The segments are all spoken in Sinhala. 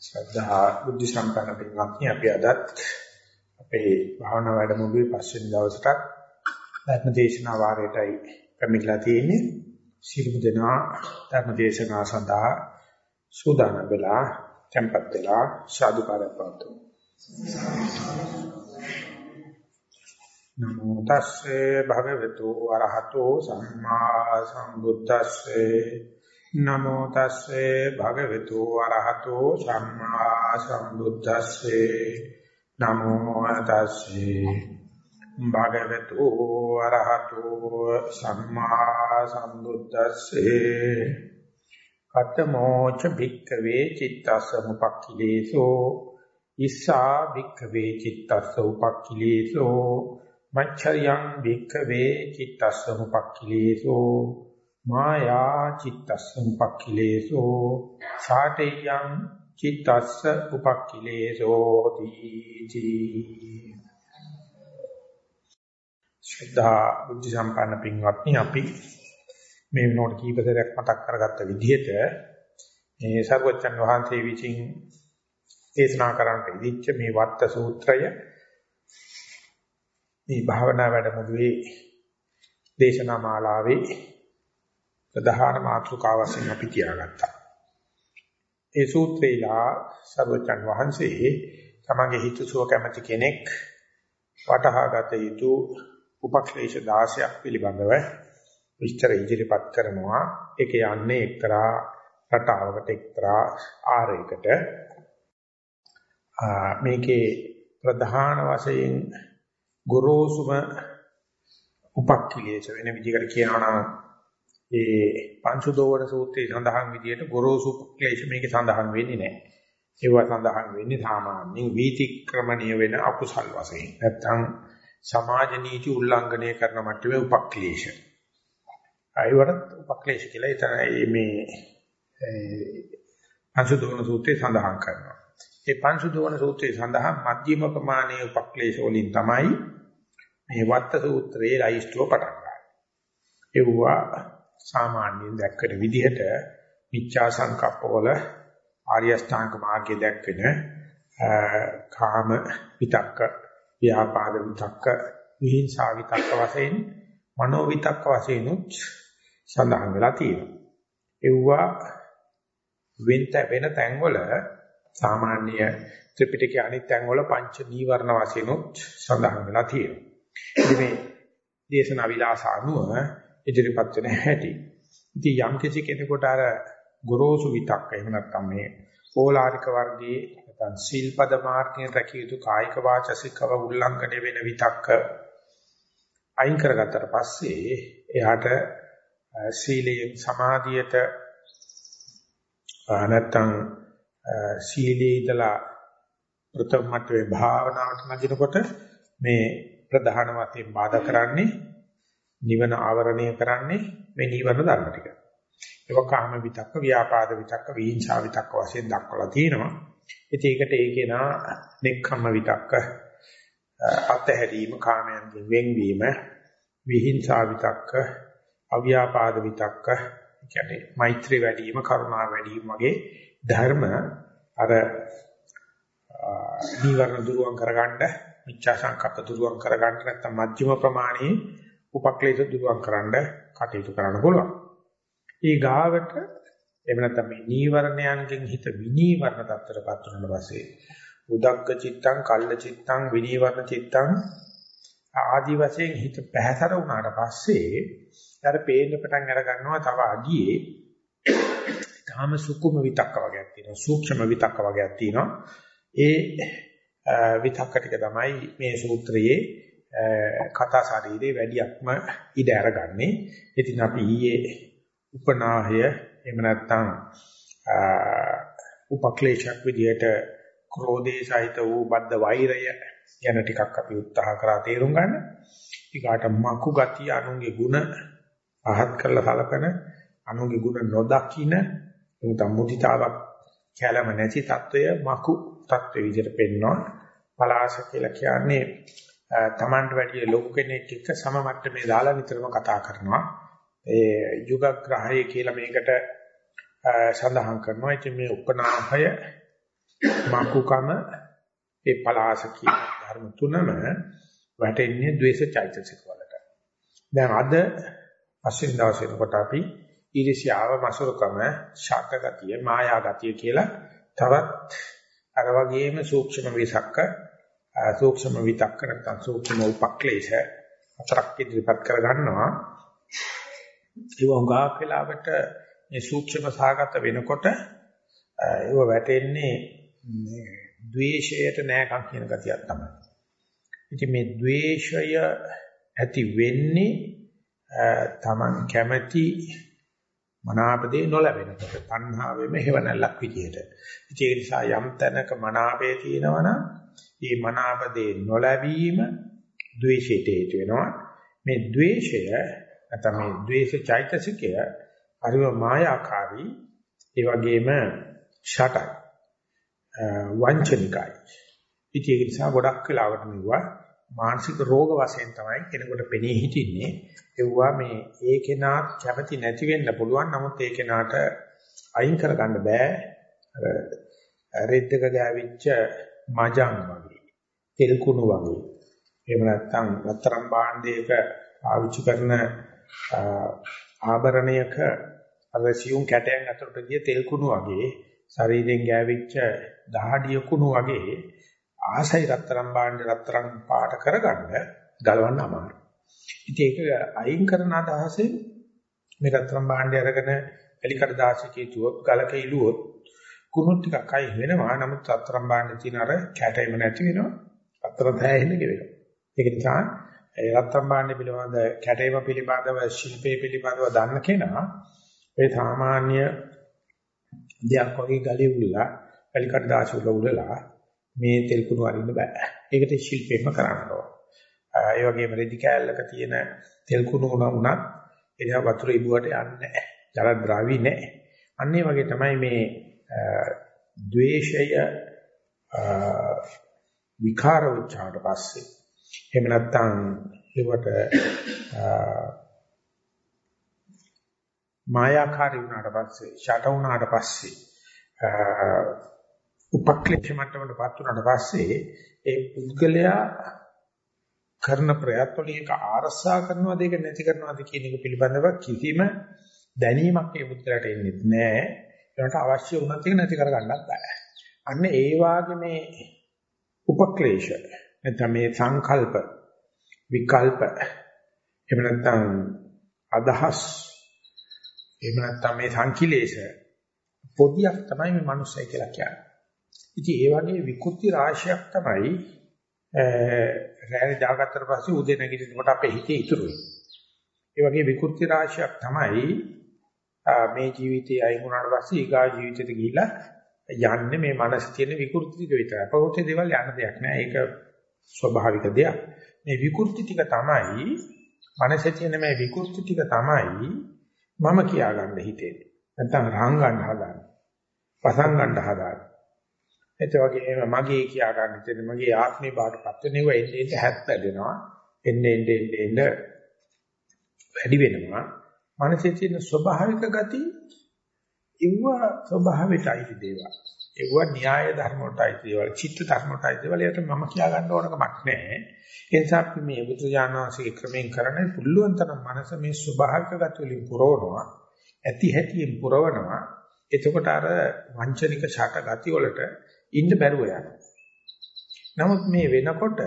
ශ්‍රද්ධා බුද්ධ සම්පන්න පින්වත්නි අපි අදත් අපේ භාවනා වැඩමුළුවේ පස්වෙනි දවසට ධර්ම දේශනා වාරයටයි පැමිණලා තියෙන්නේ. සියලුම දෙනා ධර්ම දේශනාව සඳහා සූදානම් වෙලා tempත් වෙලා සාදුකාරය පවතුමු. නමෝ තස්සේ භගවතු වරහතෝ සම්මා සම්බුද්දස්සේ නමෝ තස්සේ භගවතු වරහතෝ සම්මා සම්බුද්දස්සේ. නමෝ තස්සේ භගවතු වරහතෝ සම්මා සම්බුද්දස්සේ. කතමෝච භික්ඛවේ චිත්තස්ස උපක්ඛිලේසෝ. ඉස්සා භික්ඛවේ චිත්තස්ස උපක්ඛිලේසෝ. මච්චරියං භික්ඛවේ චිත්තස්ස උපක්ඛිලේසෝ. මායා චිත්තස්ස උපක්ඛිලේසෝ සාතේයං චිත්තස්ස උපක්ඛිලේසෝ තීචි ශ්‍රද්ධා බුද්ධ සම්පන්න පින්වත්නි අපි මේ වෙනකොට කීප සැරයක් මතක් කරගත්ත විදිහට මේ සර්වචන් වහන්සේ විසින් දේශනා කරන්නට ඉදිච්ච මේ වත්ත සූත්‍රය මේ භාවනා වැඩමුළුවේ දේශනා මාලාවේ ප්‍රධාන මාතෘකාව වශයෙන් අපි තියාගත්තා. ඒ සූත්‍රේලා සර්වචන් වහන්සේ තමගේ හිතසුව කැමති කෙනෙක් වටහාගත යුතු උපක්ලේශ 16ක් පිළිබඳව විස්තර ඉදිරිපත් කරනවා. ඒක යන්නේ එක්තරා රටාවකට එක්තරා ආරයකට මේකේ ප්‍රධාන වශයෙන් ගොරෝසුම උපක්ඛිලේශ වෙන විදිහකට කියනවා නම් ඒ පංචදෝවන සූත්‍රයේ සඳහන් විදිහට ගොරෝසු ක්ලේශ මේකේ සඳහන් වෙන්නේ නැහැ. ඒවා සඳහන් වෙන්නේ සාමාන්‍යයෙන් වීතික්‍රමණීය වෙන අකුසල් වශයෙන්. නැත්තම් සමාජ නීති උල්ලංඝනය කරන මට්ටමේ උපක්ලේශ. අයවරත් උපක්ලේශ කියලා එතන මේ පංචදෝවන සූත්‍රයේ සඳහන් කරනවා. ඒ පංචදෝවන සූත්‍රයේ සඳහන් මධ්‍යම ප්‍රමාණයේ උපක්ලේශ වලින් තමයි මේ වත්ත සූත්‍රයේ ලයිස්ට්ව පටන් ගන්න. ඒවා සාමාන්‍යයෙන් දැක්වෙන විදිහට මිච්ඡා සංකප්පවල ආර්ය අෂ්ටාංග මාර්ගයේ දැක්වෙන කාම විතක්ක ව්‍යාපාද විතක්ක විහිංසා විතක්ක වශයෙන් මනෝ විතක්ක වශයෙන් උච් සඳහන් වෙලා තියෙනවා. ඒවා වෙනත වෙන තැන්වල සාමාන්‍ය ත්‍රිපිටකයේ අනිත් තැන්වල පංච නීවරණ වශයෙන් උච් සඳහන් වෙලා තියෙනවා. ඉතින් මේ දේශනා විලාස අනුව ඉදිරිපත් වෙන හැටි. ඉතින් යම් කිසි කෙනෙකුට අර ගොරෝසු විතක්ක එහෙම නැත්නම් මේ ඕලාරික වර්ගයේ නැත්නම් සීල්පද මාර්ගයෙන් රැකිය යුතු කායික වාචසිකව උල්ලංඝනය වෙන විතක්ක අයින් කරගත්තට පස්සේ එයාට සීලයෙන් සමාධියට නැත්නම් සීලේ ඉඳලා ප්‍රථම මට්ටමේ භාවනාවට නගිනකොට මේ ප්‍රධාන වශයෙන් බාධා කරන්නේ නිවන ආවරණය කරන්නේ මේ නීවරණ ධර්ම ටික. ඒක කාම විතක්ක, ව්‍යාපාද විතක්ක, වීංසා විතක්ක වශයෙන් දක්වලා තියෙනවා. ඉතින් ඒකට ඒකේ නා නෙක්ඛම්ම විතක්ක අත්හැරීම කාමයන්ගෙන් වෙන්වීම, විහිංසා විතක්ක, අව්‍යාපාද විතක්ක, කියන්නේ මෛත්‍රී වැඩි වීම, කරුණා වැඩි වීම වගේ ධර්ම අර නීවරණ දුරුවන් කරගන්න, මිච්ඡා සංකප්ප දුරුවන් කරගන්න නැත්නම් මධ්‍යම ප්‍රමාණයේ උපක්ලේශ දුරුවන් කරන්න කටයුතු කරන්න පුළුවන්. ඊ ගාවට එහෙම නැත්නම් මේ නීවරණයන්ගෙන් හිත විනීවරණ தත්තරපත් වුණාට පස්සේ උදග්ග චිත්තං, කල්ල චිත්තං, විනීවරණ චිත්තං ආදි වශයෙන් හිත පැහැතර වුණාට පස්සේ ඊට පේන්න පටන් අර ගන්නවා තව අඩියේ තාම සුකුම විතක්ක වගේක් තියෙනවා සූක්ෂම විතක්ක වගේක් තියෙනවා ඒ විතක්ක ටික තමයි මේ සූත්‍රයේ කතා ශරීරයේ වැඩියක්ම ඉඩ අරගන්නේ. ඉතින් අපි ඊයේ උපනාහය එහෙම නැත්නම් උපක්ලේශයක් විදියට ක්‍රෝධේ සහිත වූ බද්ධ වෛරය ගැන ටිකක් අපි උත්සාහ කරා තේරුම් ගන්න. ඊගාට මකු ගතිය අනුන්ගේ ಗುಣ පහත් කරලා සලකන අනුන්ගේ ಗುಣ නොදකින උන්ට මුදිතාවක් කැළම නැති తত্ত্বය මකු తত্ত্ব විදියට පෙන්වනවා. පලාස කියලා කියන්නේ තමන්ට වැඩිය ලොකු කෙනෙක් එක්ක සම මට්ටමේ දාලා නිතරම කතා කරනවා. ඒ යුගග්‍රහය කියලා මේකට සඳහන් කරනවා. ඉතින් මේ උපනාහය මකුකම ඒ පලාස කියන ධර්ම තුනම වැටෙන්නේ ද්වේෂ චෛතසික වලට. දැන් අද පස්වෙනි දවසේ කොට අපි ඊර්ෂ්‍යාව, මසුරුකම, ශාක ගතිය, මායා ගතිය කියලා තවත් අර වගේම සූක්ෂම විසක්ක සූක්ෂම විතක්ක නැත්නම් සූක්ෂම උපක්ලේශ හතරක් ඉදිරිපත් කර ගන්නවා. ඒ වගා වෙලාවට මේ සූක්ෂම සාගත වෙනකොට ඒව වැටෙන්නේ ද්වේෂයට නෑකම් කියන ගතියක් තමයි. ඉතින් මේ ද්වේෂය ඇති වෙන්නේ තමන් කැමැති මනාපදේ නොලැබෙනකොට තණ්හාවෙම හේවණල්ලක් විදියට. ඉතින් ඒ නිසා යම් තැනක මනාපේ තියෙනවනම් මේ මනාපදේ නොලැබීම ද්වේෂයට හේතු වෙනවා. මේ ද්වේෂය නැත්නම් මේ ද්වේෂ චෛතසිකය අරිව මායාකාරී ඒ වගේම ෂටයි වංචනිකයි. ඉතින් ඒක නිසා ගොඩක් වෙලාවට මෙවුවා මානසික රෝග වශයෙන් තමයි කෙනෙකුට පෙනී හිටින්නේ. ඒවා මේ ඒ කෙනා කැමති නැති වෙන්න පුළුවන්. නමුත් ඒ කෙනාට අයින් කරගන්න බෑ. අර රෙද්දක ගෑවිච්ච මජං වගේ, තෙල් කුණු වගේ. එහෙම නැත්නම් රත්තරන් භාණ්ඩයක පාවිච්චි කරන ආභරණයක අර සියුම් කැටයන් අතරට ගිය තෙල් කුණු වගේ ශරීරයෙන් ගෑවිච්ච දහඩිය කුණු වගේ ආසයි රත්තරන් භාණ්ඩ රත්තරන් පාට කරගන්න ගලවන්න අමාරුයි. ඉතින් ඒක අයින් කරන අදහසෙන් මේ රත්තරන් භාණ්ඩය අරගෙන එලිකඩ දාසිකේ තුවොත් ගලක ඉලුවොත් කුණු ටිකක් අයින් වෙනවා. නමුත් රත්තරන් භාණ්ඩේ තියෙන අර කැටයම නැති වෙනවා. රත්තරන් තැහෙන්න ගෙවෙනවා. ඒක නිසා ඒ රත්තරන් භාණ්ඩ පිළිබඳ කැටයම පිළිබඳව ශිල්පයේ පිළිබඳව දන්න කෙනා ඒ සාමාන්‍ය දෙයක් වගේ ගලේ උල්ලා එලිකඩ දාසි උල උලලා මේ තෙල් කුණු අරින්න බෑ. ඒකට ශිල්පෙම කරන්න ඕන. ඒ වගේම රෙදි කෑල්ලක තියෙන තෙල් කුණු උනත් එදා වතුර ඉබුවට යන්නේ නැහැ. ජල ද්‍රාවි නැහැ. අන්න ඒ වගේ තමයි මේ ද්වේෂය විකාර උච්චාරට පස්සේ එහෙම නැත්නම් ඒවට මායාකාරී වුණාට පස්සේ ෂට වුණාට පස්සේ උපක්ලේශ මට්ටමටපත් වුණාට පස්සේ ඒ පුද්ගලයා කරන ප්‍රයත්නවලින් ඒක ආරසා කරනවද ඒක නැති කරනවද කියන එක පිළිබඳව කිසිම දැනීමක් ඒ පුද්ගලයාට එන්නේ නැහැ. ඒකට අවශ්‍ය වුණත් ඒක නැති කරගන්නත් බෑ. අන්න ඒ වාගේ මේ උපක්ලේශ නැත්නම් මේ සංකල්ප විකල්ප එහෙම නැත්නම් අදහස් එහෙම නැත්නම් මේ සංකිලේශ පොදියක් තමයි මේ මිනිස්සය කියලා කියන්නේ. ඉතින් ඒ වගේ විකෘති රාශියක් තමයි රැලි දාගත්තට පස්සේ උදේ නැගිටිනකොට අපේ හිතේ ඉතුරු වෙන්නේ. ඒ වගේ විකෘති රාශියක් තමයි මේ ජීවිතයේ අයින් වුණාට පස්සේ ඊගා ජීවිතයට ගිහිලා යන්නේ මේ මනස තියෙන විකෘති ටික විතරයි. ප්‍රකෘති දේවල් යන දෙයක් නෑ. ඒක ස්වභාවික දෙයක්. මේ විකෘති ටික තමයි මනසේ තියෙන මේ විකෘති ටික තමයි මම කියාගන්න හිතෙන්නේ. නැත්තම් රාංගන්න හදාගන්න. පසං ගන්න හදාගන්න. ඒත් වගේම මගේ කියා ගන්න හිතෙන්නේ මගේ ආත්මේ බාටපත් වෙනව එන්නේ එන්නේ හැත් වැඩෙනවා. එන්නේ එන්නේ එන්නේ වැඩි වෙනවා. මනසේ තියෙන ස්වභාවික ගති ඉව ස්වභාවයටයි දේවල්. ඒව න්‍යාය ධර්ම වලටයි දේවල්, චිත්ත ධර්ම වලටයි දේවල්. ඒකට මම කියා ගන්න ඕන කමක් නැහැ. ඒ නිසා අපි මේ බුදු ඥානවාසික ක්‍රමයෙන් කරන්නේ පුළුවන් තරම් මනස මේ ස්වභාවික ගති වලින් පුරවනවා. ඇති හැටියෙන් පුරවනවා. එතකොට අර වංචනික ඡට ගති වලට ඉන්න බැරුව යනවා. නමුත් මේ වෙනකොට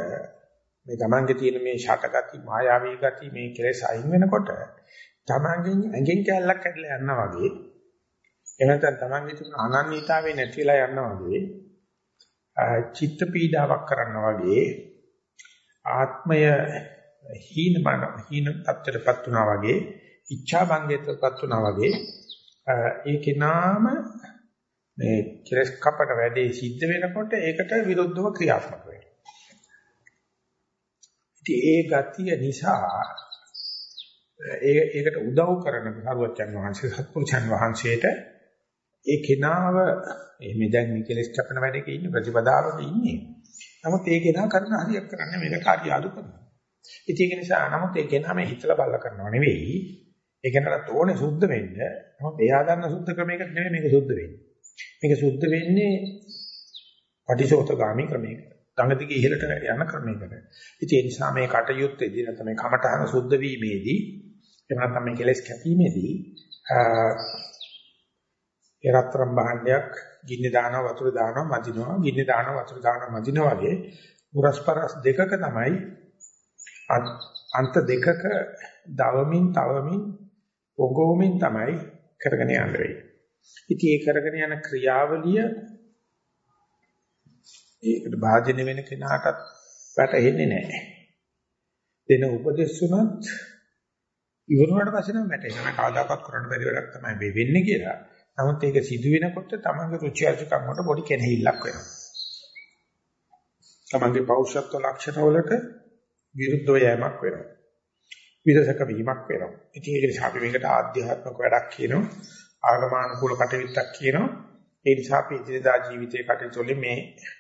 මේ තමන්ගේ තියෙන මේ ඡට ගති, මායාවී ගති, මේ කෙලෙස් අයින් වෙනකොට තමන්ගෙන් ඇඟෙන් කැල්ලක් කැඩලා යනවා වගේ එහෙනම් තමන්ගේ තියෙන අනන්‍යතාවේ නැතිලා යනවා වගේ චිත්ත පීඩාවක් කරනවා වගේ ආත්මය හීන බන හීන තත්ත්වයටපත් වුණා වගේ ඉච්ඡා භංගයටපත් වුණා වගේ ඒකේ නාම මේ කෙලස් කපට වැඩේ සිද්ධ වෙනකොට ඒකට විරුද්ධව ක්‍රියාත්මක වෙනවා. ඉතින් ඒ ගතිය නිසා ඒ ඒකට උදව් කරන සරුවචන් වහන්සේ සත්පුරුෂයන් වහන්සේට ඒ කෙනාව එimhe දැන් මේ කෙලස් කපන වැඩේක ඉන්න ප්‍රතිපදාවක ඉන්නේ. නමුත් ඒ කෙනා කරන හරියක් කරන්නේ මේකට හරි අඩු කරනවා. ඉතින් ඒක නිසා නමුත් ඒ කෙනා මේ හිතලා බල්ල කරනව නෙවෙයි. ඒ කෙනාට ඕනේ සුද්ධ වෙන්න. නමුත් එයා දන්න සුද්ධ ක්‍රමයකට නෙවෙයි මේක සුද්ධ වෙන්නේ. මේක සුද්ධ වෙන්නේ පටිසෝතගාමි ක්‍රමයකට. ගඟ දිගේ ඉහළට යන ක්‍රමයකට. ඉතින් ඒ නිසා මේ කටයුත්තේදී නැත්නම් මේ කමඨහන සුද්ධ වීමේදී එහෙම නැත්නම් මේ කෙලෙස් කැපීමේදී ඒ රත්තරන් භාණ්ඩයක් ගින්න දානවා වතුර දානවා මදිනවා ගින්න දානවා වතුර දානවා මදිනවා වගේ පුරස්පරස් දෙකක තමයි අන්ත දෙකක දවමින් තවමින් පොගොමින් තමයි කරගෙන යන්න වෙන්නේ. ඉතින් ඒ කරගෙන යන ක්‍රියාවලිය ඒකට භාජන වෙන කෙනාටත් වැටහෙන්නේ නැහැ. දෙන උපදේශ උනත් ඉවරුනට පස්සේ නම් වැටෙනවා. කවදාකවත් කරන්න බැරි වැඩක් තමයි මේ වෙන්නේ කියලා. නමුත් ඒක සිදු වෙනකොට තමන්ගේ රුචි අරුචිකම් වලට පොඩි කෙනෙහිල්ලක් වෙනවා. තමන්ගේ පෞරුෂත්ව ලක්ෂණ වලට විරුද්ධව යෑමක් වෙනවා. විදසක වීමක් වෙනවා. ඉතින් ඒක නිසා අපි මේකට ආධ්‍යාත්මික වැඩක් කියනවා. ආගමානුකූල කටයුත්තක් කියනවා. ඒ නිසා අපි ඉදිරියදා ජීවිතයේ කටයුතු වලින් මේ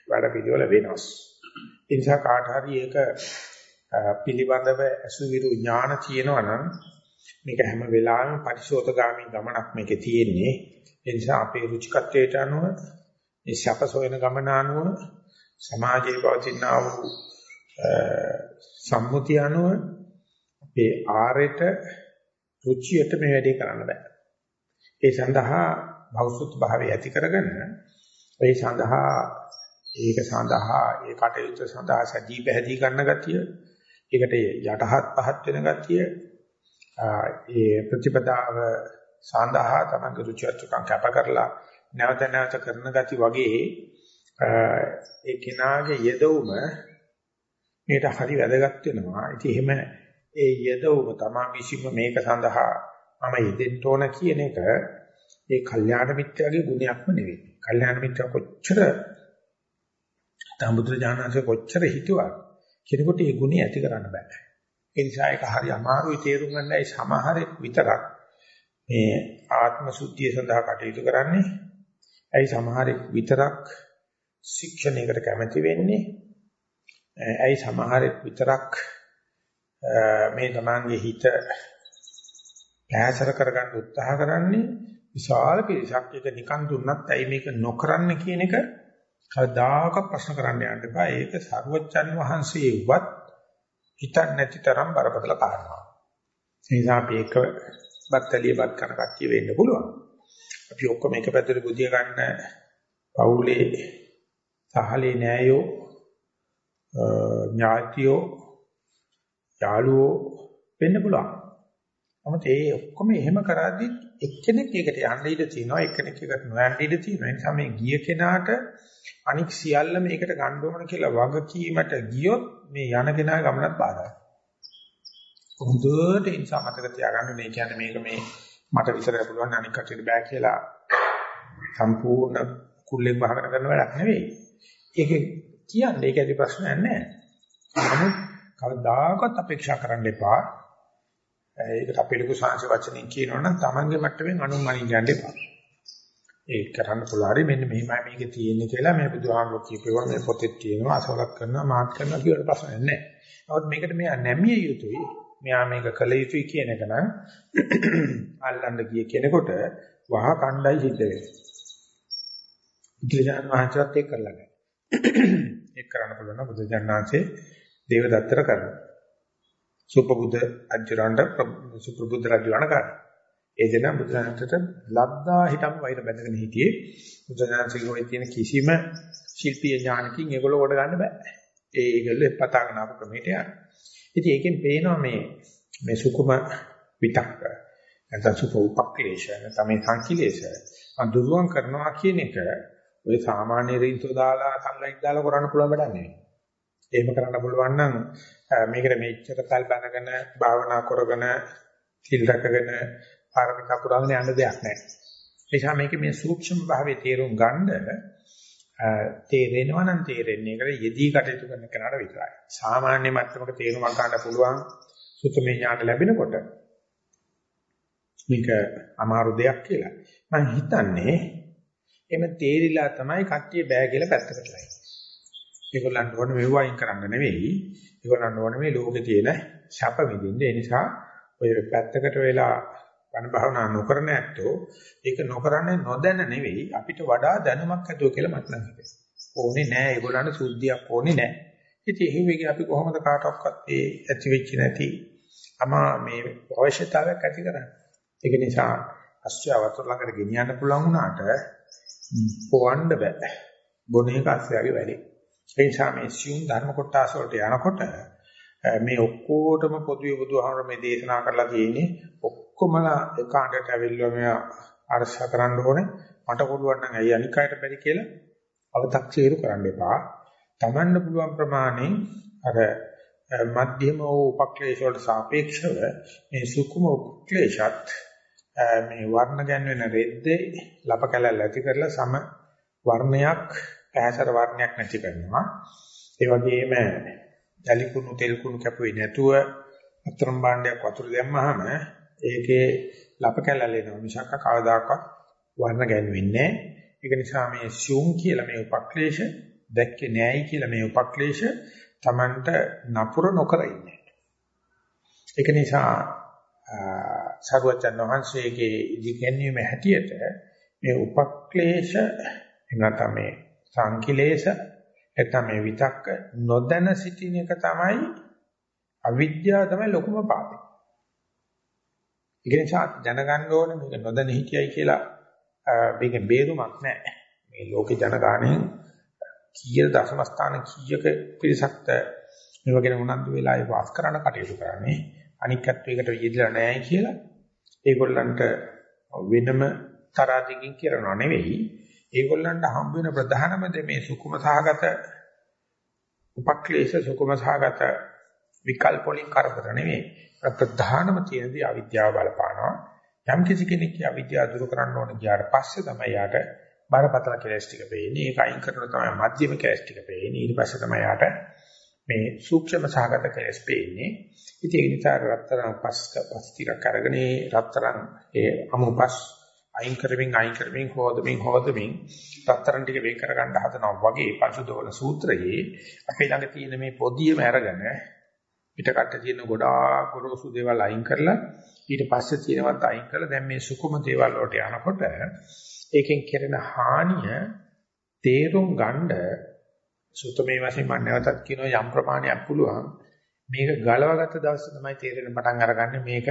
වැඩ පිළිවෙල වෙනස්. ඒ නිසා කාට හරි ඒක පිළිබඳව අසුවිරු ඥාන තියෙනවා නම් මේක හැම වෙලාවෙම පරිශෝතගාමී ගමනක් මේකේ තියෙන්නේ. ඒ නිසා අපේ රුචිකත්වයට අනුව මේ සැපසොයන ගමන අනුව සමාජයේ පවතිනා වූ සම්මුතිය අනුව අපේ ආරයට රුචියට මේ වැඩේ කරන්න බෑ. ඒ සඳහා භෞසුත් භාවය ඇති කරගෙන ඒ සඳහා ඒක සඳහා ඒ කටයුතු සඳහා සජී පැහැදී ගන්න ගතිය ඒකට යටහත් පහත් වෙන ගතිය ඒ ප්‍රතිපදාව සඳහා තමයි රුචි අරුචිකම් කැප කරලා නැවත නැවත කරන ගති වගේ ඒ කෙනාගේ යෙදවුම මේට හරි වැදගත් වෙනවා. ඉතින් එහෙම ඒ යෙදවුම තමයි විසින්ම මේක සඳහා මම යෙදෙන්න ඕන කියන එක ඒ කල්යාණ මිත්‍යාගේ ගුණයක්ම නෙවෙයි. කල්යාණ මිත්‍යා කොච්චර තඹුද්‍ර ඥානanse කොච්චර හිතුවත් කෙනෙකුට ඒ ගුණය ඇති කරන්න බෑ. ඒ නිසා ඒක හරි අමාරුයි තේරුම් ගන්නයි සමහරෙක් විතරක් මේ ආත්ම සුද්ධිය සඳහා කටයුතු කරන්නේ. ඇයි සමහරෙක් විතරක් ශික්ෂණයකට කැමති වෙන්නේ? ඇයි සමහරෙක් විතරක් මේ තමන්ගේ හිත කෑසර කරගන්න උත්සාහ කරන්නේ විශාල පිරිසක් එක නිකන් දුන්නත් ඇයි මේක නොකරන්න කියන එක කවදාකවත් ප්‍රශ්න කරන්න යන්න එපා. ඒක සර්වජන් වහන්සේවත් හිතන්නේ නැති තරම් බරපතල කාරණාවක්. ඒ නිසා අපි එක බත්තලිය බත් කරන කට්ටිය වෙන්න පුළුවන්. අපි ඔක්කොම එක පැත්තට බුදිය ගන්න පවුලේ සහලේ නෑයෝ ඥාතියෝ යාළුවෝ වෙන්න පුළුවන්. නමුත් ඒ ඔක්කොම එහෙම කරද්දි එක්කෙනෙක් ඒකට යන්න ඉඩ තියෙනවා එක්කෙනෙක් ඒකට නොයන්න ඉඩ තියෙනවා. ඒ නිසා මේ ගිය කෙනාට අනික් සියල්ල මේකට ගන්න ඕන කියලා වගකීමට ගියොත් මේ යන කෙනා ගමනත් බාධායි. හොඳට ඒ නිසා මතක තියාගන්න මේ කියන්නේ මේක මේ මට විතරයි පුළුවන් අනික් කටියට බෑ කියලා සම්පූර්ණ කුල්ලෙන් බහගෙන කරන වැඩක් නෙවෙයි. ඒක කියන්නේ ඒක ඇති ප්‍රශ්නයක් නෑ. නමුත් කවදාකවත් අපේක්ෂා කරන්න එපා. ඒකට අපේ ලොකු සංශය වචනෙන් කියනවනම් Tamange මට්ටමින් අනුමනින් යන්න එපා. ඒක කරන්න පුළුවන් හරි මෙන්න මෙහිමයි මේකේ තියෙන්නේ කියලා මේ බුදුහාමුදුරුවෝ කියපේවා මේ පොතේ තියෙනවා අසවලක් කරනවා මාත් කරනවා කියලා ප්‍රශ්නයක් නැහැ. නමුත් මේකට මෙයා නැමිය යුතුයි. මෙයා මේක කළ යුතුයි කියන එක නම් අල්ලන්න ගිය කෙනෙකුට වහ කණ්ඩායි සිද්ධ වෙනවා. බුදුජානක මහත්වත් ඒක කරලා නැහැ. ඒක කරන්න පුළුවන් නම් බුදුජානනාංශේ දේවදත්තර කරනවා. සුපබුද්ධ අජරණ්ඩ සුපබුද්ධ රජුණා කරනවා. ඒ දෙන බුදුරජාණන්ට ලද්දා හිටම වෛර බැඳගෙන හිටියේ බුදුරජාණන්සේගේ තියෙන කිසිම ශිල්පීය ඥානකින් ඒගොල්ලෝ කොට ගන්න බෑ. ඒගොල්ලෝ පතාගෙන ආපු ක්‍රමයට යනවා. ඉතින් ඒකෙන් පේනවා මේ මේ සුකුම විතක්ක නැත්නම් සුඛ උපක්ලේශ නැත්නම් මේ සංකිලේශ අඳුරුවන් කරනවා කියන එක ඔය සාමාන්‍ය රින්තෝ දාලා සන්ලයිට් දාලා කරන්න පුළුවන් වැඩක් නෙවෙයි. එහෙම කරන්න පුළුවන් නම් මේකට මෙච්චර කල් බඳගෙන භාවනා කරගෙන තිල් රැකගෙන පාරමිතා පුරාගෙන යන්න දෙයක් නැහැ. ඒ නිසා මේකේ මේ සූක්ෂම භාවයේ තේරුම් ගන්න තේරෙනවා නම් තේරෙන්නේ ඒකට යෙදී කටයුතු කරන කෙනාට විතරයි. සාමාන්‍ය මට්ටමක තේරුමක් ගන්න පුළුවන් සුතමේ ඥාන ලැබෙනකොට මේක අමාරු දෙයක් කියලා. මම හිතන්නේ එමෙ තේරිලා තමයි කට්ටිය බෑ කියලා පැත්තකට ලයි. ඒගොල්ලන්ට ඕනේ මෙව වයින් කරන්න නෙවෙයි. ඒගොල්ලන්ට ඕනේ මේ ලෝකේ තියෙන ශප විඳින්න. ඒ නිසා ඔය පැත්තකට වෙලා වන භාවනා නොකරන ඇත්තෝ ඒක නොකරන්නේ නොදැන නෙවෙයි අපිට වඩා දැනුමක් ඇතුව කියලා මට නම් හිතෙනවා. ඕනේ නැහැ. ඒගොල්ලන්ට සුද්ධියක් ඕනේ නැහැ. ඉතින් එහෙම වෙගේ අපි කොහොමද කාටවත් ඒ ඇති වෙච්ච නැති අමා මේ අවශ්‍යතාවයක් ඇති කරන්නේ. ඒක නිසා අස්්‍යාවතර ළඟට ගෙනියන්න පුළුවන් වුණාට පොවන්න බෑ. බොන එක අස්්‍යාවේ වැඩේ. ඒ නිසා මේ සියුම් ධර්ම කොටස වලට යනකොට මේ ඔක්කොටම පොදුවේ බුදුහාමර මේ දේශනා කරලා තියෙන්නේ ඔක්කොමලා එකාණ්ඩට ඇවිල්ලා මෙයා අරසා කරන්න ඕනේ මට පුළුවන් නම් ඇයි අනික් අයට බැරි කියලා අව탁සීරු කරන්න එපා. Tamanne පුළුවන් ප්‍රමාණයෙන් අර මධ්‍යම වූ උපක්ලේශ වලට සාපේක්ෂව මේ සුකුම උපක්ලේශත් මේ වර්ණ ගැන්වෙන රෙද්දේ ලප කැලල් ඇති කරලා සම වර්ණයක් පැහැසර වර්ණයක් නැති කරනවා. ඒ වගේම ජලි කුණු තෙල් කුණු කැපුවේ නැතුව අතරම් භාණ්ඩයක් වතුර දැම්මහම ඒකේ ලප කැලල් එනවා මිසක් කවදාකවත් වර්ණ ගැන්වෙන්නේ නැහැ. ඒක නිසා මේ සියුම් කියලා මේ උපක්ලේශ දැක්කේ නැහැයි කියලා මේ උපක්ලේශ Tamanට නපුර නොකර ඉන්නේ. ඒක නිසා සරුවචන් වහන්සේගේ ඉදිකැන්වීම හැටියට මේ උපක්ලේශ එනතම මේ සංකිලේශ නැත්නම් මේ විතක්ක නොදැන සිටින එක තමයි අවිද්‍යාව තමයි ලොකුම පාපය. ඒක නිසා දැනගන්න ඕනේ. මේක නොදැන හිටියයි කියලා මේකෙන් බේරුමක් නැහැ. මේ ලෝකේ ජනගහණයෙන් කීය දශම ස්ථාන කීයක පිරිසක්ද මේ වගේ උනන්දු වෙලා ඒ වාස් කරන්න කටයුතු කරන්නේ. අනික්කත්වයකට යෙදලා නැහැ කියලා ඒගොල්ලන්ට වෙනම තරහකින් කරනව නෙවෙයි. ඒගොල්ලන්ට හම්බ වෙන ප්‍රධානම දේ මේ සුකුම සහගත උපක්ලේශ සුකුම සහගත විකල්ප වලින් කරදර නෙවෙයි. ප්‍රධානම තියෙනදී අවිද්‍යාව බලපානවා. යම් කිසි කෙනෙක් අවිද්‍යාව දුරු කරන්න ඕන ගියාට පස්සේ තමයි යාට බරපතල කෙලස් ටික පේන්නේ. ඒක අයින් කරන තමයි මධ්‍යම කෙලස් ටික පේන්නේ. ඊට පස්සේ තමයි යාට මේ සූක්ෂම සහගත කෙලස් පේන්නේ. ඉතින් ඒ නිසා රත්තරන් පස් පස් ටිකක් අරගෙන රත්තරන් ඒ අමුපස් අයින් කරමින් අයින් කරමින් හොදමින් හොදමින් රත්තරන් ටික වෙන් කරගන්න හදනවා වගේ පංචදෝල සූත්‍රයේ අපේ ළඟ තියෙන මේ පොදියම අරගෙන පිටකට තියෙන ගොඩාක් ගොරෝසු දේවල් අයින් කරලා ඊට පස්සේ තියෙනවත් අයින් කරලා දැන් මේ සුකුම දේවල් වලට යනකොට ඒකෙන් කෙරෙන හානිය තේරුම් ගන්න සුතමේ වශයෙන් මම නැවතත් කියනවා යම් ප්‍රමාණයක් පුළුවන් මේක ගලවගත්ත දවසේ තමයි තේරෙන පටන් අරගන්නේ මේක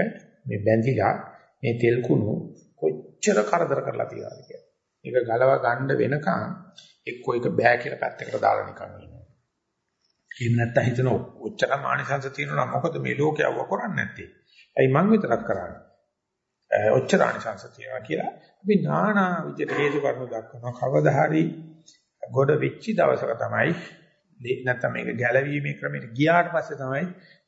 මේ බැඳිලා මේ තෙල් කුණු කොච්චර කරදර කරලා තියනවාද කියලා. මේක ගලව ගන්න වෙනකන් එක්කෝ එක බෑ කියලා පැත්තකට දාලා නිකන් ඉන්නවා. එහෙම නැත්නම් හිතන ඔච්චර මානසංශ තියෙනවා මොකද මේ ලෝකය අවව කරන්නේ නැත්තේ. ඇයි මං විතරක් කරන්නේ? ඔච්චර ආනිසංශ තියෙනවා කියලා අපි নানা විදිහට හේතු කාරණා දක්වනවා. කවදා හරි ගොඩ වෙච්ච දවසක තමයි නැත්නම් මේක ගැලවීමේ ක්‍රමයට ගියාට පස්සේ තමයි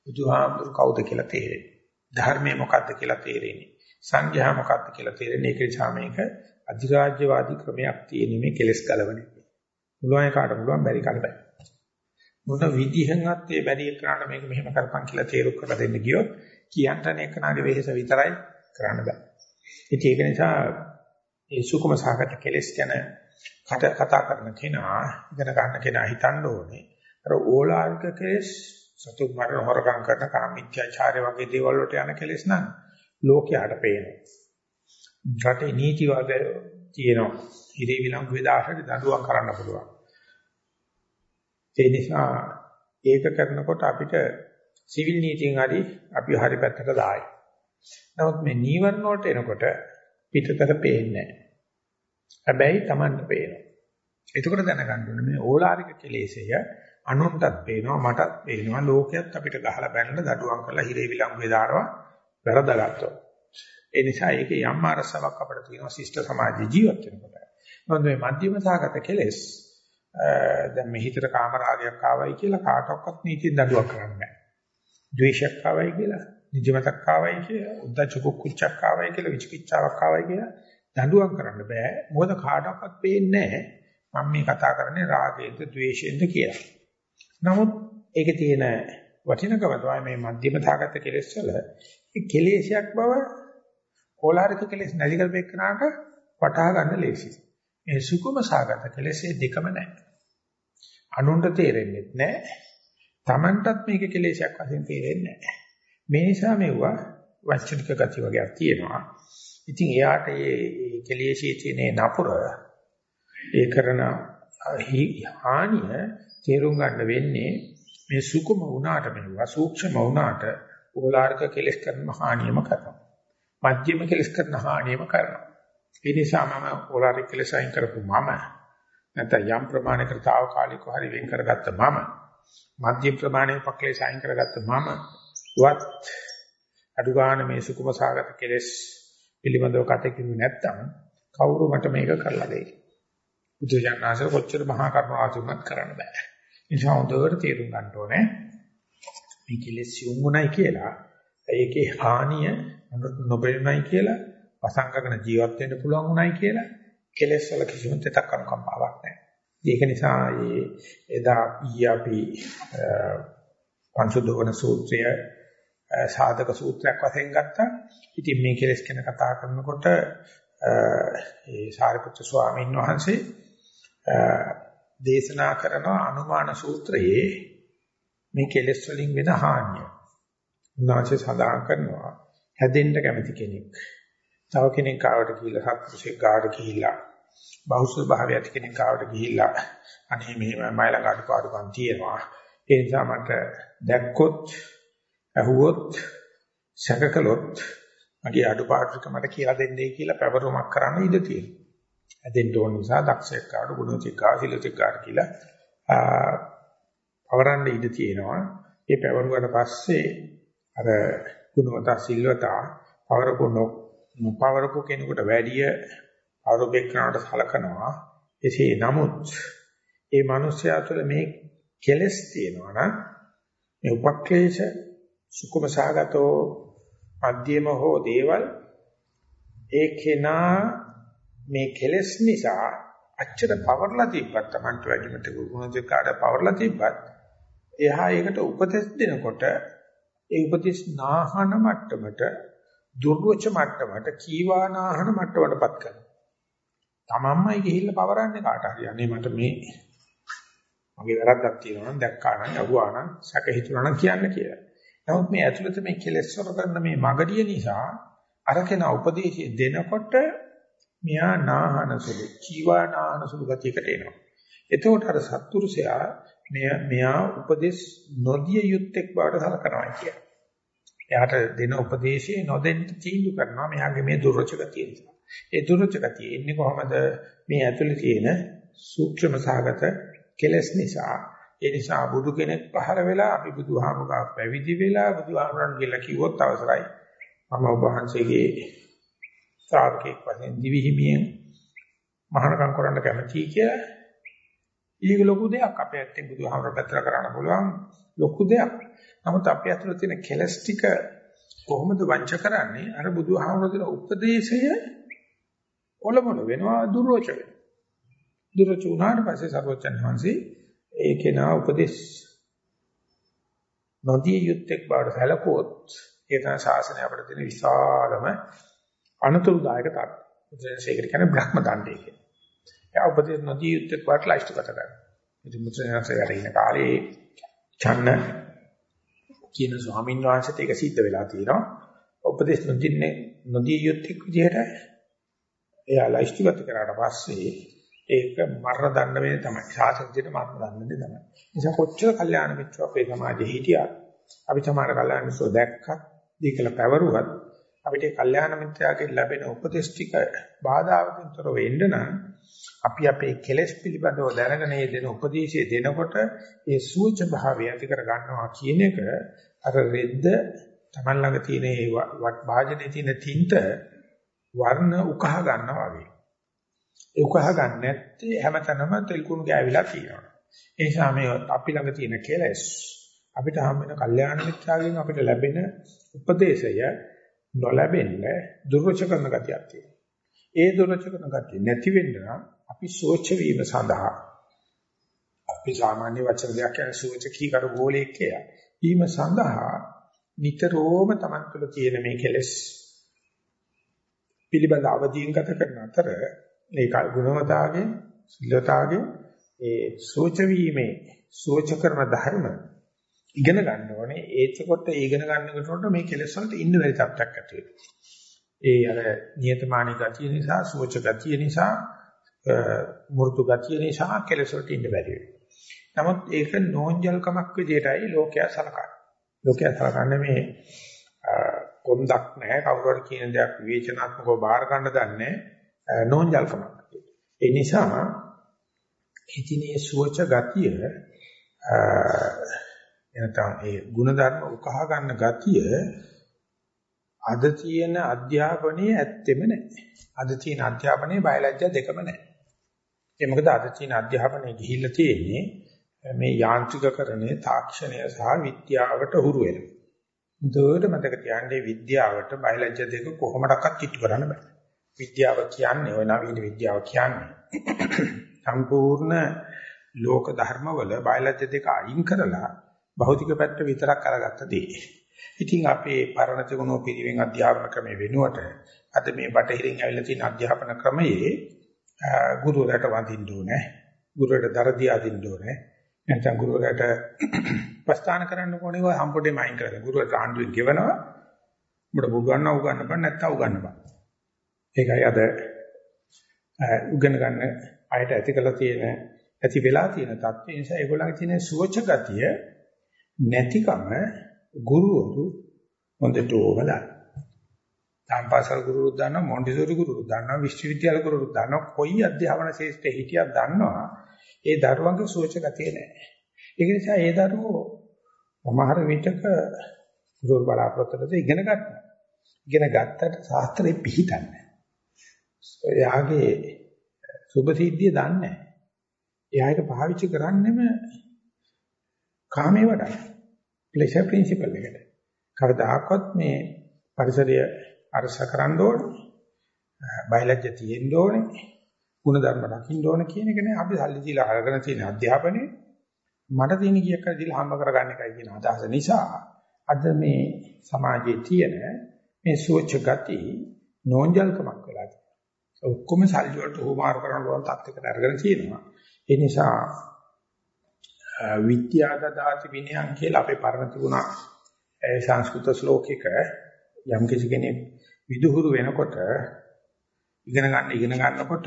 බුදුහාමුදුරු කවුද කියලා තේරෙන්නේ. ධර්මය මොකක්ද කියලා තේරෙන්නේ. සංඝයා මොකක්ද කියලා තේරෙන්නේ. ඒක නිසා මේක අධිරාජ්‍යවාදී ක්‍රමයක් තියෙන මේ කෙලස් ගලවන්නේ. මුලවයි කාට පුළුවන් බැරි කාට බෑ. මොන විදිහෙන්වත් මේ බැරි කරාට මේක මෙහෙම කරපන් කියලා තේරුම් කරලා දෙන්න ගියොත් කියන්න එකනාගේ වෙහෙස විතරයි කරන්න බෑ. ඉතින් ඒක නිසා ඒ සුකුම සාගත කෙලස් ගැන කතා කරන කෙනා ඉගෙන ගන්න කෙනා හිතන්න ඕනේ. අර ඕලාරික කෙලස් සතුන් මරණ හොරකම් කරන කාමීත්‍යාචාරය වගේ දේවල් වලට යන කෙලස් නම් ලෝකයට පේනවා. රටේ නීති වගේ තියෙනවා. ඉරේ විලංගු වේදාහට දඬුවම් කරන්න පුළුවන්. ඒ නිසා ඒක කරනකොට අපිට සිවිල් නීතියෙන් හරි අපි හරි පැත්තට දායි. නමුත් මේ නීවරණ වලට එනකොට පිටතට පේන්නේ නැහැ. හැබැයි Tamanට පේනවා. එතකොට දැනගන්න ඕනේ මේ ඕලාරික කෙලෙසය අනුන්ටත් පේනවා මටත් පේනවා ලෝකයක් අපිට ගහලා බැනලා දඩුවම් කරලා හිරේ විලංගුවේ දානවා වැරදගත්තොත්. ඒ නිසා ඒකේ යම් අරසාවක් අපිට තියෙනවා ශිෂ්ට සමාජ ජීවත් වෙනකොට. මොකද මේ මධ්‍යම සාගත කෙලෙස් දැන් මේ හිතට කාමරාගයක් ආවයි කියලා කාටවත් නීතියෙන් දඩුවක් කරන්න බෑ. ද්වේෂයක් ආවයි කියලා, නිජමතක් ආවයි කියලා, උද්දච්ච කුච්චක් ආවයි කියලා, විචිකිච්ඡාවක් ආවයි කියලා දඬුවම් කරන්න බෑ. මොකද කාටවත් පේන්නේ නැහැ මම මේ කතා කරන්නේ රාගයෙන්ද ද්වේෂයෙන්ද කියලා. නමුත් ඒකේ තියෙන වටිනකම තමයි මේ මධ්‍යම තාගත කෙලෙස් වල ඒ කෙලෙසයක් බව ඕලාරික කෙලෙස් නැති කරපෙන්නාට වටහා ගන්න ලේසියි. මේ සුකුම සාගත කෙලෙසේ දෙකම නැහැ. අනුන්ට තේරෙන්නේ නැහැ. Tamanටත් මේක කෙලෙසයක් වශයෙන් තේරෙන්නේ නැහැ. මේ නිසා මෙවුවා වචනික ගති වගේක් තියෙනවා. ඉතින් එයාට මේ කෙලෙසේ තියෙන නපුර ඒ කරන හානිය තේරුම් ගන්න වෙන්නේ මේ සුකුම වුණාට මේ සූක්ෂම වුණාට ඕලාරික කෙලස් කරන හානියම කරනවා. මධ්‍යම කෙලස් කරන හානියම කරනවා. ඒ නිසා මම ඕලාරික කෙලස් අයින් කරපු මම නැත්නම් යම් ප්‍රමාණයකට తాවකාලිකව හරි වෙන් කරගත්ත මම මධ්‍යම ප්‍රමාණයේ පක්ලේ සායින් කරගත්ත මම වත් අඩුගාන මේ සුකුම සාගත කෙලස් පිළිබඳව කතා කිව්වේ නැත්නම් කවුරු මට මේක කරලා දෙයි. බුදුජානනාංශ කොච්චර මහා කරුණාතුමත් කරන්න බෑ. නිසා හොඳට තේරුම් ගන්න ඕනේ මේ කෙලෙස් යොමුණයි කියලා ඒකේ හානිය නොබෙන්නයි කියලා වසංගකන ජීවත් වෙන්න පුළුවන් උනායි කියලා කෙලෙස් වල කිසිම තෙතක් අනුකම්පාවක් නැහැ. ඒක නිසා මේ එදා ඊ අපි පංචදෝවන සූත්‍රය සාධක සූත්‍රයක් වශයෙන් ගත්තා. ඉතින් මේ කෙලෙස් ගැන කතා කරනකොට ඒ සාරිපුත්‍ර ස්වාමීන් වහන්සේ දේශනා කරන අනුමාන සූත්‍රයේ මේ කෙලෙස් වලින් වෙන හානිය. උන්වහන්සේ සඳහන් කරනවා හැදෙන්න කැමති කෙනෙක්. තව කෙනෙක් ආවට ගිහිල්ලා සත්පුරුෂෙක් ගාවට ගිහිල්ලා බහුසුර භාවය ඇති කෙනෙක් ආවට ගිහිල්ලා අනේ මෙහෙම මයි ළඟ අඩපාඩුකම් තියෙනවා. ඒ නිසා මට දැක්කොත් අහුවොත් සැකකලොත් මගේ අඩුපාඩුක මට කියලා දෙන්නයි කියලා පැවරුමක් කරන්න ඉඩ තියෙනවා. ඇදෙන්න ඕන නිසා දක්ෂයෙක් කාට ගුණෝතික කාසිලතික කාට කියලා පවරන්න ඉඩ තියෙනවා. ඒ පැවරුවාට පස්සේ අර ගුණවතා සිල්වතා පවරපු නොපවරපු කෙනෙකුට වැඩිය ආරෝපේක්ෂණයට සලකනවා. එසේ නමුත් ඒ මිනිස්යා තුළ මේ කෙලස් තියෙනවා නම් මේ උපක්ලේශ සුකුම සාගතෝ මධ්‍යම හෝ දේවල් ඒ කෙනා මේ කෙලස් නිසා අච්චර පවර්ලා තිබ්බත් Tamanට වැඩිමට ගුණජ කාඩ පවර්ලා තිබ්බත් එහා ඒකට උපදෙස් දෙනකොට ඒ උපදෙස් නාහන මට්ටමට දුර්වච මට්ටමට කීවානාහන මට්ටමටපත් කරනවා. තමන්මයි ගිහිල්ලා පවරන්නේ කාට හරි. අනේ මට මේ මගේ වැරද්දක් තියෙනවා නම් දැක්කා නම් අහුවා නම් සැක හිතුණා නම් කියන්න කියලා. නමුත් මේ ඇතුළත මේ කෙලෙස් වල කරන මේ මගඩිය නිසා අරකෙන උපදේශය දෙනකොට මෙයා නාහන සුළු, ජීවා නාහන සුළු ගතියකට එනවා. එතකොට අර සත්පුරුෂයා මෙයා මෙයා උපදේශ නොදිය යුත්තේක් බවට සලකනවා කියන්නේ. එයාට දෙන උපදේශය නොදෙන්න තීන්දුව කරනවා මෙයාගේ මේ දුර්වච ගතිය නිසා. ඒ දුර්වච ගතිය එන්නේ කොහොමද? මේ ඇතුලේ තියෙන සූක්ෂම සාගත කෙලස් නිසා. ඒ නිසා බුදු කෙනෙක් පහළ වෙලා අපි බුදුහාමුදුරුවෝ පැවිදි වෙලා බුදුහාමුදුරන් කියලා කිව්වොත් අවසරයි. මම ඔබ වහන්සේගේ ශ්‍රාවකෙක් වශයෙන් දිවිහිමියෙන් මහානකම් කරන්න කැමතියි කියලා. ඊක ලොකු දෙයක් අපේ ඇත්තෙන් බුදුහාමුදුරුවෝ පැත්තට කරන්න පුළුවන් ලොකු දෙයක්. නමුත් අපේ අතුල තියෙන කෙලස් ටික කොහොමද වංච කරන්නේ? අර බුදුහාමුදුරුවෝ උපදේශය ඔලමුණ වෙනවා දුර්වච වෙනවා. දුර්වච උනාට පස්සේ සර්වචන් වහන්සේ ඒකේ නා උපදේශ නොදී යුත්තේක් බවට සැලකුවොත් ඒ තමයි ශාසනය අපිට දෙන විශාලම අනතුරුදායක තත්ත්වය. මුද්‍රණසේකර කියන්නේ බ්‍රහ්ම දණ්ඩේ කියන්නේ. එයා උපදේශ නොදී යුත්තේක් බවට ලයිස්ට් කර ගන්නවා. ඉතින් මුද්‍රණසේකර වැඩ ඉන්න කාලේ ඡන්න කියන ස්වාමීන් වහන්සේට ඒක සිද්ධ වෙලා තියෙනවා. උපදේශ නොදින්නේ නොදී යුත්තේක් විදිහට එයා ලයිස්ට් ගත කරාට පස්සේ ඒක මරණ දන්න වෙන්නේ තමයි. ශාසනයට මරණ දන්න දෙ තමයි. නිසා කොච්චර කල්යාණ මිත්‍ර අපේ සමාජයේ හිටියත් අපි සමහර කල්යාණ මිත්‍රෝ දැක්කත් දීකල පැවරුවත් අපිට කල්යාණ මිත්‍යාගේ ලැබෙන උපදේශ ටික බාධාවකින් තොර වෙන්න නම් අපි අපේ කෙලෙස් පිළිබඳව දැනගෙන මේ දෙන උපදේශය දෙනකොට ඒ සූච භාවය ඇති කර ගන්නවා කියන එක අර රෙද්ද Taman ළඟ තියෙන ඒ වාජනේ තියෙන තින්ත වර්ණ උකහා ගන්නවා වගේ. ඒ උකහා ගන්න නැත්තේ හැමතැනම තෙල් කුණු ගෑවිලා තියෙනවා. ඒ නිසා මේ අපි ළඟ තියෙන කෙලෙස් අපිට හම් වෙන කල්යාණ මිත්‍යාගෙන් අපිට ලැබෙන උපදේශය නොලැබෙන්න දුර්වච කරන ගතියක් තියෙනවා. ඒ දුර්වච කරන ගතිය නැති වෙන්න නම් අපි සෝච වීම සඳහා අපි සාමාන්‍ය වචන දෙයක් කියන්නේ සෝච කීකර ගෝලයක් කියලා. ඊම සඳහා නිතරම Taman තුළ තියෙන මේ කෙලෙස් පිළිබඳ අවදීන් ගත කරන අතර ඒ ගුණවතාගේ සිල්වතාගේ ඒ සෝච වීමේ සෝච කරන ධර්ම ඉගෙන ගන්න ඕනේ ඒකකොට ඉගෙන ගන්නකොට මේ කෙලෙස් වලට ඉන්න බැරි තත්ත්වයක් ඇති වෙනවා. ඒ අර නියතමානී ගතිය නිසා සෝච ගතිය නිසා මෘදු ගතිය නිසා කෙලෙස් වලට ඉන්න බැරි නමුත් ඒක නෝන්ජල්කමක් විදිහටයි ලෝකයා සලකන්නේ. ලෝකයා සලකන්නේ මේ කොන්දක් නැහැ කවුරු හරි කියන දෙයක් විවේචනාත්මකව බාර ගන්න දන්නේ නෝන්ජල්කමක්. ඒ නිසා ඉතිනේ සුවච ගතිය එනතම් ඒ ಗುಣධර්ම උකහා ගන්න ගතිය අද තියෙන අධ්‍යාපනයේ ඇත්තෙම නැහැ. අද තියෙන අධ්‍යාපනයේ බයලජ්ජා දෙකම නැහැ. ඒ මොකද අද තියෙන අධ්‍යාපනයේ ගිහිල්ලා තියෙන්නේ මේ යාන්ත්‍රිකකරණය, තාක්ෂණය සහ විද්‍යාවට හුරු වෙනවා. දුරට මතක තියාගන්න විද්‍යාවට බයලජ්ජා දෙක කොහොමඩක්වත් කිට්ටු කරන්න බෑ. විද්‍යාව කියන්නේ ඔය නවීන විද්‍යාව කියන්නේ සම්පූර්ණ ලෝක ධර්මවල බයලජ්ජා දෙක අයින් කරලා භෞතික පැත්ත විතරක් අරගත්ත දේ. ඉතින් අපේ පරණ තිබුණු පිරිවෙන් අධ්‍යාපන ක්‍රමයේ වෙනුවට අද මේ බටහිරින් ඇවිල්ලා තියෙන අධ්‍යාපන ක්‍රමයේ ගුරුවරට වඳින්න ඕනේ. ගුරුවරට දරදී අදින්න ඕනේ. නැත්නම් ගුරුවරට ප්‍රස්ථාන කරන්න ඕනේ ඔය හම්පොඩේ මයින් කරලා. ගුරුවරට ආණ්ඩුවෙන් ගෙවනවා. උඹට බුගන්න උගන්න බෑ නැත්නම් උගන්න බෑ. ඒකයි අද උගන ගන්න අයට ඇති කළ තියෙන ඇති වෙලා තියෙන தත්ත්වය නිසා ඒගොල්ලන්ගේ තියෙන සුවච ගතිය නැතිකම ගුරුවරු හොඳට ඕවලා. තාම්පාසල් ගුරුවරුත් දන්නවා මොන්ටිසෝරි ගුරුවරුත් දන්නවා විශ්වවිද්‍යාල ගුරුවරුත් දන්නවා කොයි අධ්‍යාපන ශාස්ත්‍රයේ හිටියක් දන්නවා ඒ දරුවන්ගේ සුවච ගතිය නැහැ. ඒක නිසා ඒ දරුවෝ සමහර විටක ගුරු බලාපොරොත්තුද ඉගෙන ගන්නවා. ඉගෙන ගත්තට ශාස්ත්‍රේ පිහිටන්නේ එයාගේ සුභ සිද්ධිය දන්නේ නැහැ. එයා ඒක පාවිච්චි කරන්නෙම කාමේ වඩා. ප්ලෙෂර් ප්‍රින්සිපල් එකට. කවදාකවත් මේ පරිසරය අරස කරන්න ඕනේ. බයලජ්‍ය තියෙන්න ඕනේ. ಗುಣධර්ම රකින්න ඕනේ කියන එක නේ අපි සල්ලි දීලා අරගෙන තියෙන අධ්‍යාපනයේ මට තියෙන කීයක් හරි දීලා හම්බ කරගන්න එකයි කියන අදහස නිසා අද මේ සමාජයේ තියෙන මේ සෝච ගති නෝන්ජල්කමක් වෙලා තියෙනවා. ඔක්කොම සල්ලි වලට හොමාරු කරන ලෝක තත්ත්වයකට අරගෙන තියෙනවා. ඒ නිසා විද්‍යාදාති විනයන් කියලා අපේ පරණ තිබුණා ඒ සංස්කෘත ශ්ලෝකයක යම් කිසි කෙනෙක් විදුහුරු වෙනකොට ඉගෙන ගන්න ඉගෙන ගන්නකොට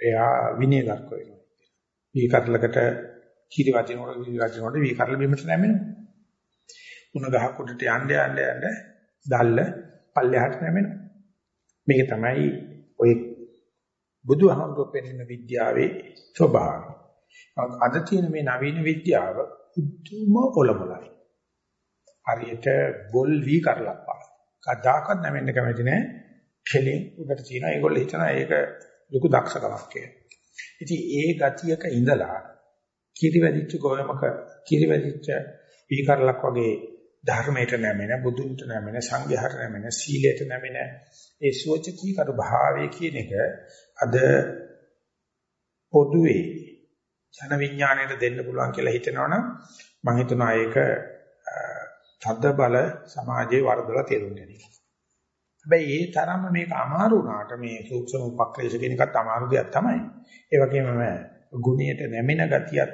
එයා විනයගත වෙනවා. මේ කරලකට කිරි වදිනකොට කිරි වදිනකොට මේ කරල බිමට නැමෙනවා. උණ ගහක් උඩට යන්න යන්න යන්න දැල්ල පල්ලෙහාට නැමෙනවා. මේක තමයි ඔය බුදුහාමුදුරුවෝ පෙන්වන විද්‍යාවේ ස්වභාවය. අද තියෙන මේ නවීන විද්‍යාව උතුම ඔලමුලයි. හරියට බොල් වී කරලක් පාන. කදාකත් නැමෙන්න කැමති නෑ. කෙලින් උඩට තියෙනවා. ඒගොල්ලෝ හිතනවා ඒක ලොකු දක්ෂකමක් කියලා. ඉතින් ඒ ගතියක ඉඳලා කිරිවැදිච්ච ගෝයමක කිරිවැදිච්ච වී කරලක් වගේ ධර්මයට නැමෙන බුදුන්ට නැමෙන සංඝයාට නැමෙන සීලයට නැමෙන ඒ සෝචකී කරු භාවය කියන එක අද පොදුවේ ජන විඥාණයට දෙන්න පුළුවන් කියලා හිතනවනම් මම හිතනවා ඒක තද බල සමාජයේ වරදලා තේරුම් ගැනීම. හැබැයි ඒ තරම්ම මේක අමාරු වුණාට මේ සූක්ෂම උපක්‍රේෂ කියන එකත් අමාරු දෙයක් තමයි. ඒ වගේම ගුණයට නැමෙන ගතියත්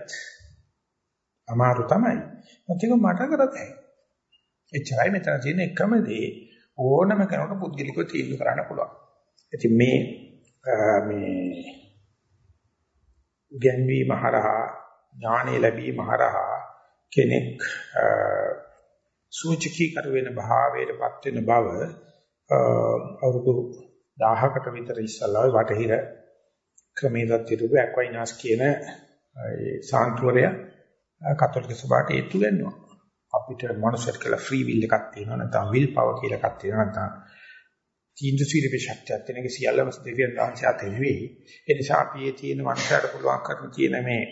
අමාරු තමයි. ඒක මට කරතයි. එච්චරයි මෙතන තියෙන එකම දේ ඕනම කෙනෙකුට පුද්ගලිකව තීන්දුව කරන්න පුළුවන්. ඉතින් මේ මේ ගැන්වීම හරහා ඥානෙ ලැබීම හරහා කෙනෙක් සූචකී කර වෙන භාවයටපත් වෙන බව අවුරුදු 1000කට විතර ඉස්සල්ලා වටහිර ක්‍රමයේ දත්තිරුව ඇක්වයිනාස් කියන ඒ සාන්තුවරය කතෝලික සභාවට ඒත්තු වෙනවා. අපිට මනුස්සයෙක් කියලා ෆ්‍රී විල් එකක් තියෙනවා නැත්නම් විල් පවර් කියලා එකක් තියෙනවා නැත්නම් තීන්දුව සීලේ ශක්තියක් තියෙන එක සියල්ලම දෙවියන් වහන්සේට නෙවෙයි. ඒ නිසා අපි මේ තියෙන මනුස්සයට පුළුවන් කරන තියෙන මේ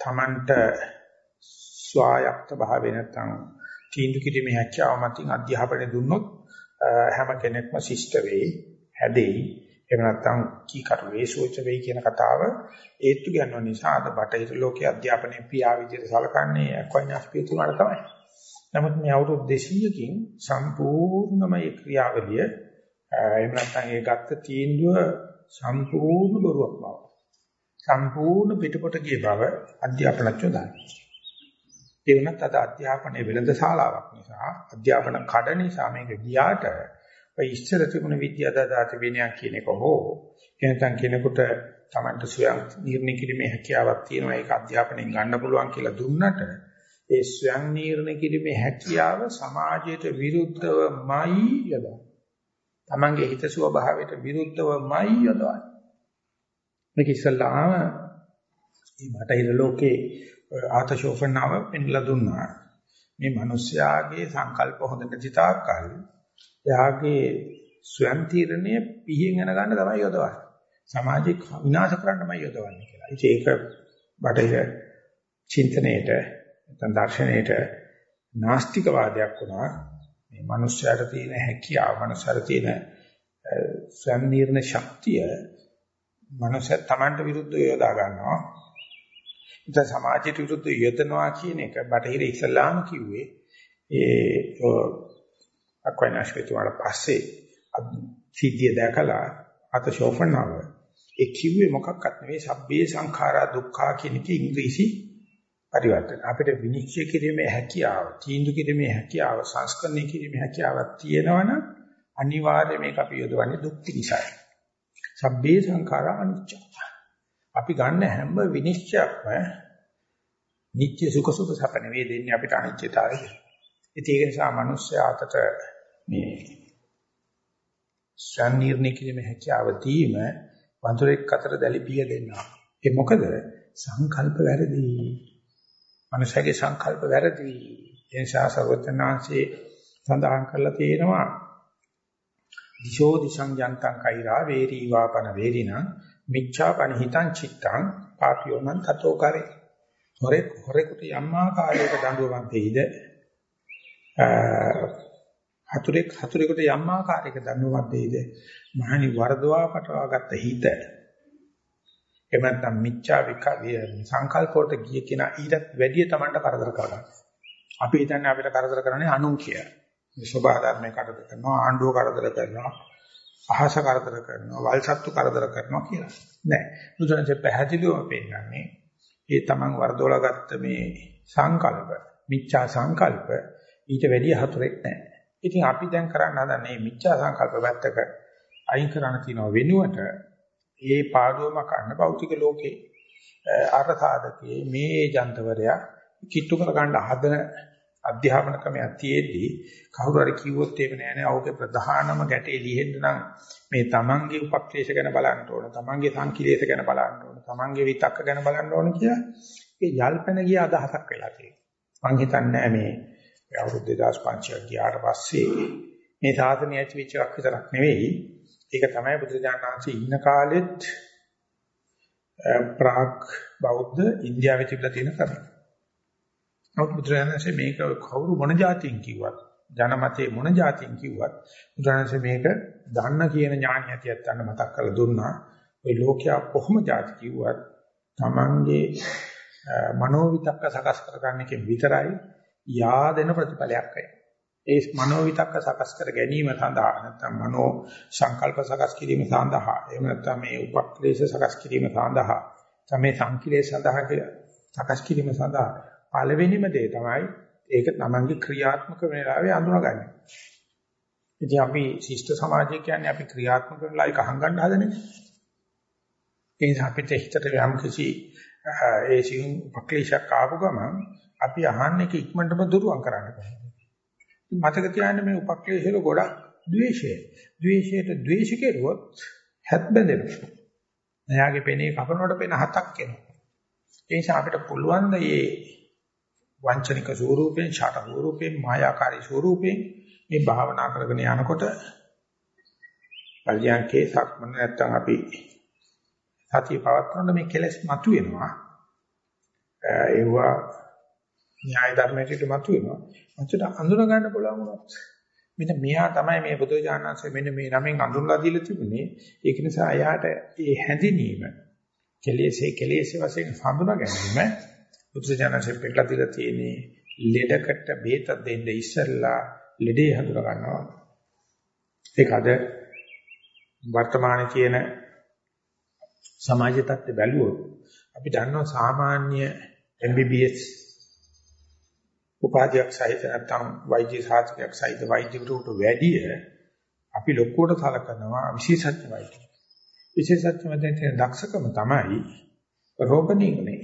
තමන්ට ස්වායක්ත භාවය නැත්නම් තීන්දුව කිරීමේ හැකියාව මතින් අධ්‍යාපනය දුන්නොත් හැම කෙනෙක්ම ශිෂ්ට වෙයි, හැදෙයි. එහෙම නැත්නම් කීකරු වේසෝච වෙයි කියන කතාව ඒත්තු ගන්නව නිසා අද බටහිර ලෝකයේ අධ්‍යාපනයේ පියා විදිහට සලකන්නේ අක්වයිනාස් පියතුමාට තමයි. නමුත් මේ අවුරුදු 200කින් සම්පූර්ණම ඒ ක්‍රියාවලිය එහෙම නැත්නම් ඒ ගත්ත තීන්දුව සම්පූර්ණ බොරුවක් බව. සම්පූර්ණ පිටපොට ගිය බව අධ්‍යාපනඥයෝ දන්නවා. ඒ වුණත් අද අධ්‍යාපනයේ වෙළඳ ශාලාවක් නිසා අධ්‍යාපන කඩ නිසා මේක ගියාට ඔය ඉස්සර තිබුණ විද්‍යාදාත විනයක් කියන එක හෝ එනතන් කෙනෙකුට Tamanට ස්වයං නිර්ණය කිරීමේ හැකියාවක් තියෙනවා ඒක අධ්‍යාපනයෙන් ගන්න පුළුවන් කියලා දුන්නට ඒ ස්වයං නිර්ණය කිරීමේ හැකියාව සමාජයට විරුද්ධවමයි යදා. Tamanගේ හිත ස්වභාවයට විරුද්ධවමයි යදවන්නේ. මේක ඉස්සල්ලාම මේ බටහිර ලෝකේ ආතශෝෆනාව පෙන්ලා දුන්නා. මේ මිනිස්යාගේ සංකල්ප හොඳට තිතාකල් එයාගේ ස්වයං තීරණය පිහින් යන ගන්න තමයි යොදවන්නේ. සමාජය විනාශ කරන්නමයි යොදවන්නේ කියලා. ඉතින් ඒක බටහිර චින්තනයේට නැත්නම් දර්ශනයේට නාස්තිකවාදයක් වුණා. මේ මිනිස්යාට තියෙන හැකියාව, මිනිස්යාට තියෙන ස්වයං නිර්ණ ශක්තිය මනස තමන්ට විරුද්ධව යොදා ගන්නවා. ඉතින් සමාජයට විරුද්ධව යොදනවා කියන එක බටහිර ඉස්ලාම කිව්වේ ඒ අක්වයිනාස්කේතුමාට පස්සේ සිද්ධිය දැකලා අතශෝපනාව ඒ කිව්වේ මොකක්වත් නෙවෙයි සබ්බේ සංඛාරා දුක්ඛා කියන එක ඉංග්‍රීසි පරිවර්තන. අපිට විනිශ්චය කිරීමේ හැකියාව, තීන්දුව කිරීමේ හැකියාව, සංස්කරණය කිරීමේ හැකියාවක් තියෙනවනම් අනිවාර්යයෙන් මේක අපි යොදවන්නේ දුක් නිසායි. සබ්බේ සංඛාරා අනිච්ච. අපි ගන්න හැම විනිශ්චයක්ම නිත්‍ය සුඛ සුඛ සැප නෙවෙයි දෙන්නේ අපිට අනිත්‍යතාවය. ඉතින් ඒක නිසා මිනිස්සයා අතට මේ ශානීර්ණි කිරීමේ හැකියාව දීම වඳුරෙක් අතර දැලිපිය දෙන්නා. ඒ මොකද සංකල්ප වැරදි. මනුෂයාගේ සංකල්ප වැරදි. ඒ නිසා සර්වඥාන්සේ සඳහන් කරලා තියෙනවා දිශෝ දිශං යන්තං කෛරා වේරී වාපන වේරිණං මිච්ඡාපන හිතං චිත්තං පාපියෝනං තතෝ කරේ. හොරෙක් හොරෙකුට යම් ආකාරයක දඬුවමක් දෙයිද? හතුරෙක් හතුරෙකුට යම් ආකාරයක දඬුවමක් දෙයිද? මහණි වරදවා පටවාගත්ත හිත එහෙම නැත්නම් මිච්ඡා විකල්ප සංකල්ප වලට ගිය කෙනා ඊටත් වැඩිය Tamanට කරදර කරගන්නවා අපි හිතන්නේ අපිට කරදර කරන්නේ අනුන් කියලා. ස්වභාව ධර්මයේ කරදර කරනවා ආණ්ඩුව කරදර කරනවා අහස කරදර කරනවා වල්සත්තු කරදර කරනවා කියලා. නෑ. බුදුරජාණන්සේ පැහැදිලිවම පෙන්නන්නේ ඒ තමන් වර්ධවලා ගත්ත මේ සංකල්ප මිච්ඡා සංකල්ප ඊට වැඩිය හතුරෙක් නෑ. ඉතින් අපි දැන් කරන්න හදන්නේ මිච්ඡා සංකල්ප පැත්තක අයින් කරන්න තියෙන වෙනුවට ඒ පාඩුවම කරන්න භෞතික ලෝකේ අර්ථාදකේ මේ ජන්තවරයා කිට්ටු කර ගන්න හදන අධ්‍යාපන ක්‍රමයක් තියේදී කවුරු හරි කිව්වොත් එහෙම නෑ නේ. අවුගේ ප්‍රධානම ගැටේ ලිහෙන්න නම් මේ තමන්ගේ උපක්ලේශ ගැන බලන්න ඕන තමන්ගේ සංකීලේශ ගැන බලන්න ඕන තමන්ගේ විතක්ක ගැන බලන්න ඕන කියලා ඒ යල්පැන ගිය අදහසක් වෙලා තියෙනවා. මං හිතන්නේ මේ අවුරුදු 2500 ගියාට පස්සේ මේ සාසනය ඇති වෙච්ච එකක් විතරක් නෙවෙයි. ඒක තමයි බුදුරජාණන් වහන්සේ ඉන්න කාලෙත් ප්‍රාග් බෞද්ධ ඉන්දියාවේ තිබිලා තියෙන කරුණ. නමුත් බුදුරජාණන් වහන්සේ මේක කවුරු මොන જાතියෙන් කිව්වත් ජනමතේ මොන જાතියෙන් කිව්වත් බුදුරජාණන් වහන්සේ මේක දන්න කියන ඥාණිය ඇතියත් අන්න මතක් කරලා දුන්නා. ওই ලෝකයා කොහොම જાති කිව්වත් Tamange මනෝවිතක්ක සකස් කරගන්න එකෙන් විතරයි යාදෙන ප්‍රතිඵලයක් වෙන්නේ. ඒ මනෝවිතක්ක සකස් කර ගැනීම සඳහා නැත්නම් මනෝ සංකල්ප සකස් කිරීම සඳහා එහෙම නැත්නම් මේ උපක්ලේශ සකස් කිරීම සඳහා තමයි සංකලේශ සඳහා සකස් කිරීම සඳහා පළවෙනිම දේ තමයි ඒක තමන්ගේ ක්‍රියාත්මක වෙලාවේ අඳුනගන්නේ. ඉතින් අපි ශිෂ්ට සමාජය කියන්නේ අපි ක්‍රියාත්මක වෙලා ඒක අහංගන්න හදන්නේ. ඒ නිසා අපිට හිතට යම් කිසි ඒ සිං පක්ලේශයක් ආපු ගමන් අපි අහන්නේ ඒක ඉක්මනටම දුරුවන් කරන්න බෑ. මතක තියාගන්න මේ උපක්ලේශ වල ගොඩක් ද්වේෂය. ද්වේෂයට ද්වේෂ කෙරුවොත් හැත් බැඳෙනවා. එයාගේ පෙනේ කපනකොට පෙන හතක් එනවා. ඒ නිසා අපිට පුළුවන් මේ වංචනික ස්වරූපයෙන්, ඡාට ස්වරූපයෙන්, මායාකාරී ස්වරූපයෙන් මේ භාවනා කරගෙන යනකොට පල්යන්කේ සක්මන නැත්තම් අපි සතිය පවත්වනකොට මේ කෙලෙස් මතුවෙනවා. ඒවා න්‍යාය ධර්මයට මතුවෙනවා. මතුවට අඳුන ගන්න පුළුවන් වුණොත් මෙන්න මෙයා තමයි මේ බුදුජානනාංශය මෙන්න මේ නමෙන් අඳුන්ලා දීලා තිබුණේ. ඒක නිසා එයාට ඒ හැඳිනීම කෙලෙසේ කෙලෙසේ වශයෙන් හඳුනා ගැනීම බුදුසජාණන්සේ පෙන්නලා දීලා තියෙන්නේ ලෙඩකට බේත දෙන්න ඉස්සෙල්ලා ලෙඩේ හඳුනා ගන්නවා. ඒක අද වර්තමානයේ තියෙන සමාජ තත්ත්වය බැලුවොත් අපි දන්නවා සාමාන්‍ය MBBS උපාධියක් සහිත නැත්නම් වෛද්‍ය සාධකයක් සහිත වෛද්‍යවරුන්ට වැඩිය අපි ලොකුවට සලකනවා විශේෂඥ වෛද්‍ය. විශේෂඥ වෛද්‍යන්ට දක්ෂකම තමයි රෝග නිర్ణය.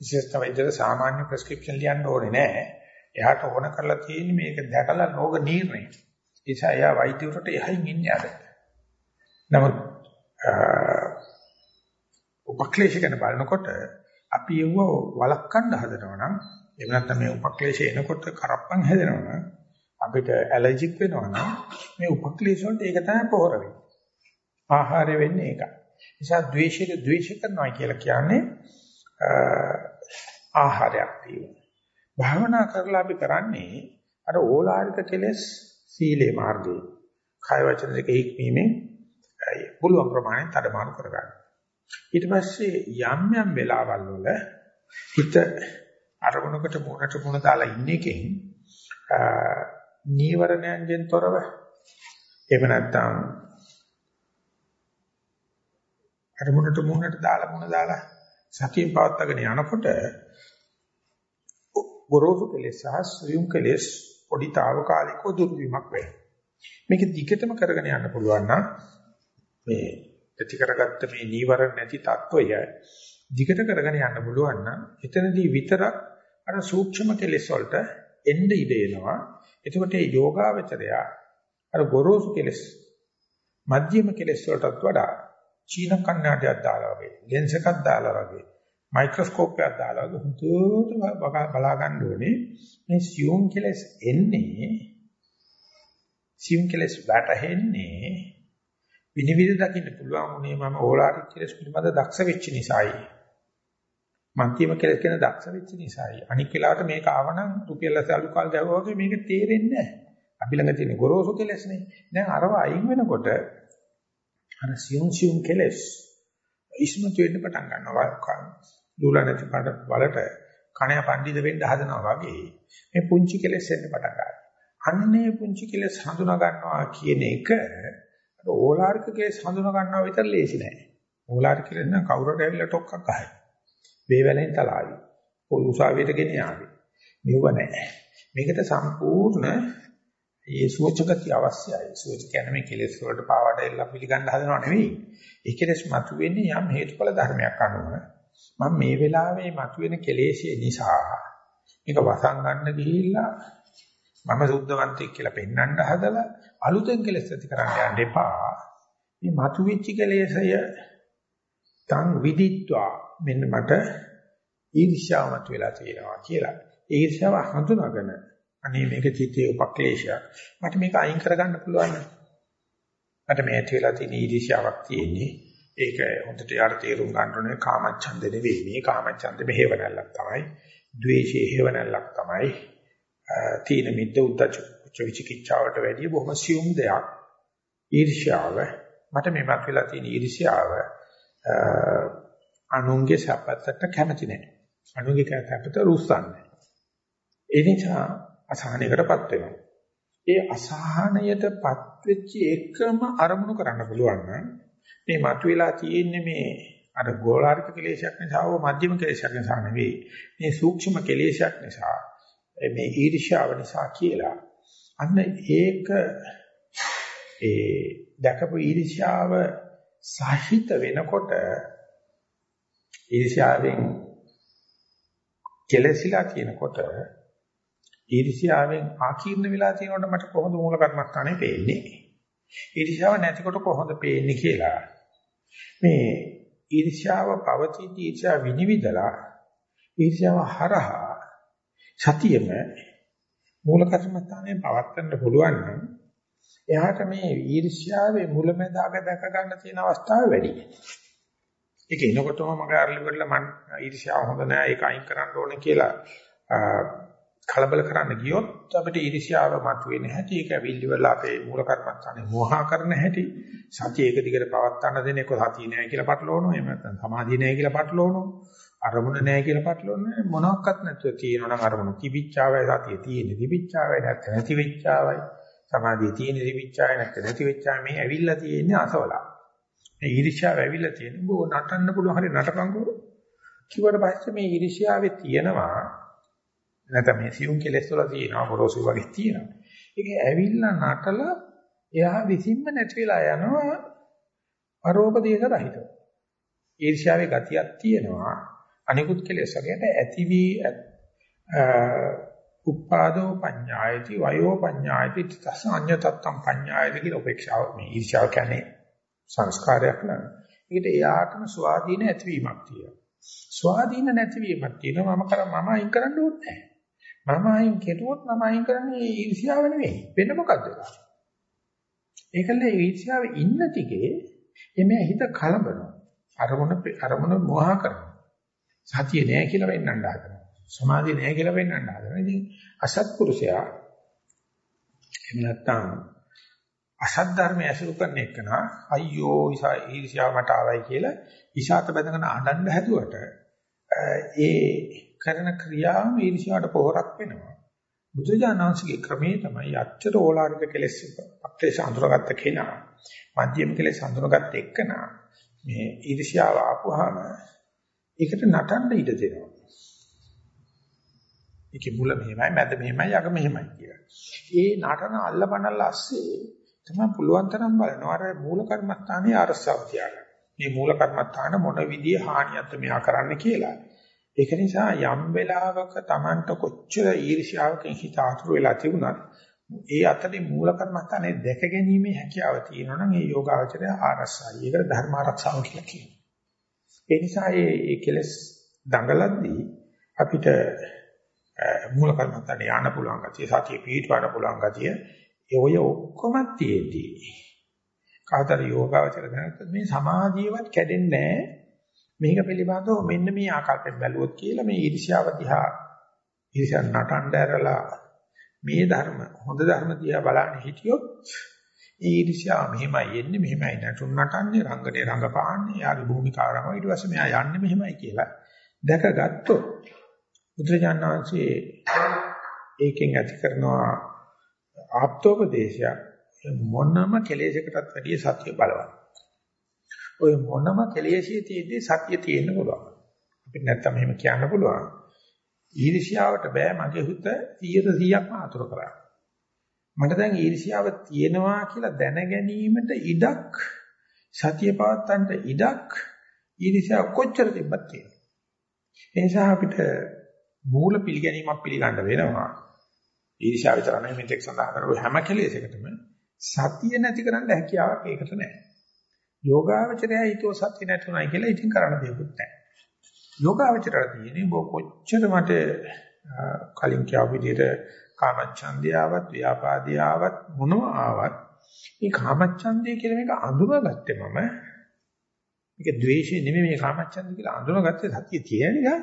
විශේෂඥ වෛද්‍යර සාමාන්‍ය ප්‍රෙස්ක්‍රිප්ෂන් ලියන්න ඕනේ නැහැ. එයාට ඕන කරලා තියෙන්නේ මේක දැකලා රෝග නිర్ణය. ඒසයි ආ වෛද්‍යවරුන්ට එහයින් ඉන්නේ අර. නමුත් උපක්ලේශ ගැන බලනකොට අපි ඒව වළක්වන්න හදනවා නම් එහෙම නැත්නම් මේ උපක්ලේශ එනකොට කරප්පන් හැදෙනවා නම් අපිට ඇලර්ජික් වෙනවා නම් මේ උපක්ලේශ වලට ඒක තමයි පොහොර වෙන්නේ. ආහාරය වෙන්නේ ඒකයි. නිසා ද්වේෂයට ද්වේෂ කරනවා කියලා කියන්නේ ආහාරයක් තියෙනවා. භාවනා කරලා අපි කරන්නේ අර ඕලාරික කෙලෙස් සීලේ මාර්ගයේ කාය වචන දෙක හික්මීමෙන් පුළුවන් ප්‍රමාණයෙන් තඩමාරු කරගන්න. ඊට පස්සේ යම් යම් වෙලාවල් වල හිත අරමුණකට මුණට මුණ දාලා ඉන්න එකෙන් නීවරණයන්ගෙන් තොරව එහෙම නැත්නම් අරමුණට මුණට දාලා මුණ දාලා සතියෙන් පවත්වාගෙන යනකොට ගොරෝසු කෙලෙස් සහ ස්වයං කෙලෙස් පොඩි తాවකාලිකව දුර්විමක් වෙනවා. මේක දිගටම කරගෙන යන්න පුළුවන් නම් මේ ඇති කරගත්ත මේ නීවරණ නැති తত্ত্বය දිගට කරගෙන යන්න පුළුවන් නම් එතනදී විතරක් අර සූක්ෂම කෙලෙස් වලට එන්න ඉඩ එනවා. එතකොට මේ යෝගාවචරය අර ගොරෝසු කෙලෙස් මධ්‍යම කෙලෙස් වලටත් වඩා චීන කන්නාඩියක් දාලා වගේ, ලෙන්ස් එකක් දාලා වගේ, මයික්‍රොස්කෝප් එකක් දාලා වගේ හුදුට බලා ගන්න ඕනේ. මේ සියුම් කෙලෙස් එන්නේ සියුම් කෙලෙස් වැටහෙන්නේ විනිවිද දකින්න පුළුවන් උනේ මම ඕලාරික කෙලස් පිළිබඳ දක්ෂ වෙච්ච නිසායි. මන්තිම කෙලස් කියන දක්ෂ වෙච්ච නිසායි. අනික් වෙලාවට මේක ආවනම් රුපියල් සල්ලු කාල් ගැවුවා වගේ මේක තේරෙන්නේ නැහැ. අපි ළඟ තියෙන ගොරෝසු කෙලස්නේ දැන් අරව අයින් වෙනකොට අර සියුම් සියුම් කෙලස් ඉස්මතු වෙන්න පටන් ගන්නවා. දුල නැති පාට වලට කණය පඬිද වෙන්න හදනවා වගේ මේ පුංචි කෙලෙස් එන්න පටන් ගන්නවා. අන්නේ පුංචි කෙලෙස් හඳුනා ගන්නවා කියන එක අර ඕලාරික කෙලෙස් හඳුනා ගන්නවා විතර ලේසි නෑ. ඕලාරික කෙලෙස් නම් කවුරුට ඇවිල්ලා ටොක්ක්ක් අහයි. වේවැලෙන් තලාවි. උසාවියට ගෙන යාවි. මෙව නෑ. මේකට සම්පූර්ණ ඒ සුවචගතිය අවශ්‍යයි. සුවච කියන්නේ මේ කෙලෙස් වලට පාවඩ එල්ල පිළිගන්න හදනව නෙවෙයි. ඒ කෙලෙස් මතුවෙන්නේ යම් හේතුඵල ධර්මයක් අනුව. මම මේ වෙලාවේ මතුවෙන කෙලෙසිය නිසා මේක වසන් ගන්න ගිහිල්ලා මම සුද්ධවන්තයෙක් කියලා පෙන්වන්න හදලා අලුතෙන් කෙලෙස් ඇති කරන්න යන්න එපා. මේ මතුවෙච්ච කෙලෙසය තං විදිත්වා මෙන්න මට ඊර්ෂ්‍යාව මතුවලා තියෙනවා කියලා. ඊර්ෂ්‍යාව හඳුනාගෙන අනේ මේක චිත්තේ උපක්ලේශයක්. මට මේක අයින් කරගන්න පුළුවන්. මට මේ ඇති වෙලා තියෙන ඊර්ෂ්‍යාවක් තියෙන්නේ. ඒක හොඳට යාර තේරුම් ගන්න ඕනේ කාමච්ඡන්ද නෙවෙයි මේ කාමච්ඡන්ද මෙහෙවණල්ලක් තමයි. ද්වේෂයේ හේවණල්ලක් තමයි. තීන මිද්ද උද්දච්ච විචිකිච්ඡාවට වැඩිය බොහොම සියුම් දෙයක්. ඊර්ෂ්‍යාව මට මේ මත වෙලා තියෙන ඊර්ෂ්‍යාව අනුන්ගේ සැපතට කැමති නැහැ. අනුන්ගේ සැපත රුස්සන්නේ. ඒ නිසා අසහනයකටපත් වෙනවා. ඒ අසහනයටපත් වෙච්ච එකම අරමුණු කරන්න පුළුවන් නම් මේ මතුවලා තියෙන්නේ මේ අර ගෝලාරික කෙලේශයක් නිසා හෝ මධ්‍යම කෙලේශයක් නිසා නෙවෙයි. මේ සූක්ෂම කෙලේශයක් නිසා මේ ඊර්ෂ්‍යාව නිසා කියලා. අන්න ඒක ඒ දැකපු ඊර්ෂ්‍යාව සහිත වෙනකොට ඊර්ෂ්‍යාවෙන් කෙලසිලා තියෙනකොට ඊර්ෂ්‍යාවෙන් ආකීර්ණ වෙලා තියෙනකොට මට කොහොමද මූල කර්මස්ථානේ පේන්නේ? ඊර්ෂ්‍යාව නැතිකොට කොහොමද පේන්නේ කියලා. මේ ඊර්ෂ්‍යාව පවතිද්දී ඊර්ෂ්‍යාව විනිවිදලා ඊර්ෂ්‍යාව හරහා සතියෙම මූල කර්මස්ථානේ පවත්වන්න පුළුවන් නම් එයාට මේ ඊර්ෂ්‍යාවේ මුලැමැදාක දැක ගන්න තියෙන අවස්ථාව වැඩි. ඒක එනකොටම මගේ අරලි කරලා මං ඊර්ෂ්‍යාව හොඳ නෑ ඒක අයින් කරන්න ඕනේ කියලා කලබල කරන්න ගියොත් අපිට ඊර්ෂ්‍යාව මතුවෙන්නේ නැහැටි ඒක ඇවිල්ලි වල අපේ මූල කර්මස්ථානේ මෝහා කරන හැටි සතිය එක දිගට පවත්වන්න දෙන එක සතිය නෑ කියලා පටලවනවා එහෙම නැත්නම් සමාධිය නෑ කියලා පටලවනවා අරමුණ නෑ කියලා පටලවන්නේ මොනවත් නැතුව තියෙනවා නම් අරමුණ තිබිච්චාවයි සතිය තියෙන්නේ තිබිච්චාවයි නැත්නම් නැති වෙච්චාවයි සමාධිය තියෙන්නේ තිබිච්චාවයි නැත්නම් නැති වෙච්චාවයි මේ ඇවිල්ලා තියෙන්නේ අසවලා මේ ඊර්ෂ්‍යාව ඇවිල්ලා තියෙන්නේ බෝ නටන්න පුළුවන් හරි නටපංකෝ කිව්වට පස්සේ මේ ඊර්ෂ්‍යාවේ තියෙනවා නැත්නම් මේ සියුම් කෙලෙස් වල තියෙනවා ගොරෝසු වගේ තියෙනවා. ඒක ඇවිල්ලා නටලා එයා විසින්ම නැති වෙලා යනවා පරෝපදේශ රහිතව. ඊර්ෂ්‍යාවේ ගතියක් තියෙනවා. අනිකුත් කෙලෙස් වගේට ඇති වී උපාදෝ පඤ්ඤායති වයෝ පඤ්ඤායති තස අඤ්ඤතත්තම් පඤ්ඤායති කියලා උපේක්ෂාව මේ ඊර්ෂ්‍යාව කියන්නේ සංස්කාරයක් නෑ. ඒකට එයාටම ස්වාධීන ඇතිවීමක් තියෙනවා. ස්වාධීන නැතිවීමක් තියෙනවා මම කර මම අයින් කරන්න ඕනේ නෑ. මම අයින් කෙරුවොත් මම අයින් කරන්නේ ඊර්ෂ්‍යාව නෙවෙයි. වෙන මොකද්ද? ඒකල ඊර්ෂ්‍යාව ඉන්න තිගේ එමේ හිත කලබනවා. අරමුණ අරමුණ මොහා කරනවා. සතිය නෑ කියලා වෙන්නන්න හදනවා. සමාධිය නෑ කියලා වෙන්නන්න හදනවා. ඉතින් අසත්පුරුෂයා එහෙම නැත්නම් අසත් ධර්මය ඇසුරු කරන එකන අයියෝ ඊර්ෂ්‍යාව මට ආවයි කියලා ඉෂාත බඳගෙන අඬන්න හැදුවට ඒ කරන ක්‍රියාව ඊර්ෂ්‍යාවට පොහොරක් වෙනවා. බුදුජානනාංශගේ ක්‍රමේ තමයි අච්චර ඕලාරික කෙලෙස් පක්ෂේ අඳුරගත්ත කෙනා මධ්‍යම කෙලෙස් අඳුරගත්ත එක්කනා මේ ඊර්ෂ්‍යාව ආපුවාම ඒකට නටන්න ඉඩ දෙනවා. ඒකේ මුල මෙහෙමයි, මැද මෙහෙමයි, අග මෙහෙමයි කියලා. ඒ නටන අල්ලපනල්ල ASCII තමයි පුළුවන් තරම් බලනවා අර මූල කර්මස්ථානයේ අරසාව තියාගන්න. මේ මූල කර්මස්ථාන මොන විදිහේ හානියක්ද මෙයා කරන්න කියලා. ඒක නිසා යම් වෙලාවක Tamanට කොච්චර ඊර්ෂ්‍යාවකින් හිත ආතුරු වෙලා තිබුණත් ඒ අතරේ මූල කර්මස්ථානයේ දැක ගැනීමේ හැකියාව තියෙනවා නම් ඒ යෝගාවචරය ආරසයි. ඒකට ධර්ම ආරක්ෂාව කියලා කියනවා. ඒ නිසා මේ කෙලස් දඟලද්දී අපිට මූල කර්මස්ථානේ යන්න පුළුවන් ගතිය, සතිය පිහිටවන්න පුළුවන් ගතිය, ඒ ඔය ඔක්කොම තියේදී. කාතර යෝගාවචර දැනගත්ත මේ සමාධියවත් කැඩෙන්නේ නැහැ. මේක පිළිබඳව මෙන්න මේ ආකාරයෙන් බැලුවොත් කියලා මේ ඊර්ෂ්‍යාව දිහා ඊර්ෂ්‍යා නටන්න ඇරලා මේ ධර්ම හොඳ ධර්ම දිහා බලන්න හිටියොත් ඊර්ෂ්‍යා මෙහෙමයි එන්නේ මෙහෙමයි නටුන් නටන්නේ රංගනේ රංගපාන්නේ යාගේ භූමිකාව ඊට පස්සේ මෙයා යන්නේ මෙහෙමයි කියලා දැකගත්තොත් බුදුරජාණන්සේ ඒකෙන් ඇති කරනවා ආප්තෝපදේශය මොනම කෙලෙසකටත් වැඩිය සත්‍ය බලවත්. ඔය මොනම කෙලෙසිය තියෙද්දී සත්‍ය තියෙන්න පුළුවන්. අපිට නැත්තම් එහෙම කියන්න පුළුවන්. ඊර්ෂ්‍යාවට බෑ මගේ හිත 100%ක්ම අතුරු කරා. මට දැන් ඊර්ෂ්‍යාව තියෙනවා කියලා දැන ගැනීමට ඉඩක් සතිය පවත්තන්ට ඉඩක් ඊර්ෂ්‍යාව කොච්චර තිබ්බත් තියෙනවා. ඒ නිසා අපිට මූල පිළිගැනීමක් පිළිගන්න වෙනවා. ඊර්ෂ්‍යාව විතර නෙමෙයි මෙතෙක් සඳහන් කරපු හැම කෙලෙසකටම සතිය නැති කරන්න හැකියාවක් ඒකට නැහැ. යෝගාවචරය හිතුව සතිය නැතුණයි කියලා ඉතින් කරන්න දෙයක්වත් නැහැ. යෝගාවචරය තියෙන්නේ බෝ කොච්චර මට කලින් කියව විදිහට කාමච්ඡන්දියාවත් ව්‍යාපාදියාවත් මොනව ආවත් මේ කාමච්ඡන්දිය කියලා මේක අඳුනගත්තේ මම මේක ද්වේෂය නෙමෙයි මේ කාමච්ඡන්දිය කියලා අඳුනගත්තේ සතිය තියෙන නිසා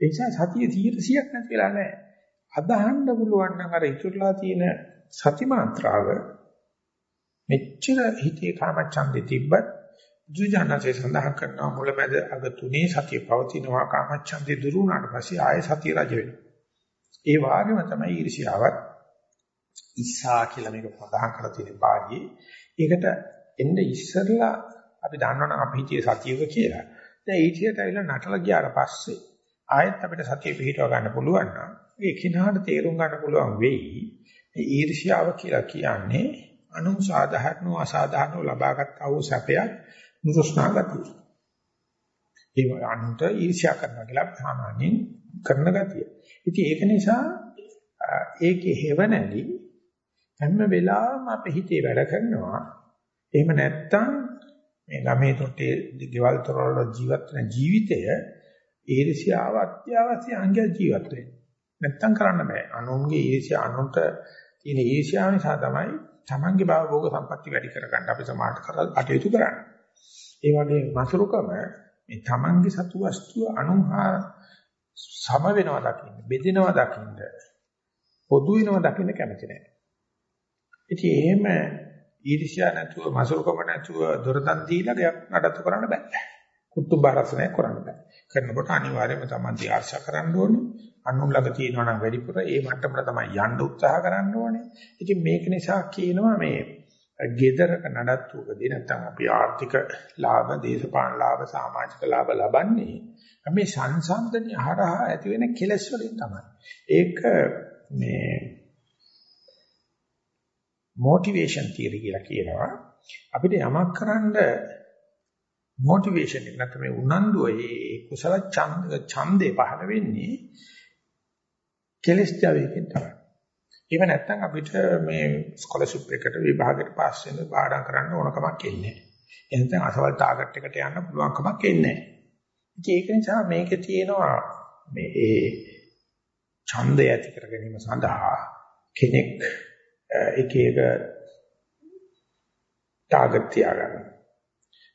ඒ නිසා සතිය 100ක් නැති වෙලා නැහැ. අදහන්න පුළුවන් නම් අර ඉතුරුලා තියෙන සති මාත්‍රාව මෙච්චර හිතේ කාමච්ඡන්දේ තිබ්බත් දුජානසේ සඳහන් කරනවා මුලමැද අග තුනේ සතිය පවතිනවා කාමච්ඡන්දේ දුරු වුණාට පස්සේ ආයෙ සතිය රජ වෙනවා. ඒ වගේම තමයි ඊර්ෂියාවත් ඉස්සා කියලා මේක සඳහන් කරලා තියෙන පාළියේ. ඒකට එන්න ඉස්සරලා අපි දන්නවනම් අපි හිතියේ සතියක කියලා. දැන් ඊටියට ඇවිල්ලා නටලා ගියාට පස්සේ ආයෙත් අපිට සතිය පිහිටව ගන්න පුළුවන් නම් ඒ කිනාට තේරුම් ගන්න පුළුවන් වෙයි. මේ ඊර්ෂ්‍යාව කියලා කියන්නේ අනු සාධාරණව අසාධාරණව ලබාගත් ආවෝ සැපයක් නුරුස්නා ගතිය. ඒ අනුන්ට ඊර්ෂ්‍යා කරනවා කියලා සාමාන්‍යයෙන් කරන ගතිය. ඉතින් ඒක නිසා ඒකේ හේව නැලි හැම වෙලාවෙම අපේ හිතේ වැඩ කරනවා. එහෙම නැත්තම් මේ ළමේ තොටේ ගෙවල් තොරවල ජීවත් වෙන ජීවිතය ඊර්ෂ්‍යාව අත්‍යවශ්‍ය අංගය ජීවත් වෙන්න. නැත්තම් කරන්න බෑ. අනුන්ගේ ඊර්ෂ්‍යා අනුන්ට තියෙන ඊර්ෂ්‍යාව නිසා තමයි Tamange භව භෝග සම්පatti වැඩි කරගන්න අපි සමාජ කරලා කටයුතු කරන්නේ. ඒ වගේ මසුරුකම මේ Tamange සතු වස්තුව අනුහා සම වෙනවා දකින්න, බෙදෙනවා දකින්න, පොදු වෙනවා දකින්න කැමති නැහැ. ඉතින් එහෙම ඊර්ෂ්‍යා නැතුව මසුරුකම නැතුව දොරතන් දීලා ගයක් නඩත්තු කරන්න බෑ. කුතුම් බාරසනය කරන්න බෑ. කරනකොට අනිවාර්යයෙන්ම තමයි දිආශා කරන්න ඕනේ. අනුන් ළඟ තියෙනවා නම් වැඩිපුර ඒ මට්ටමට තමයි යන්න උත්සාහ කරන්න ඕනේ. ඉතින් මේක නිසා කියනවා මේ ගෙදරක නඩත්තුකදී නැත්නම් අපි ආර්ථික ලාභ, දේශපාලන ලාභ, සමාජික ලාභ ලබන්නේ මේ සංසන්දනය හරහා ඇති වෙන කෙලෙස් වලින් තමයි. ඒක මේ මොටිවේෂන් තියරි කියලා කියනවා. අපිට යමක් කරන්න මොටිවේෂන් එක නැත්නම් මේ උනන්දුව ඒ කුසල ඡන්දේ පහළ වෙන්නේ කෙලස් ජවයකින් තමයි. එහෙම නැත්නම් අපිට මේ ස්කෝලර්ෂිප් එකට විභාගයට පාස් වෙන්න පාඩම් කරන්න ඕන කමක් එන්නේ නැහැ. එහෙනම් අසවල් ටාගට් එකට යන්න පුළුවන් කමක් එන්නේ නැහැ. ඉතින් ඒක නිසා මේකේ තියෙනවා මේ ඒ ඡන්දය ඇති කර ගැනීම සඳහා කෙනෙක් එක එක ටාගට් තියාගන්න.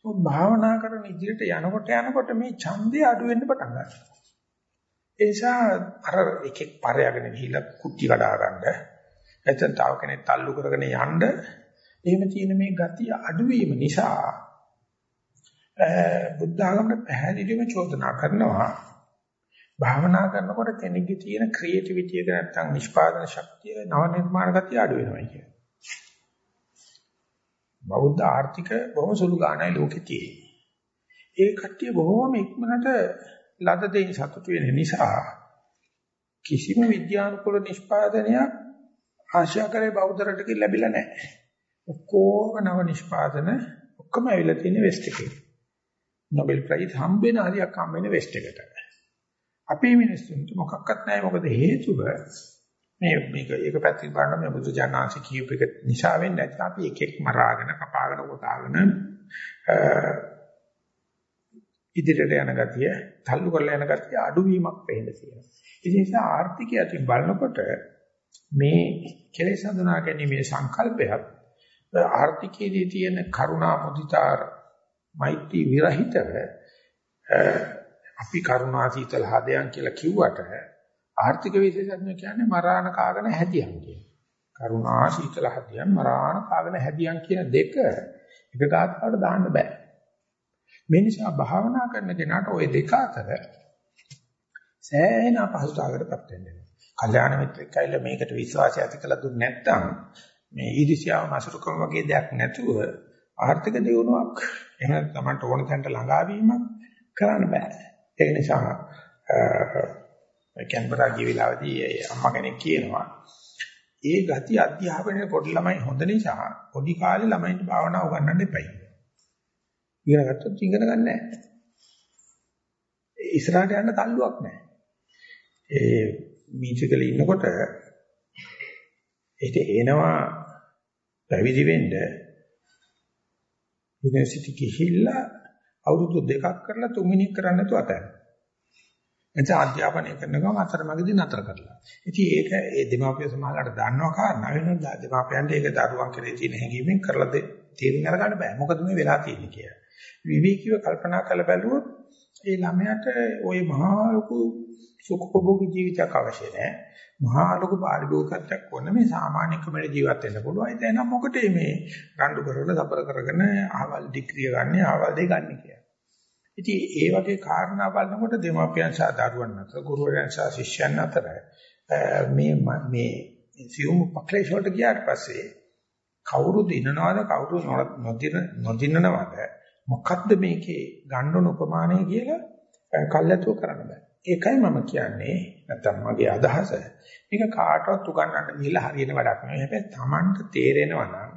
මොකද භාවනා කරන ඉදිරියට යනකොට යනකොට මේ ඡන්දය අඩු වෙන්න පටන් ගන්නවා. ඒ නිසා අර එකෙක් පරයාගෙන ගිහිල්ලා කුටි කඩා ගන්න නැත්නම් තව කෙනෙක් තල්ලු කරගෙන යන්න එහෙම තියෙන මේ ගතිය අඩුවීම නිසා බුද්ධ ආගමට පැහැදිලිවම චෝදනා කරනවා භාවනා කරනකොට කෙනෙක්ගේ තියෙන ක්‍රියේටිවිටි එක නැත්නම් නිෂ්පාදන ශක්තිය නව නිර්මාණ ගතිය අඩු වෙනවා කියන්නේ. බෞද්ධ ආර්ථික බොහොම සුළු ගාණයි ලෝකේ තියෙන්නේ. ඒ කට්ටිය බොහොම ඉක්මනට ලද දෙයින් සතුටු වෙන නිසා කිසිම විද්‍යානුකූල නිෂ්පාදනයක් ආශා කරේ බෞද්ධ රටකින් ලැබිලා නැහැ. ඔක්කොම නව නිෂ්පාදන ඔක්කොම ඇවිල්ලා තියෙන වෙස්ට් එකේ. Nobel Prize හම්බෙන හරියක් හම්බෙන වෙස්ට් එකට. අපේ මිනිස්සුන්ට මොකක්වත් නැහැ මොකද හේතුව මේ මේක ඒක පැත්තකින් බලන මේ බුදු ජානනාංශ කියූප එක නිසා වෙන්නේ නැත්නම් අපි එක එක මරාගෙන කපාගෙන කොටාගෙන ඉදිරියට යන ගතිය, තල්ලු කරලා යන ගතිය අඩුවීමක් වෙන්න තියෙනවා. ඒ නිසා ආර්ථිකය අතින් බලනකොට මේ කෙලෙස් හඳුනා ගැනීමේ සංකල්පයක් ආර්ථිකයේදී තියෙන කරුණා මුදිතාර මෛත්‍රී විරහිතව අපි කරුණා සීතල හදයන් කියලා කිව්වට ආර්ථික විශේෂඥ කියන්නේ මරාණ කාගෙන හැදියන් කියන. කරුණා සීතල හදයන් මරාණ කාගෙන හැදියන් කියන දෙක එක ගාතාවට දාන්න බෑ. මේ නිසා භාවනා කරන කෙනාට ওই දෙක අතර සෑහෙන අපහසුතාවකටපත් වෙනවා. කල්යාණ මිත්‍රෙක් ඇවිල්ලා මේකට විශ්වාසය ඇති කළ දුන්නේ නැත්නම් මේ ඊදිසියාව මසුරුකම වගේ දෙයක් නැතුව ආර්ථික දියුණුවක් එහෙම තමයි ඕන තැනට ළඟා වීමක් කරන්න බෑ. ඒ නිසා කැන්බරා ගිය වෙලාවේදී අම්මා කෙනෙක් කියනවා ඒ ගති අධ්‍යාපනයේ පොඩි ළමයි හොඳ නිසා පොඩි කාලේ ළමයින්ට භාවනා උගන්වන්න එපයි. ඉගෙන ගත්තොත් ඉගෙන ගන්න නැහැ. ඉස්සරහට යන්න තල්ලුවක් නැහැ. ඒ මීචකල ඉන්නකොට ඒක එනවා පැවිදි වෙන්න යුනිවර්සිටි ගිහිල්ලා අවුරුදු දෙකක් කරලා තුන්වෙනි කරන්න නැතුව අතහැරලා. එතන අධ්‍යාපනය කරන ගමන් අතරමඟදී නතර කරලා. ඉතින් ඒක ඒ දෙමාපිය සමාජයට දන්නව කාරණා වෙනවා. දෙමාපියන්ට ඒක දරුවන් කෙරේ තියෙන හැඟීමෙන් කරලා දෙ තේරුම් අරගන්න බෑ. මොකද මේ වෙලා තියෙන්නේ කියලා. විවේකීව කල්පනා කරලා බැලුවොත් ඒ ළමයාට ওই මහා ලොකු සුඛභෝගී ජීවිතයක් අවශ්‍ය නැහැ. මහා ලොකු පාරිභෝගිකත්වයක් වොන්න මේ සාමාන්‍ය ක්‍රමයේ ජීවත් වෙන්න පුළුවන්. ඒ දැන් මොකටද මේ රණ්ඩු කරගෙන සබර කරගෙන ආවල් ඩිග්‍රිය ගන්න, ආවල් දෙක ගන්න කියලා. ඉතින් ඒ වගේ කාරණා බලනකොට දෙමාපියන් සහ දරුවන් අතර, ගුරුවරයන් සහ ශිෂ්‍යයන් අතර මේ මේ සියුම් පක්ලේශ වලට ගියාට පස්සේ කවුරු දිනනවද කවුරු නොදින නොදිනනවද මොකද්ද මේකේ ගන්නන උපමානය කියලා කල්ැතුව කරන්න බෑ. ඒකයි මම කියන්නේ නැත්තම් මගේ අදහස. මේක කාටවත් උගන්වන්න ගිහිල්ලා හරියන වැඩක් නෙවෙයි. හැබැයි Tamanට තේරෙනවා නම්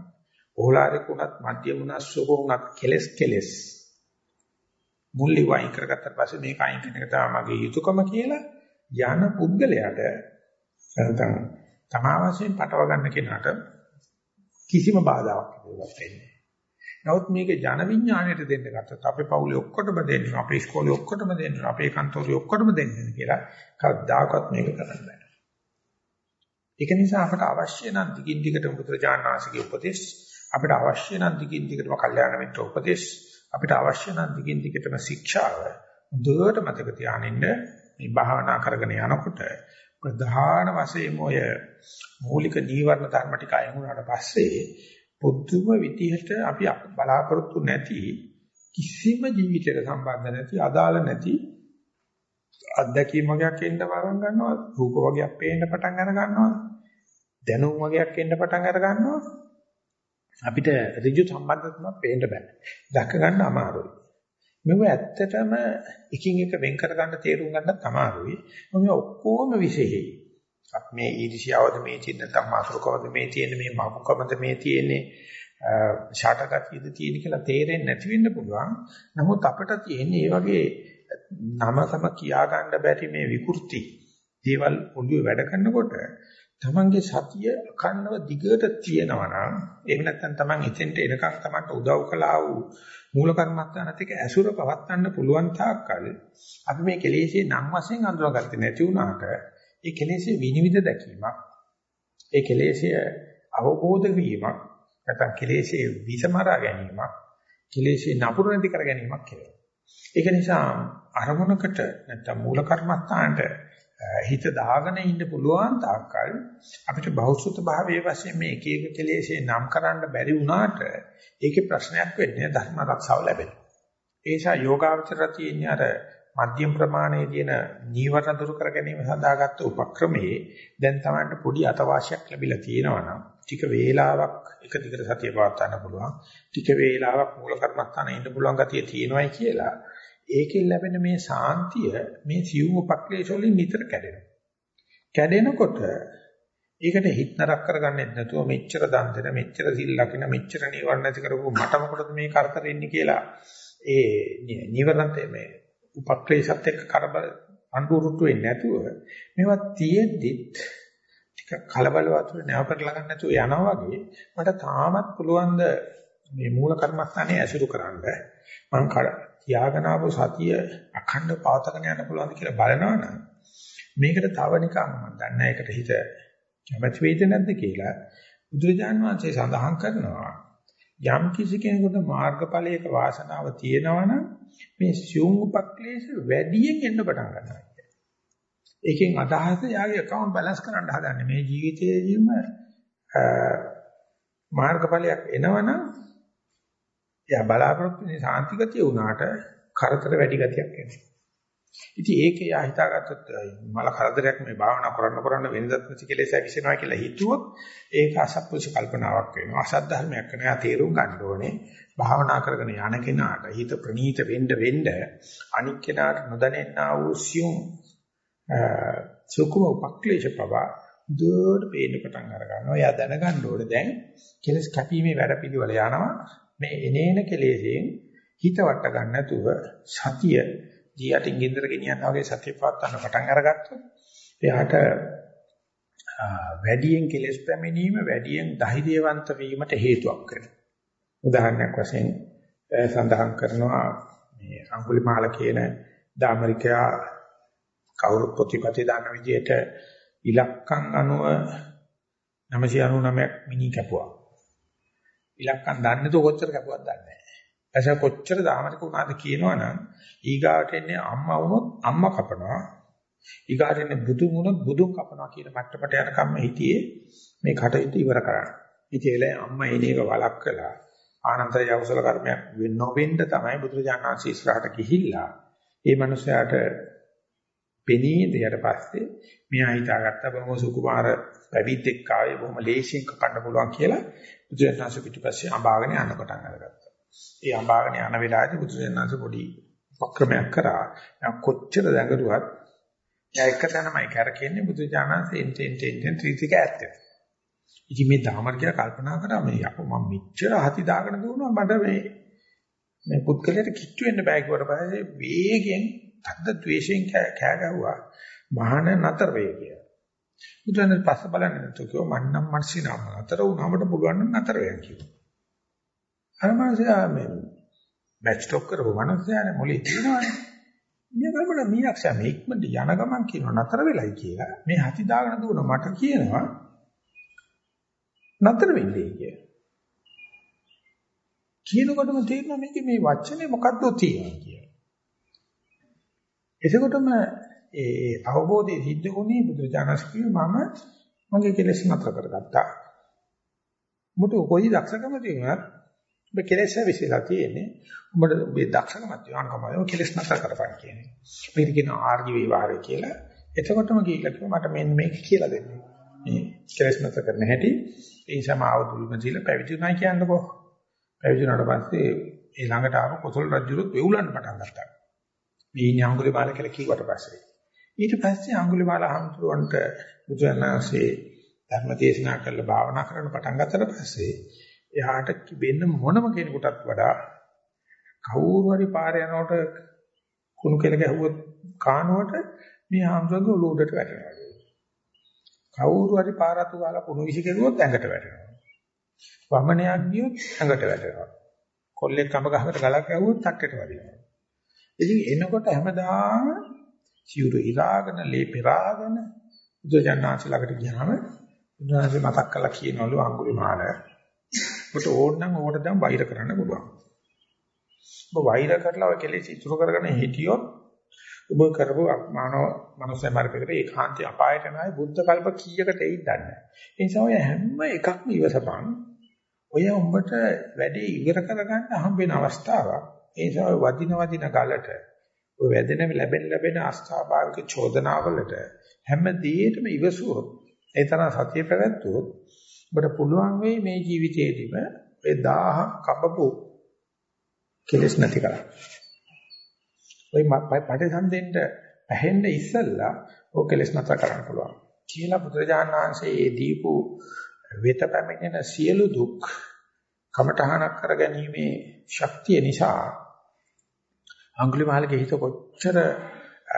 ඕලාරික උනත් මධ්‍යම උනත් සුභ උනත් කෙලස් කෙලස් මුල්ලි වයින් කරගත්තට පස්සේ මේක අයින් කරන එක තමයි මගේ යුතුයකම කියලා යන පුද්ගලයාට නැත්නම් තමා වශයෙන් පටව ගන්න කෙනාට කිසිම බාධාවක් ඉදිරියට වෙන්නේ නමුත් මේක ජන විඥාණයට දෙන්න ගත්තොත් අපේ පවුලේ ඔක්කොටම දෙන්න, අපේ ඉස්කෝලේ ඔක්කොටම දෙන්න, අපේ කන්තෝරේ ඔක්කොටම දෙන්න කියලා කවදාකවත් මේක කරන්න බෑ. ඒක නිසා අපට අවශ්‍ය නම් දිගින් දිගට බුදුරජාණන්සේගේ උපදේශ, අපිට අවශ්‍ය නම් දිගින් දිගටම කල්යාණ මිත්‍ර උපදේශ, අපිට අවශ්‍ය නම් දිගින් දිගටම ශික්ෂාව දුරට මතක තියානින්න මේ භාවනා කරගෙන යනකොට ප්‍රධාන වශයෙන් ඔය මූලික නීවරණ ධර්ම ටික අයින් වුණාට පස්සේ පුදුම විදිහට අපි බලාපොරොත්තු නැති කිසිම ජීවිතයක සම්බන්ධ නැති අදාළ නැති අත්දැකීම් වගේක් එන්න පටන් ගන්නවා රූප වගේක් පේන්න පටන් අර ගන්නවා දැනුම් වගේක් එන්න පටන් අර ගන්නවා. අපිට ඍජු සම්බන්ධතාවක් පේන්න බෑ. දැක ගන්න අමාරුයි. මෙව ඇත්තටම එකින් එක වෙන් කර ගන්න තේරුම් ගන්නත් අමාරුයි මොකද ඔක්කොම විශේෂයි අපි මේ ඊර්ෂ්‍යාවද මේ තියෙන නැත්නම් මාසුකවද මේ තියෙන මේ මමුකමද මේ තියෙන්නේ ෂාටගතියද තියෙන කියලා තේරෙන්නේ නැති වෙන්න පුළුවන්. නමුත් අපිට තියෙන්නේ මේ වගේ නමකම කියා ගන්න බැරි මේ විකෘති දේවල් ඔළුවේ වැඩ කරනකොට තමන්ගේ සතිය අඛණ්ඩව දිගට තියෙනවා නම් එහෙම නැත්නම් තමන් එතෙන්ට එනකන් තමන්ට උදව් කළා වූ මූල කර්මත්තානත් එක්ක ඇසුර පවත්වන්න පුළුවන් තාක්කල් අපි මේ කෙලෙසේ නම් වශයෙන් අඳුරගත්තේ නැති වුණාට ඒ කෙලෙසේ විනිවිද දැකීමක් ඒ කෙලෙසේ අවබෝධ වීමක් නැත්නම් කෙලෙසේ විසමරා ගැනීමක් කෙලෙසේ නපුරු නැති කර ගැනීමක් කියලා. ඒක නිසා අරමුණකට නැත්නම් මූල කර්මත්තාන්ට හිත දාගෙන ඉන්න පුළුවන් තාක්කල් අපිට බෞද්ධ භාවයේ වශයෙන් මේ එක එක කෙලෙසේ නම් කරන්න බැරි වුණාට ඒකේ ප්‍රශ්නයක් වෙන්නේ ධර්ම රක්ෂාව ලැබෙනවා. ඒ නිසා යෝගාවචර තියෙන අර මධ්‍යම ප්‍රමාණයේ තියෙන නීවරණ දුරු කර ගැනීම සඳහා ගත්ත උපක්‍රමයේ දැන් Tamanට පොඩි අතවාසියක් ලැබිලා තියෙනවා නම් ටික වේලාවක් එක දිගට සතිය පවත්වා ගන්න පුළුවන්. ටික වේලාවක් මූල කර්මස්ථානේ ඉන්න පුළුවන් ගතිය තියෙනවායි කියලා ඒකෙන් ලැබෙන මේ සාන්තිය මේ සියුම් උපක්ලේශ වලින් නිතර කැඩෙනවා. කැඩෙනකොට ඒකට හිත නරක කරගන්නෙත් නැතුව මෙච්චර දන් දෙන මෙච්චර සිල් ලකින මෙච්චර නිවර්ණ නැති කරපුව මට මොකටද මේ කරදර එන්නේ කියලා ඒ නිවර්ණත් මේ උපක්ලේශත් එක්ක කරබල අඬුරුට්ටු වෙන්නේ නැතුව මේවා තියෙද්දිත් ටික කලබල වතුර නැව කරලා ගන්න නැතුව යනවා වගේ මට තාමත් පුළුවන් මේ මූල කර්මස්ථානේ ඇසුරු කරන්න මම තියාගෙන ආපු සතිය අඛණ්ඩ පවතගෙන යන්න පුළුවන්ද කියලා බලනවනම් මේකට තව නිකන් මම දන්නේ ඒකට හිත කැමැති වෙයිද නැද්ද කියලා බුදුරජාන් වහන්සේ සඳහන් කරනවා. යම් කිසි කෙනෙකුට මාර්ගඵලයක වාසනාව තියෙනවනම් මේ සියුම් උපක්ලේශ වැඩියෙන් එන්න පටන් ගන්නවා කියන්නේ. ඒකෙන් අදහස යාගේ account balance කරන්න හදන්නේ. මේ ජීවිතයේදීම මාර්ගඵලයක් එනවනම් එයා බලාපොරොත්තු වෙන සාන්ති ගතිය වුණාට කරදර වැඩි ගතියක් එනවා. ඉතින් ඒකේ යා හිතාගත්තොත් මල කරදරයක් මේ භාවනා කරන්න කරන්න වෙනදත් නැති කෙලෙස ඇවිසෙනවා කියලා හිතුවොත් ඒක අසත්පුරුෂ කල්පනාවක් වෙනවා. අසත් ධර්මයක් වෙනවා. එයා තේරුම් ගන්න ඕනේ භාවනා කරගෙන යන කෙනාට හිත ප්‍රනීත වෙන්න වෙන්න අනික් කෙනාට නොදැනෙනා වූ සියුම් සුකුම උපක්ලේශ පවා දුර පේන්න පටන් අර ගන්නවා. එයා දැනගන්න ඕනේ දැන් කෙලස් කැපීමේ වැඩ පිළිවෙල යනවා. මේ එනේන කෙලෙසෙන් හිත වට ගන්න නැතුව සතිය ජීයටින් ගින්දර ගෙනියනවා වගේ සතිය පවත්වන්න පටන් අරගත්තොත් එයාට වැඩියෙන් කෙලස් පැමිණීම වැඩියෙන් ධෛර්යවන්ත වීමට හේතුවක් වෙනවා. උදාහරණයක් වශයෙන් සඳහන් කරනවා මේ අඟුලිමාල කියන දාමරිකයා කවුරු ප්‍රතිපති දාන විදිහට ඉලක්කම් අනුව 999ක් මිනි කැපුවා. ඉලක්කම් දන්නේ නැතුව කොච්චර කැපුවත් දන්නේ නැහැ. එස කොච්චර දාමරික වුණාද කියනවනම් ඊගාට එන්නේ අම්මා වුණොත් අම්මා කපනවා. ඊගාට එන්නේ බුදු වුණොත් බුදුන් කපනවා කියන මට්ටමට යනකම් හිටියේ මේ කටයුතු ඉවර කරන්න. ඉතින් ඒ වෙලාවේ අම්මා එන එක වලක් කළා. ආනන්තර යවසල කර්මයක් නොවෙන්න තමයි බුදුරජාණන් වහන්සේ ඉස්සරහට ගිහිල්ලා ඒ මනුස්සයාට පෙනී ඉඳියට පස්සේ මෙයා හිතාගත්ත බොහොම සුකුමාර පැවිද්දෙක් ආවේ බොහොම ලේසියෙන් කපන්න පුළුවන් කියලා බුදුරජාණන්සේ පිටිපස්සේ අඹාගෙන යන්න පටන් අරගත්තා. ඒ අඹාගෙන යන වෙලාවේදී බුදුරජාණන්සේ පොඩි උපක්‍රමයක් කරා. කොච්චර දැඟලුවත් එයා එක තැනමයි කරකෙන්නේ බුදුරජාණන්සේ එන්ටෙන් ටෙන් ත්‍රිතික ඇත්තේ. ඉතින් මේ ධාමර්ගය කල්පනා කරා මේ යකෝ මම මෙච්චර හති දාගෙන දුවනවා මට මේ මේ පුත්කලයට කිට්ටු වෙන්න බෑ කිව්වට පස්සේ වේගෙන් තද්ද ද්වේෂයෙන් කෑ ගැහුවා. මහාන නතර වේ කියලා. බුදුරජාණන් පස්ස බලන්නේ නැතුව කිව්වා මන්නම් මනසිනාම නතර වුණාමට පුළුවන් නම් නතර වෙන්න කිව්වා. අර මාසයා මේ බැච් ස්ටොක් කරපු මනසයානේ මොලේ තියෙනවානේ. මේ කල්පන මීයක්ෂා මේ ඉක්මනට යන ගමන් කියනවා නතර වෙලයි කියලා. මේ හති දාගෙන දුවන මට කියනවා නතර වෙන්නේ කියලා. කියනකොටම තේරෙනවා මේකේ මේ වචනේ මොකද්ද තියෙනවා කියලා. එසකොටම ඒ අවබෝධය සිද්ධ වුණේ බුදුචානස් කිව්වේ මම මගේ කෙලෙස් නතර කරගත්තා. මුට කොයි දක්ෂකම තියුණත් ඔබ කෙලෙස් විශ්ලා තියෙන්නේ. ඔබට ඔබේ දක්ෂකමක් තියනකම ඔය කෙලෙස් නතර කරපන් කියන්නේ. මේක කියන ආර්ය විවහාරය කියලා. එතකොටම ගිහිල්ලා කිව්වා මට මෙන්න මේක කියලා දෙන්න. මේ කෙලෙස් නතර කරන්න හැටි. ඒ නිසා මාව දුල්ම දීලා පැවිදි වුණා කියන්නකෝ. පැවිදි වුණාට පස්සේ ඒ ළඟට ආව කොසල් රජුරුත් වෙවුලන්න පටන් ගත්තා. මේ ඉන්නේ අඟුලි බාල කියලා කිව්වට පස්සේ ඊට පස්සේ අඟුලිමාල හම්තුරන්ට බුදුරණාහි ධර්ම දේශනා කරලා භාවනා කරන්න පටන් ගත්තට පස්සේ එයාට වෙන්න මොනම කෙනෙකුටත් වඩා කවුරු හරි පාර යනකොට කුණු කෙල ගැහුවොත් කානුවට මේ හම්සඳු ලෝඩට වැටෙනවා. කවුරු හරි පාරතු ගාලා කුණු විසි කෙරුවොත් ඇඟට වැටෙනවා. වමනයක් ගියොත් ඇඟට වැටෙනවා. කොල්ලෙක් කඹ ගහකට ගලක් ගැහුවොත් තට්ටේට වදිනවා. ඉතින් එනකොට හැමදාම සිවුරු ඉරාගෙන ලේ පෙරාගෙන බුදුජානනාංශ ළඟට ගියාම බුදුහාමසේ මතක් කළා කියනවලු අඟුලිමාල. ඔබට ඕන නම් ඕකට දැන් වෛර කරන්න පුළුවන්. ඔබ වෛර කරලා ඔය කෙලෙස් ඉතුරු කරගෙන හිටියොත් ඔබ කරපු මානව මනුස්ස මාර්ගයකට ඒකාන්තය අපායට නැයි බුද්ධ කල්ප කීයකට එයිද දන්නේ. ඒ නිසා ඔය හැම එකක්ම ඉවසපන්. ඔය උඹට වැඩේ ඉවර කරගන්න හම්බෙන අවස්ථාවක්. ඒ නිසා ඔය වදින වදින ගලට ඔය වැදෙන ලැබෙන ලැබෙන අස්ථාභාවික චෝදනාවලට හැම දෙයකම ඉවසුවොත් ඒ තරම් සතිය පැවැත්වුවොත් ඔබට පුළුවන් වෙයි මේ ජීවිතයේදීම ඒ 1000 කපපු කෙලස් නැති කරන්න. ওই පටිසන්දෙන්න පැහෙන්න ඉස්සල්ලා ඔය කෙලස් නැතර කරන්න පුළුවන්. කියලා බුදුරජාණන් වහන්සේ ඒ දීපු වෙත පැමිණෙන සියලු දුක් කමඨහනක් කරගැනීමේ ශක්තිය නිසා අඟුලිමාලගේ හිත කොච්චර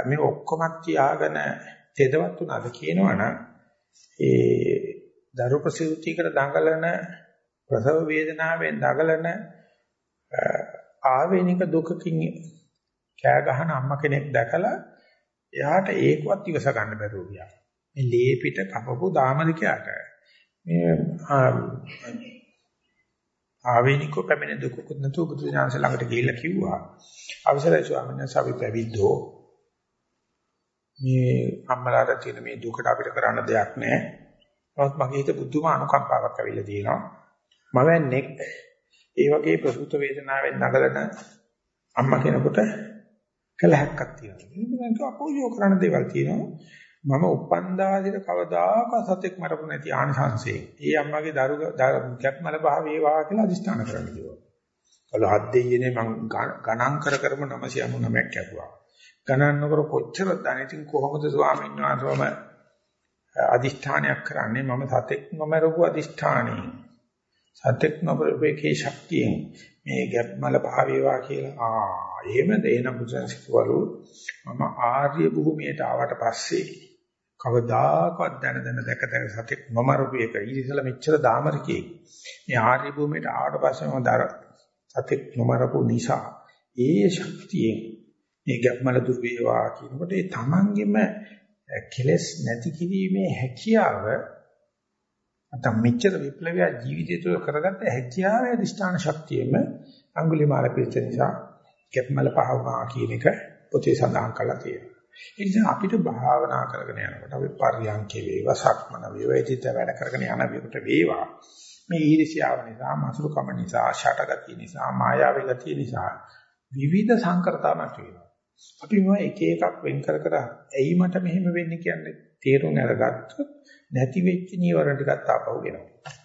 මේ ඔක්කොම තියාගෙන තෙදවත් උනාද කියනවනම් ඒ දරු ප්‍රසූතියකට දඟලන ප්‍රසව වේදනාවෙන් දඟලන ආවේනික දුකකින් කෑ ගහන අම්මා කෙනෙක් දැකලා එයාට ඒකවත් ඉවස ගන්න බැරුව ගියා. මේ ලේ පිට කපපු දාමරිකයාට මේ ආවේනිකව පැමිණ දුකකුත් නැතුව බුදු දහමස ළඟට ගිහිල්ලා කිව්වා අවසරයි ස්වාමීන් වහන්සේ අපි පැවිද්දෝ මේ අම්මලාට තියෙන මේ දුකට අපිට කරන්න දෙයක් නැහැ. නමුත් මගේ හිත බුදුම අනුකම්පාවක් ඇවිල්ලා තියෙනවා. මවන්නේක් ඒ වගේ ප්‍රසූත වේදනාවෙන් නගලන අම්මා කෙනෙකුට කලහක්ක් තියෙනවා. ඉතින් අපෝයෝ කරන දේවල් තියෙනවා. මම උපන්දාසිර කවදාකවත් සතෙක් මරපු නැති ආනිසංසයෙන්. ඒ අම්මගේ දරු ගැත්මල භාව වේවා කියලා අදිස්ථාන කරන්න කිව්වා. කල හත් දෙයියනේ මං ගණන් කර කරම 999ක් කැපුවා. ගණන් නොකර කොච්චර දැන ඉතින් කොහොමද ස්වාමීන් වහන්සේම අදිෂ්ඨානයක් කරන්නේ මම සතෙක් නොමරපු අදිෂ්ඨානෙයි. සතෙක් නොබරපේකේ ශක්තියෙන් මේ ගැප්මල පහ වේවා කියලා ආ එහෙමද එහෙනම් බුදුන්සිකවලු මම ආර්ය භූමියට ආවට පස්සේ කවදාකවත් දැන දැන දැක දැක සතෙක් නොමරපු එක ඊටසල මෙච්චර දාමරිකේ මේ ආර්ය භූමියට ආවට පස්සේ මම දර සතෙක් නොමරපු නිසා ඒ ශක්තියෙන් මේ ගැප්මල දුර වේවා කියනකොට ඒ තමන්ගෙම කෙලස් නැති කිරීමේ හැකියාව නැත්නම් මෙච්චර විප්ලවය ජීවිතය තුළ කරගත්ත හැකියාවේ අධිෂ්ඨාන ශක්තියෙම අඟුලිමාල පිළිච්ච නිසා කැප්මල පහවවා කියන එක පොතේ සඳහන් කරලා තියෙනවා. ඒ නිසා අපිට භාවනා කරගෙන යනකොට අපි පරියන්කේ වේවා සක්මන වේවා ඉදිත වැඩ කරගෙන යන විකට වේවා මේ ඊර්ෂ්‍යාව නිසා මසුරුකම නිසා ෂටගතිය නිසා මායාවේ ගතිය නිසා විවිධ සංකරතාවක් වෙනවා. අපි මේවා එක එකක් වෙන් කර කර ඇයි මට මෙහෙම වෙන්නේ කියන්නේ තේරුම් අරගත්තොත් නැති වෙච්ච නීවරණ ටිකත් ආපහු එනවා.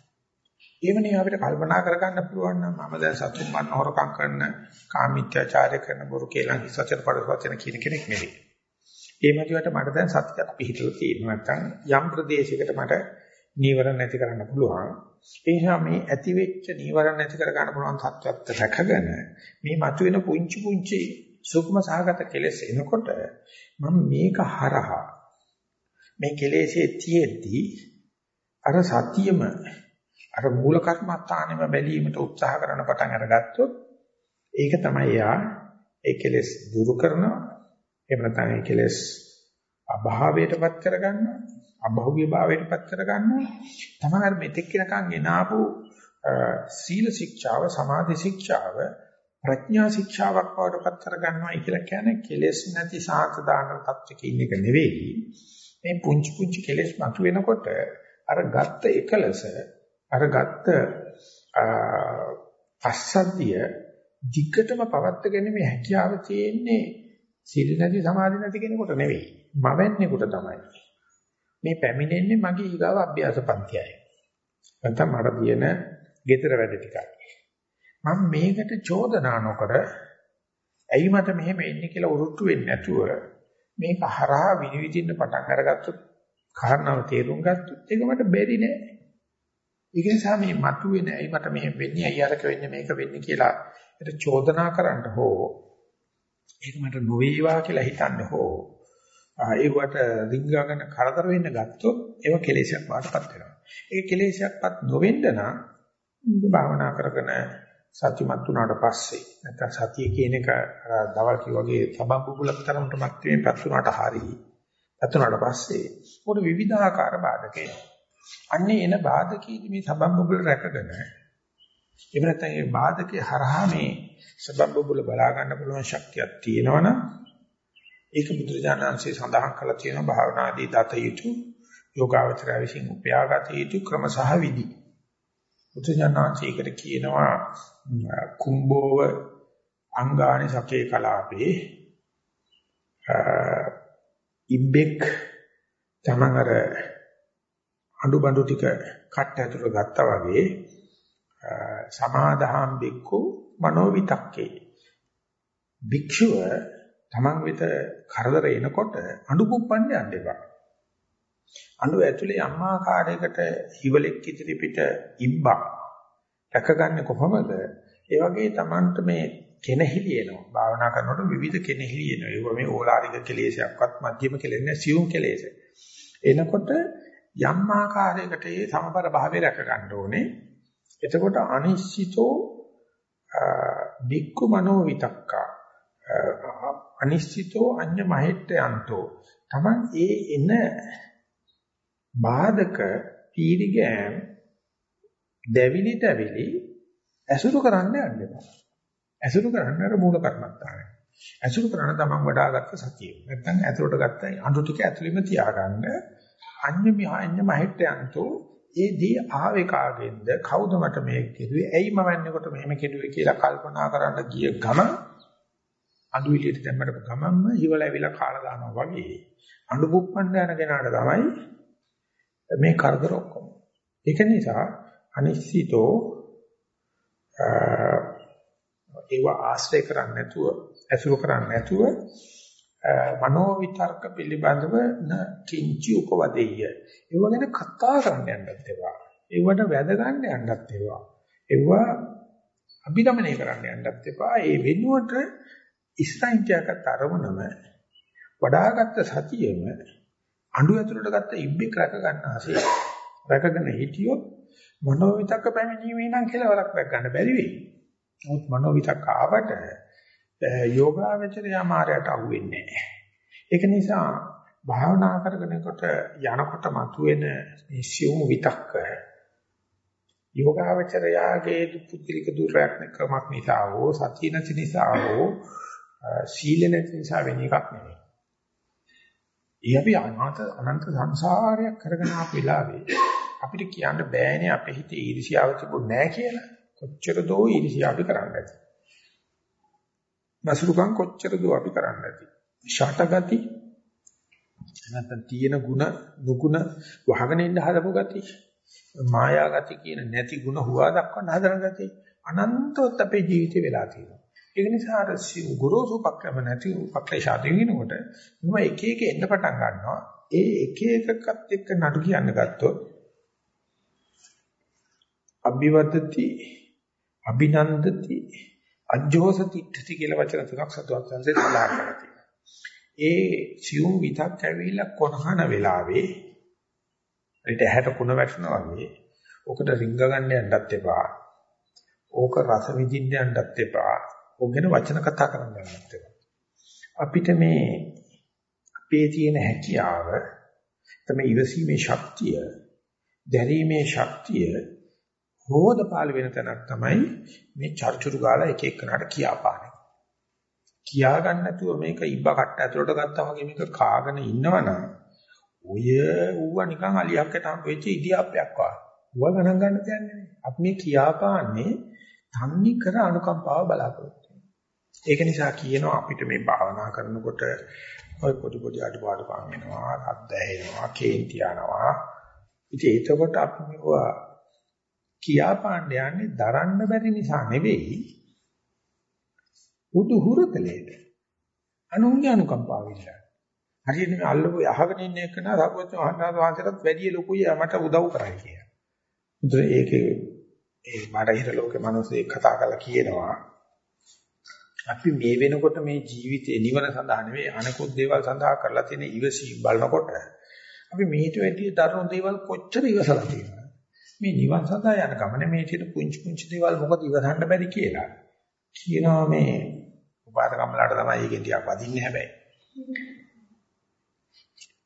එවනේ අපිට කල්පනා කරගන්න පුළුවන් නම් මම දැන් සතුන් මන්න හොරකම් කරන කාමීත්‍යාචාරය කරන බොරු කියලා සත්‍යන පරිවර්තන කියන කෙනෙක් නෙවෙයි. ඒ මතුවට මට දැන් සත්‍යයක් පිළිහිටලා තියෙනවා. නැත්නම් යම් ප්‍රදේශයකට මට නීවරණ නැති කරන්න පුළුවන්. ඒ නිසා මේ ඇති වෙච්ච නීවරණ නැති කර ගන්න පුළුවන් තත්ත්වයක් රැකගෙන මේ මතුවෙන පුංචි පුංචි සුකුම සහගත කෙලෙස් එනකොට මම මේක හරහා මේ කෙලෙසේ තියෙද්දී අර සතියම අර මූල කර්මස්ථානෙම බැලීමට උත්සාහ කරන පටන් අරගත්තොත් ඒක තමයි යා ඒ කෙලෙස් දුරු කරනවා එහෙම නැත්නම් ඒ කෙලෙස් අභාවයටපත් කරගන්නවා අභෞවිය භාවයටපත් කරගන්නවා. තමයි අර මෙතෙක් වෙනකන් ගෙනාවු සීල ශික්ෂාව සමාධි ශික්ෂාව ප්‍රඥා ශික්ෂාවක් බවටපත් කරගන්නවා කියලා කියන්නේ කෙලෙස් නැති සාන්ත දාන තත්ත්වයක ඉන්න එක නෙවෙයි. මේ පුංචි පුංචි කෙලෙස් මතුවෙනකොට අර ගත්ත එකලස අර ගත්ත පස්සද්ධිය දිගටම පවත්වාගෙන මේ හැකියාව තියෙන්නේ සීල නැති සමාධි නැති කෙනෙකුට නෙවෙයි. මවන්නේකට තමයි. මේ පැමිණෙන්නේ මගේ ඊගාව අභ්‍යාස පන්තියයි. නැත්නම් මට තියෙන gedara වැඩ ටිකයි. මම මේකට චෝදනා නොකර ඇයි මට මෙහෙම එන්නේ කියලා උරුට්ටු වෙන්නේ නැතුව මේක හරහා විනිවිදින්න පටන් අරගත්තොත් කාරණාව තේරුම් ගත්තොත් ඒක මට බැරි නෑ. ඒක නිසා මේ මතුවේ නෑ මට මෙහෙම වෙන්නේ අය අරක වෙන්නේ මේක වෙන්නේ කියලා ඒක චෝදනා කරන්න හෝ ඒක මට නොවේවා කියලා හිතන්න හෝ ඒකට රිංගගෙන කරදර වෙන්න ගත්තොත් ඒක කෙලෙසයක් වඩපත් වෙනවා. ඒක කෙලෙසයක්පත් නොවෙන්න නම් භාවනා කරගෙන සත්‍යමත් වුණාට පස්සේ නැත්නම් සතිය කියන එක දවල් කිව්වාගේ සබම් බුබුලක් තරමට මැත්තේ පත් වුණාට හරියි. පත් වුණාට පස්සේ පොඩි විවිධාකාර බාධකේ. අන්නේ එන බාධකීදි මේ සබම් බුබුල රැකගෙන එහෙම නැත්නම් මේ බාධකේ හරහා මේ සබම් බුබුල බලා ගන්න පුළුවන් ශක්තියක් තියෙනවනම් ඒක බුදුරජාණන්සේ සඳහන් කළා තියෙනවා භාවනාදී දත යුතු යෝගාවචරය විසින් උපයාගත යුතු ක්‍රම සහ විදි. බුදුරජාණන්සේකට කියනවා කුම්බෝව අංගානි සකේ කලාපේ ඉබ්බෙක් තමන් අර අඬු බඬු ටික කට ඇතුළට ගත්තා වගේ සමාදහම් බික්කු මනෝවිතක්කේ භික්ෂුව තමන් වෙත කරදර එනකොට අඬු කුප්පන්න යන්න එපා. අඬු ඇතුලේ අම්මාකාරයකට හිවලෙක් ඉදිරි පිට ඉබ්බා රැකගන්නේ කොහොමද? ඒ වගේ Tamanට මේ කෙනහිලි එනවා. භාවනා කරනකොට විවිධ කෙනහිලි එනවා. ඒව මේ ඕලාරික කෙලෙසයක්වත් මධ්‍යම කෙලෙස් නෑ සියුම් කෙලෙස. එනකොට යම් ආකාරයකට ඒ සමබර භාවය රැක ගන්න ඕනේ. එතකොට අනිශ්චිතෝ බික්කු මනෝ විතක්කා අනිශ්චිතෝ අඤ්ඤ මහෙට්ට යන්තෝ Taman ඒ එන බාධක පීරිගෑම් දැවිලි දැවිලි ඇසුරු කරන්න යන්න එපා. ඇසුරු කරන්න අර මූල කර්මත්තානේ. ඇසුරු කරන තමන් වඩාගත්ත සතිය. නැත්නම් ඇතුළට ගත්ත අඳු ටික ඇතුළෙම තියාගන්න අඤ්ඤ මිහඤ්ඤ මහෙට්ට යන්තෝ ඒ දී ආවේ කාගෙන්ද කවුද මට මේක කෙරුවේ ඇයි මම වන්නේකොට මෙහෙම කෙරුවේ කියලා කල්පනා කරන්න ගිය ගමන් අඳු එළියට දැම්මට ගමන්ම හිවලැවිලා කාලා දානවා වගේ අඳු පුප්පන්න යන කෙනාට තමයි මේ කරදර ඔක්කොම. ඒක නිසා අනිශ්චිතෝ ඒව ආශ්‍රය කරන්නේ නැතුව ඇසුරු කරන්නේ නැතුව මනෝ විතර්ක පිළිබඳව න කිංචි උපවදෙය. ඒව ගැන කතා කරන්න යන්නත් ඒවා. ඒවට වැද ගන්න යන්නත් ඒවා. ඒවා අභිගමනය කරන්න යන්නත් එපා. ඒ වෙනුවට ඉස්සයින් තියාගත්ත අරමුණම වඩාගත්ත සතියෙම අඬු ඇතුළට ගත්ත ඉබ්බෙක් රැක ගන්න ආසේ රැකගෙන හිටියොත් මනෝවිතක්ක පැමිණීමේ නම් කෙලවරක් දැක් ගන්න බැරි වෙයි. නමුත් මනෝවිතක්ක ආවට යෝගාවචරය මායයට අහු වෙන්නේ නැහැ. ඒක නිසා භාවනා කරගෙනකොට යනකොට මතුවෙන මේ සියුම් විතක්ක යෝගාවචරයාගේ පුද්ගලික දුර්වැක්නකමක් නිසා හෝ සතිය නැති නිසා හෝ සීල නැති නිසා වෙන එකක් නෙවෙයි. ඒ අපි අනාත අනන්ත සංසාරයක් කරගෙන ආපු වෙලාවේ අපිට කියන්න බෑනේ අපේ හිතේ ඊර්ෂ්‍යාව තිබුණ නැහැ කියලා. කොච්චර දෝ ඊර්ෂ්‍යාව අපි කරන්නේ නැති. මසුරුකම් කොච්චර දෝ අපි කරන්නේ නැති. ෂටගති නැත්නම් තියෙන ಗುಣ නුගුණ වහගෙන ඉන්න හදපු ගති. මායා ගති කියන නැති ಗುಣ හුවා දක්වන්න හදන ගති. අනන්තවත් අපේ ජීවිතේ වෙලා තියෙනවා. ඒක නිසා අර ගුරුසු පක්‍රම නැති උපක්ලේශ අදිනකොට මම එක එක එන්න පටන් ගන්නවා. ඒ එක එකකත් එක්ක නඩු කියන්න ගත්තොත් අභිවදති අභිනන්දති අජෝසති ඉත්‍ති කියලා වචන තුනක් සතුටක් සංසේ සඳහන් කරලා තියෙනවා. ඒ සියුම් විතක් ඇවිල්ලා කොනහන වෙලාවේ ඊට ඇහැට කුණ වැටෙනවා වගේ ඕකට රිංග ගන්න යන්නත් එපා. ඕක රස විඳින්න යන්නත් එපා. ඕක ගැන වචන කතා කරන්න යන්නත් එපා. අපිට මේ අපේ තියෙන හැකියාව තමයි ඉවසීමේ ශක්තිය, දැරීමේ ශක්තිය හෝදපාල වෙන තැනක් තමයි මේ චර්චුරු ගාලා එක එකනට කියාපාන්නේ. කියා ගන්න නැතුව මේක ඉබ්බ කට්ට ඇතුලට ගත්තා වගේ මේක කාගෙන ඉන්නවනම් ඔය ඌව නිකන් අලියක්කට හම් වෙච්ච ඉදියාප්පයක් වගේ. ඌව ගණන් ගන්න දෙයක් නෙමෙයි. අපි මේ කියාපාන්නේ තන්නේ කර අනුකම්පාව බලාපොරොත්තු ඒක නිසා කියනවා අපිට මේ භාවනා කරනකොට ඔය පොඩි පොඩි අඩුපාඩු පම් වෙනවා, අත් දැහෙනවා, කේන්ති යනවා. ඉතින් ඒකකොට අපි මේවා කියා පාණ්ඩ යන්නේ දරන්න බැරි නිසා නෙවෙයි උදු හුරතලේට. අනුන්ගේ අනුකම්පාව ඉල්ලන හරියට මේ අල්ලපු අහගෙන ඉන්න එක නා සරුවත් වහන්සේටත් වැඩි ලොකුයි මට උදව් කරයි කියලා. ඒතර ඒකේ ඒ බාහිර ලෝකේ මිනිස්සු කතා කරලා කියනවා අපි මේ වෙනකොට මේ ජීවිතේ නිවන සඳහා නෙවෙයි අනිකුත් දේවල් සඳහා කරලා තියෙන ඉවසීම් බලනකොට අපි මේට වැඩි දරුණු දේවල් කොච්චර ඉවසලා තියෙනවද? මේ නිවන් සඳහා යන ගමනේ මේ තියෙන පුංචි පුංචි දේවල් මොකද ඉවසන්න බැරි කියලා කියනවා මේ උපාසකම්ලාට තමයි ඒකෙන් ටිකක් වදින්නේ හැබැයි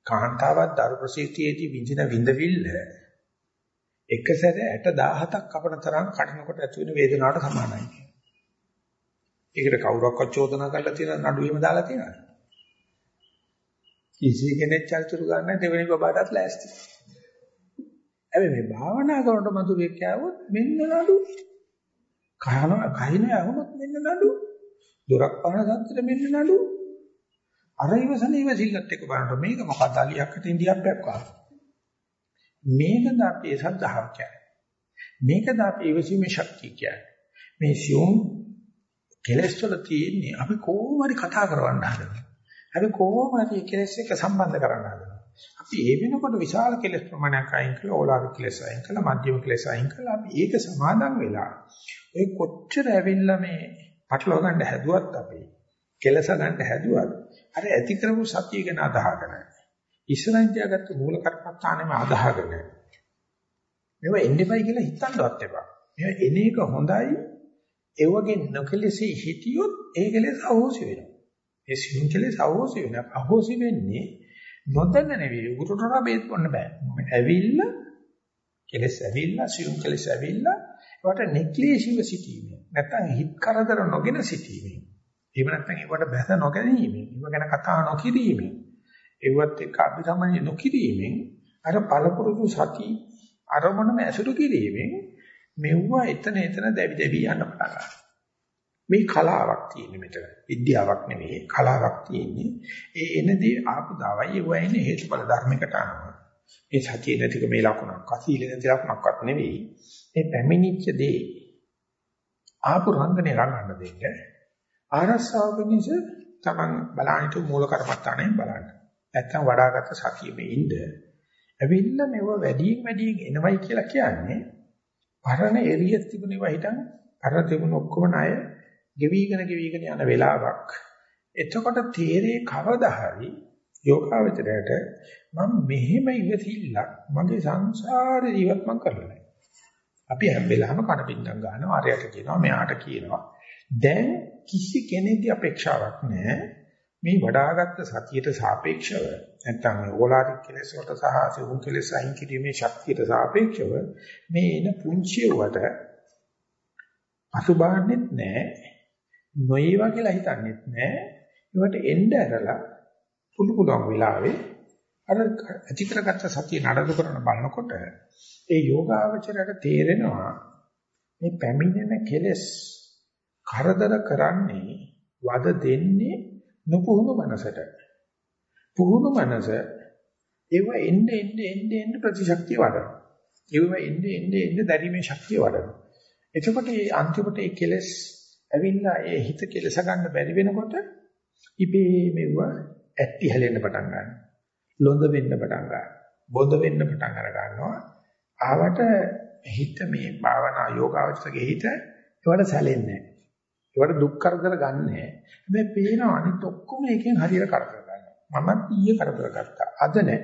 කාන්තාවක් දරු ප්‍රසීතියේදී විඳින විඳවිල්ල එක සැර 60000ක් කපන තරම් කඩනකොට ඇති වෙන වේදනාවට සමානයි. ඒකට කවුරක්වත් චෝදනා කරලා තියෙන නඩුවෙම දාලා තියෙනවා. කිසි කෙනෙක් චරිචුරු ගන්න දෙවෙනි බබාටත් ලෑස්ති. හැබැයි මේ භාවනා කරනකොට මధుරෙක් කියවොත් මෙන්න නඩු. කහන කහින යවුනොත් මෙන්න නඩු. දොරක් පහන සද්දෙට මෙන්න නඩු. අර ඉවසන ඉවසිල්ලත් එක්ක බලනකොට මේක මොකක්ද අලියක්කට ඉන්දියාප්පයක් වගේ. මේකද අපේ සද්ධාව කියන්නේ. මේකද අපේ ඉවසීමේ ශක්තිය කියන්නේ. මේ සියුම් කෙලස් වල තියෙන්නේ අපි කොහොම හරි කතා කරවන්න හදනවා. අපි කොහොම හරි කෙලස් එක්ක සම්බන්ධ කරන්න හදනවා. අපි ඒ වෙනකොට විශාල කෙලස් ප්‍රමාණයක් අයින් කරලා ඕලාරික කෙලස් අයින් කරලා මධ්‍යම කෙලස් අයින් කරලා අපි ඒක සමාදන් වෙලා ඔය කොච්චර ඇවිල්ලා මේ පටලවා ගන්න හැදුවත් අපි කෙලස ගන්න හැදුවත් අර ඇති කරපු සතිය ගැන අදහගෙන ඉස්සරහින් තියාගත්ත මූල කර්මස්ථානෙම අදහගෙන මේව එන්නේපයි කියලා හිතන්නවත් එපා. මේ එන එක හොඳයි. ඒ වගේ නොකලෙසි හිටියොත් ඒ කෙලෙස් අහෝසි වෙනවා. ඒ සිං කෙලෙස් අහෝසි වෙනවා. අහෝසි වෙන්නේ නොදන්න නෙවෙයි. උගුරට බේත් වන්න බෑ. ඇවිල්ලා කෙලෙස් ඇවිල්ලා සිං කෙලෙස් ඇවිල්ලා ඒවට නෙක්ලේශීව සිටීමේ. නැත්තම් හිත් කරදර නොගෙන සිටීමේ. එහෙම නැත්නම් ඒවට බැස නොගැනීමෙන්, ඒව ගැන කතා නොකිරීමෙන්, ඒවත් එක්ක අභිසමනය නොකිරීමෙන් අර පළපුරුදු සති අරමුණම ඇසුරු කිරීමෙන් මෙවුවා එතන එතන දැවි දැවි යන්න පටන් මේ කලාවක් තියෙන මෙතන. විද්‍යාවක් නෙවෙයි කලාවක් තියෙන්නේ. ඒ එනදී ආපදාවයි ඒ වයින් හේතුඵල ධර්මයකට අනුව. මේ සතිය නැතික මේ ලකුණක් අසීල නැති ලකුණක්වත් නෙවෙයි. මේ පැමිණිච්ච දේ ආපු රංගනේ රඟන්න දෙන්න. ආරස්සාව පිණිස තමන් බලන්නට මූල කර්මත්තානේ බලන්න. නැත්තම් වඩාගත් සතියෙම ඉන්න. ඇවිල්ලා මෙව වැඩියෙන් වැඩියෙන් එනවයි කියලා කියන්නේ පරණ එරියස් තිබුණේවා හිටන් අර තිබුණ ඔක්කොම ණය ගෙවිගෙන ගෙවිගෙන යන වෙලාවක්. එතකොට තීරේ කවදා හරි යෝගාවචරයට මම මෙහෙම ඉවසිල්ලක් මගේ සංසාරේ ජීවත් මං කරලා නැහැ. අපි හැම වෙලාවෙම කඩපින්නම් ගන්නවා අරයට කියනවා මෙයාට කියනවා. දැන් කිසි කෙනෙක්ගේ අපේක්ෂාවක් නැහැ. මේ වඩාගත් සතියට සාපේක්ෂව නැත්නම් මේ ඕලාරික කෙලෙස් වලට සහ සිවුම් කෙලෙස් අයින් කිරීමේ ශක්තියට සාපේක්ෂව මේ එන පුංචි වට අසුබාන්නෙත් නැහැ. නොයවා කියලා හිතන්නෙත් නැහැ. ඒවට එන්න ඇරලා පුළු පුළුවන් වෙලාවේ අර අධිකරගත සතිය නඩදු කරන බලනකොට ඒ යෝගාවචරයට තේරෙනවා මේ පැමිණෙන කෙලෙස් කරදර කරන්නේ වද දෙන්නේ නුපුහුණු මනසට. පුහුණු මනස ඒව එන්න එන්න එන්න එන්න ප්‍රතිශක්තිය වඩනවා. ඒව එන්න එන්න එන්න දැරීමේ ශක්තිය වඩනවා. එතකොට මේ අන්තිමට මේ කෙලස් ඇවිල්ලා ඒ හිත කෙලස ගන්න බැරි වෙනකොට ඉබේ මෙව ඇටි හැලෙන්න පටන් ගන්නවා. ලොඳ වෙන්න පටන් ගන්නවා. බොඳ වෙන්න පටන් අර ගන්නවා. ආවට හිත මේ භාවනා යෝගාවචරගේ හිත ඒවට සැලෙන්නේ නැහැ. ඒවට දුක් කරදර ගන්නෑ. හැබැයි පේනවා අනිත් ඔක්කොම එකෙන් හරියට කරදර ගන්නවා. මමත් ඊයේ කරදර ගත්තා. අද නෑ.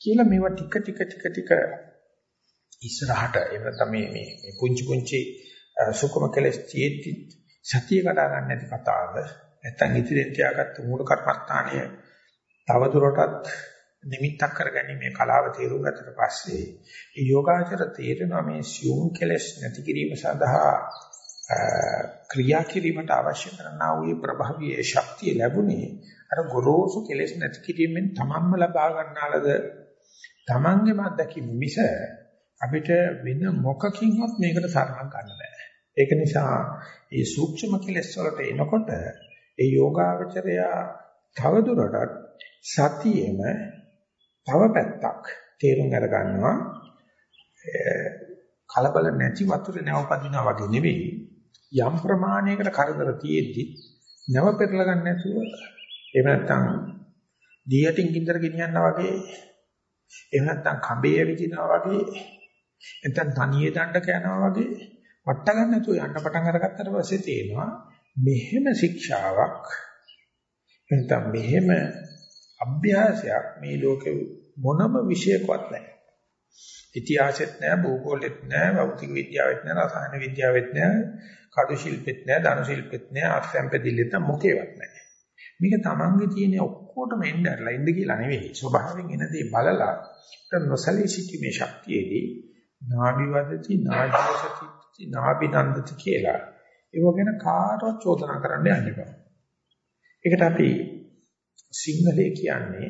කියලා මේවා ටික ටික ටික ටික ඉස්සරහට එහෙම තමයි මේ මේ පුංචි පුංචි සුකුම කෙලස් තියෙද්දි සතිය කඩා ගන්න නැති කතාව. නැත්තම් ඉදිරියෙන් තියාගත්ත මූල කර්මස්ථානය තවදුරටත් නිමිත්තක් කරගැනීමේ කලාව තේරුම් ගත්තට පස්සේ ඒ යෝගාචර තේරෙනවා මේ සියුම් කෙලස් නැති කිරීම සඳහා ක්‍රියා කිරීමට අවශ්‍ය කරනා වූ ප්‍රභවීය ශක්තිය ලැබුණේ අර ගොරෝසු කෙලෙස් නැති කිරීමෙන් තමන්ම ලබා ගන්නාලද තමන්ගේම අත්දැකීම මිස අපිට වෙන මොකකින්වත් මේකට සරණ ගන්න බෑ. ඒක නිසා මේ සූක්ෂම කෙලෙස් වලට එනකොට ඒ යෝගාවචරය තවදුරටත් සතියෙම තව පැත්තක් තේරුම් අර ගන්නවා කලබල නැති වතුරේ නැවපදිනවා වගේ නෙවෙයි. යම් ප්‍රමාණයකට කරදර තියෙද්දි නැව පෙරලා ගන්න නැතුව එහෙම නැත්නම් දියටින් ගින්දර ගෙනියනවා වගේ එහෙම නැත්නම් කඹේ විදිනවා වගේ නැත්නම් තනියේ දණ්ඩක යනවා වගේ වට ගන්න නැතුව යන්න පටන් අරගත්තට පස්සේ තේනවා මෙහෙම ශික්ෂාවක් නැත්නම් මෙහෙම අභ්‍යාසයක් මේ ලෝකෙ මොනම විෂයකවත් නැහැ. ඉතිහාසෙත් නැහැ, භූගෝලෙත් නැහැ, භෞතික විද්‍යාවෙත් නැහැ, රසායන විද්‍යාවෙත් නැහැ, කඩු ශිල්පෙත් නැහැ, ධනු ශිල්පෙත් නැහැ, අත්සම්පෙදිල්ලෙත් නැහැ, මොකේවත් නැහැ. මේක තමන්ගේ තියෙන ඔක්කොටම එන්නලා ඉන්න කියලා නෙවෙයි. ස්වභාවයෙන් එන දේ බලලා නොසලී සිටීමේ ශක්තියේදී නාභිවදති, නාජසති, නාභිනන්දති කියලා. ඒව ගැන කාටවත් චෝදනා කරන්න යන්න එපා. ඒකට අපි සිංහලයේ කියන්නේ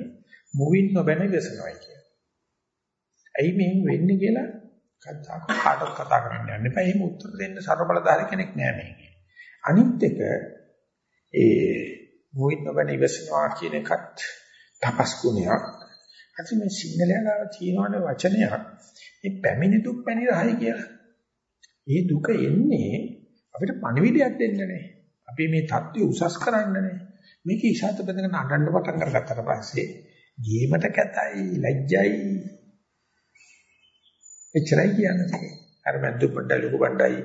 මුවින් නොබැන ඉවසනවායි කියන. ඇයි මෙහෙම වෙන්නේ කියලා කතා කාටවත් කතා කරන්න යන්න එපා. එහෙම උත්තර දෙන්න ਸਰබලධාරී කෙනෙක් නෑ මේකේ. අනිත් එක ඒ මුවින් නොබැන ඉවසනවා කියන එකත් තපස් ගුණයක්. අද මේ සිංහලයාලා තියෙනවනේ වචනයක් මේ පැමිණි දුක් පැනිරහයි කියලා. මේ දුක එන්නේ අපිට පණිවිඩයක් දෙන්න නේ. අපි මේ தත්ත්වය උසස් කරන්න නේ. මේක ඉෂාත බඳගෙන අඬන්න පටන් අරගත්තට පස්සේ ගේමට කැතයි ලැජ්ජයි එච්චරයි කියන්නේ. අර මැද්දු බණ්ඩ ලොකු බණ්ඩයි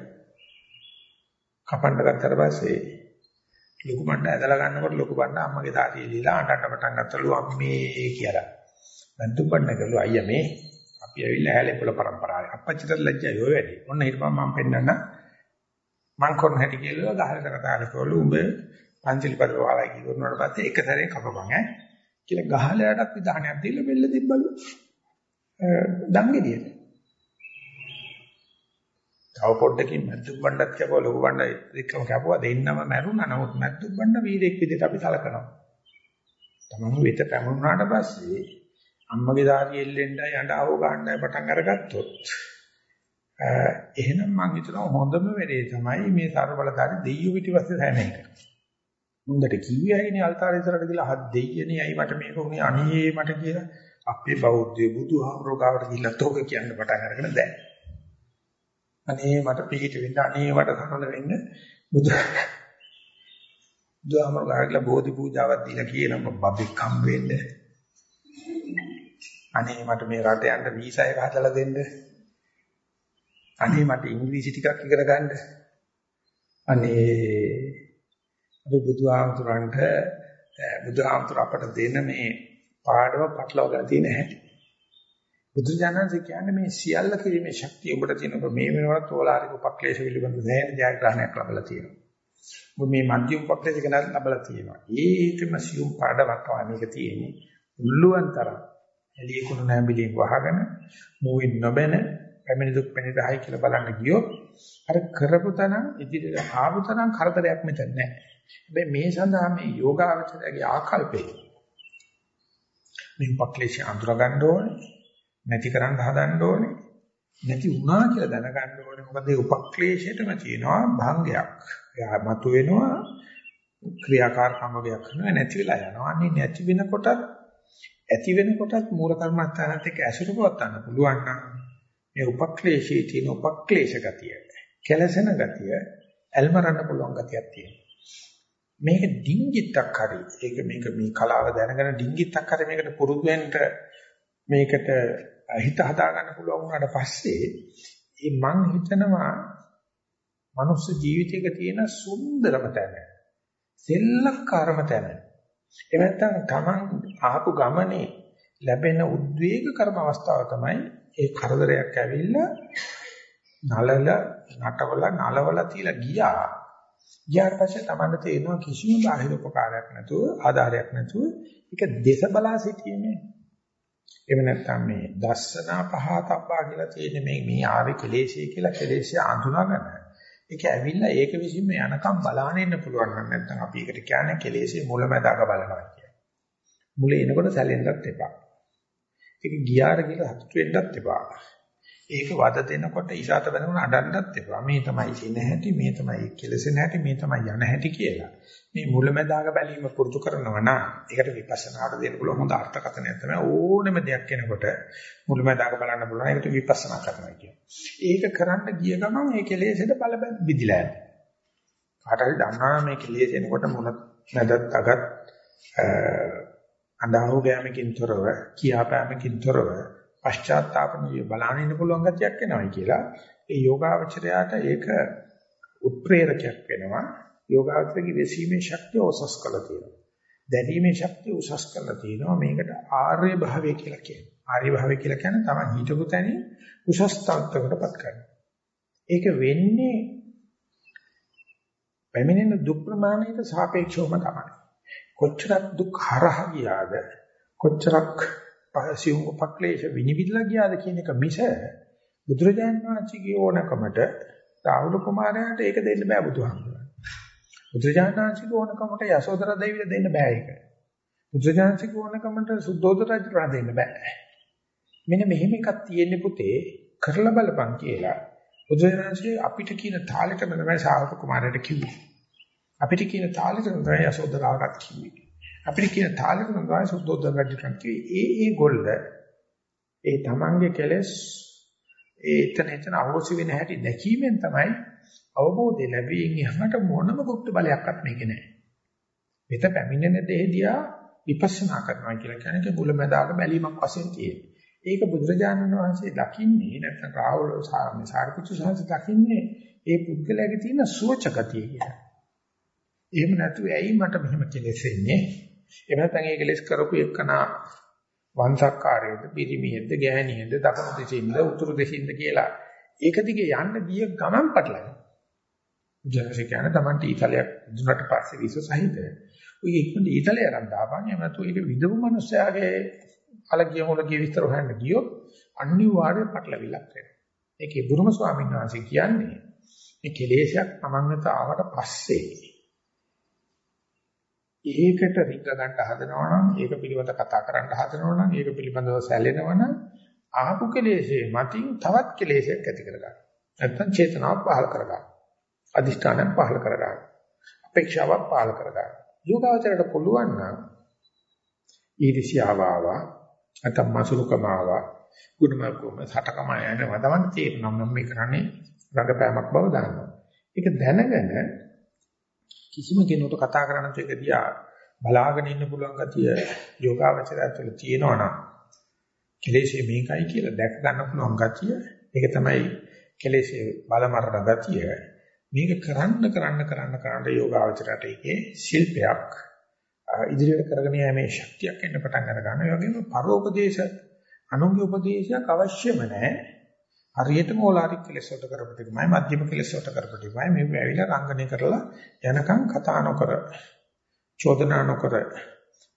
කපන්න ගත්තට පස්සේ ලොකු බණ්ඩ ඇදලා ගන්නකොට ලොකු බණ්ඩ අම්මගේ දාතිය දීලා අඬන්න පටන් ගත්තලු අම්මේ කියලා. මැද්දු බණ්ඩ කළු අයියා මේ අපි ඇවිල්ලා හැලේ පොළ પરම්පරාවේ අපච්චිට ලැජ්ජයි ඔය වැඩි. ඔන්න හිටපන් මම පෙන්නන්න මං කරන හැටි කියලා ගහකට කතා කරකවලු උඹ පංචිලි පද වහලා කිව්වොත් පස්සේ එක සැරේ කපපන් ඈ. කියලා ගහලයටත් විධානයක් දීලා බෙල්ල තිබ්බලු. දංගෙඩියට තව පොඩ්ඩකින් මැද්දුක් බණ්ඩත් කැපුවා ලොකු බණ්ඩ එක්කම කැපුවා. දෙන්නම මැරුණා. නමුත් මැද්දුක් බණ්ඩ වීරෙක් විදිහට අපි සලකනවා. තමන් වෙත පැමුණාට පස්සේ අම්මගේ දාරිය එල්ලෙන්නයි යඬ ආව ගන්නයි පටන් අරගත්තොත් එහෙනම් මම හිතනවා හොඳම වෙලේ තමයි මේ ਸਰබලධාරී දෙයියෝ පිටිපස්සේ සෑම එක. මුන්දට කිව්වයිනේ අල්තාර ඉස්සරට ගිහලා හත් දෙයියනේ අයි මට මේක උනේ අනේ මට කියලා අපේ බෞද්ධ බුදුහාමරෝ ගාවට ගිහිල්ලා තෝක කියන්න පටන් අරගෙන දැන්. අනේ මට පිළිහිට වෙන්න අනේ මට සරල වෙන්න බුදු බුදුහාමරෝ ගාවට බෝධි පූජාවක් දීලා කියනවා බබෙක් හම් වෙන්න. අනේ මට මේ රට යන්න වීසා එක හදලා දෙන්න. අනේ මට ඉංග්‍රීසි ටිකක් ඉගෙන ගන්න. අනේ අපි බුදුහාමුදුරන්ට බුදුහාමුදුර අපට දෙන මේ පාඩම පටලවාගෙන තියෙන හැටි. බුදුජානක කියන්නේ මේ සියල්ල කිරීමේ ශක්තිය ඔබට තියෙනකොට මේ වෙනවත් ඕලාරික උපක්ලේශ පිළිබඳ දැන ජයග්‍රහණයක් ලැබලා තියෙනවා. ඔබ මේ මධ්‍යම උපක්ලේශ ගැන ලැබලා තියෙනවා. ඒකම සියුම් පාඩමක් තමයි මේක තියෙන්නේ. උල්ලුවන්තර එළියකුණු නැඹිලින් වහගෙන මූවින් නොබැන පැමිණි දුක් පැමිණි රහයි කියලා බලන්න ගියොත් අර කරපු තනම් ඉදිරියට ආපු තනම් කරදරයක් මෙතන නැහැ. හැබැයි මේ සඳහා මේ යෝගාවචරයේ ආකල්පේ මේ උපක්ලේශය අඳුර ගන්න ඕනේ. නැති කරන්න හදන්න ඕනේ. නැති වුණා කියලා දැනගන්න ඕනේ. මොකද ඒ උපක්ලේශයටම තියෙනවා භංගයක්. එයා මතු වෙනවා ක්‍රියාකාරකම් වගේක් කරනවා නැති වෙලා යනවා. අනේ නැති වෙනකොටත් ඇති වෙනකොටත් මූල කර්මස්ථානත් එක්ක ඇසුරු පවත්වන්න පුළුවන් නම් මේ උපක්ලේශයේ තියෙන උපක්ලේශ ගතිය, කෙලසෙන ගතිය, ඇල්මරන්න පුළුවන් ගතියක් තියෙනවා. මේක ඩිංගිත්තක් හරි. ඒක මේක මේ කලාව දැනගෙන ඩිංගිත්තක් හරි මේකට පුරුදු වෙන්න මේකට හිත හදා ගන්න පුළුවන් වුණාට පස්සේ ඒ මං හිතනවා මනුස්ස ජීවිතයක තියෙන සුන්දරම තැන. සෙල්ලක්කාරම තැන. එහෙම නැත්නම් Taman ආපු ගමනේ ලැබෙන උද්වේග කර්ම අවස්ථාව තමයි ඒ කරදරයක් ඇවිල්ලා නලල නටවල නලවල තියලා ගියා. ගියාට පස්සේ Taman තේරෙනවා කිසිම බාහිර උපකාරයක් නැතුව ආධාරයක් නැතුව ඒක දේශ බලා සිටීමේ එහෙම නැත්නම් මේ දස්සනා පහතබ්බා කියලා තියෙන මේ මේ ආවේ කෙලේශය කියලා කෙලේශය අඳුනගෙන ඒක ඇවිල්ලා ඒක විසින්ම යනකම් බලාගෙන ඉන්න පුළුවන් නම් නැත්නම් අපි ඒකට කියන්නේ කෙලේශේ මුලැමැදාක බලනවා කියන්නේ. මුල එනකොට සැලෙන්නත් එපා. ඒක ගියාට කියලා හසුතු වෙන්නත් එපා. ඒක වද දෙනකොට ඉසాత වෙනකොට අඬන්නත් එපා. මේ තමයි ඉන හැටි, මේ තමයි කෙලසෙන හැටි, මේ තමයි යන හැටි කියලා. මේ මුලැමැදාක බැලීම පුරුදු කරනවා නම් ඒකට විපස්සනාට දෙන්න පුළුවන් හොඳ අර්ථකථනයක් තමයි ඕනෙම දෙයක් කෙනකොට මුලැමැදාක බලන්න පුළුවන්. ඒකට විපස්සනා කරනවා කියන්නේ. ඒක කරන්න ගිය ගමන් ඒ කෙලෙසෙට බල බිදිලා යනවා. කාට හරි දන්නවා මේ කෙලෙස් එනකොට මුල මැදත් අගත් අඳහෝ ගෑමකින් තොරව කියාපෑමකින් තොරව පශ්චාත්තාපණිය බලන්න ඉන්න පුළුවන් ගතියක් එනවයි කියලා. ඒ යෝගාවචරයට ඒක උත්ප්‍රේරකයක් වෙනවා. යෝගාවචරයේ වෙසීමේ ශක්තිය ඔසස් කළ තියෙනවා. දැරීමේ ශක්තිය උසස් කරලා තියෙනවා. මේකට ආර්ය භාවය කියලා කියනවා. ආර්ය භාවය කියලා කියන්නේ තමයි හිතපු තැනින් උසස් තත්ත්වයකටපත් කරනවා ඒක වෙන්නේ පැමිණෙන දුක් ප්‍රමාණයට සාපේක්ෂවම තමයි. කොච්චරක් දුක් හරහා ගියාද කොච්චරක් පහසියුම් උපක්ලේශ විනිවිදලා ගියාද කියන එක මිස බුදුරජාණන් වහන්සේගේ ඕනකමට රාහුල කුමාරයාට ඒක දෙන්න බෑ බුදුහාමුදුරන්. බුදුරජාණන් වහන්සේගේ ඕනකමට යසෝදරා දෙවියන්ට දෙන්න බෑ ඒක. බුදුරජාණන් වහන්සේගේ ඕනකමට සුද්ධෝදන රජුට දෙන්න බෑ. මෙන්න මෙහෙම එකක් තියෙන්නේ පුතේ කරලා බලපන් කියලා බුදුරජාණන් වහන්සේ අපිට කියන තාලෙටම තමයි ශාවක කුමාරයාට කිව්වේ. අපිට කියන තාලෙට තමයි යසෝදරාවට කිව්වේ. අපිට කියන තාලෙක ගාන සුද්ධෝදන රජුන් කිව්වේ ඒ ඒ ගොල්ල ඒ තමන්ගේ කෙලෙස් ඒ එතන එතන අහෝසි වෙන හැටි දැකීමෙන් තමයි අවබෝධය ලැබෙමින් යහමට මොනම භුක්ති බලයක්වත් මේක නෑ. මෙත පැමිණෙන දෙහිදියා විපස්සනා කරනවා කියලා කියන්නේ බුලමදාක බැලීමක් වශයෙන් තියෙනවා. ඒක බුදුරජාණන් වහන්සේ දකින්නේ නැත්නම් රාහුල සාමි සාරිපුත්තු සාන්ත දකින්නේ ඒ පුද්ගලයාගේ තියෙන සුවචකතිය කියලා. එහෙම නැතුව ඇයි මට මෙහෙම කෙලෙස් එන්නේ? එහෙම නැත්නම් ඒ කෙලෙස් කරපු එකනා වංශක්කාරයේද, පිරිමියෙක්ද, ගෑණියෙක්ද, දකුණු දෙසින්ද, උතුරු දෙසින්ද කියලා ඒක දිගේ යන්න ගිය ගමන් පටලයි. ජනසේ කියන්නේ Tamante ඊතලයක් දුන්නට පස්සේ විස සහිත. ඔය ඉක්මනට ඊතලය අරන් දාපන්. එහෙම නැතු ඒක විදවු මිනිස්සයාගේ අලගිය මොලගිය විස්තර හොයන්න ගියොත් අනිවාර්යයෙන් පටලවිලක් වෙනවා. ඒකේ බුරුම ස්වාමීන් වහන්සේ කියන්නේ මේ කෙලෙසයක් Taman වෙත ආවට පස්සේ ඒකට රිංග ගන්න හදනවා නම් ඒක පිළිබඳ කතා කරන්න හදනවා නම් ඒක පිළිබඳව සැලෙනවා නම් ආපු කෙලෙසේ මතින් තවත් කෙලෙසයක් ඇති කරගන්න. නැත්තම් චේතනාවක් පහල කරගන්න. අදිෂ්ඨානයක් පහල කරගන්න. අපේක්ෂාවක් පහල කරගන්න. යෝගාවචරයට පුළුවන් නම් ඊර්ෂ්‍යාව ආවා නැත්නම් මසුරුකම ආවා ගුණමකම සටකම යනවා තමයි තේරෙනවා මම මේ කරන්නේ රඟපෑමක් බව දන්නවා. ඒක දැනගෙන කිසිම කෙනෙකුට කතා කරන්න දෙක දිහා බලාගෙන ඉන්න පුළුවන් ගතිය යෝගාවචරය තුළ තියෙනවා නම් කෙලෙසේ මේකයි කියලා දැක ගන්න පුළුවන් ගතිය ඒක තමයි කෙලෙසේ බලමරණ ගතිය. මේක කරන්න කරන්න කරන්න කරන්න යෝගාවචරයට ඒකේ ශිල්පයක් ඉදිරියට කරගෙන යෑමේ ශක්තියක් එන්න පටන් අර ගන්නවා ඒ වගේම පරෝපදේශ අනුන්ගේ උපදේශයක් අවශ්‍යම නැහැ. හරියටම ඕලාරික කෙලෙස් වලට කරපටිමයි මධ්‍යම කෙලෙස් වලට කරපටිමයි. මේ ඇවිල්ලා රංගනය කරලා යනකම් කතා නොකර චෝදනා නොකර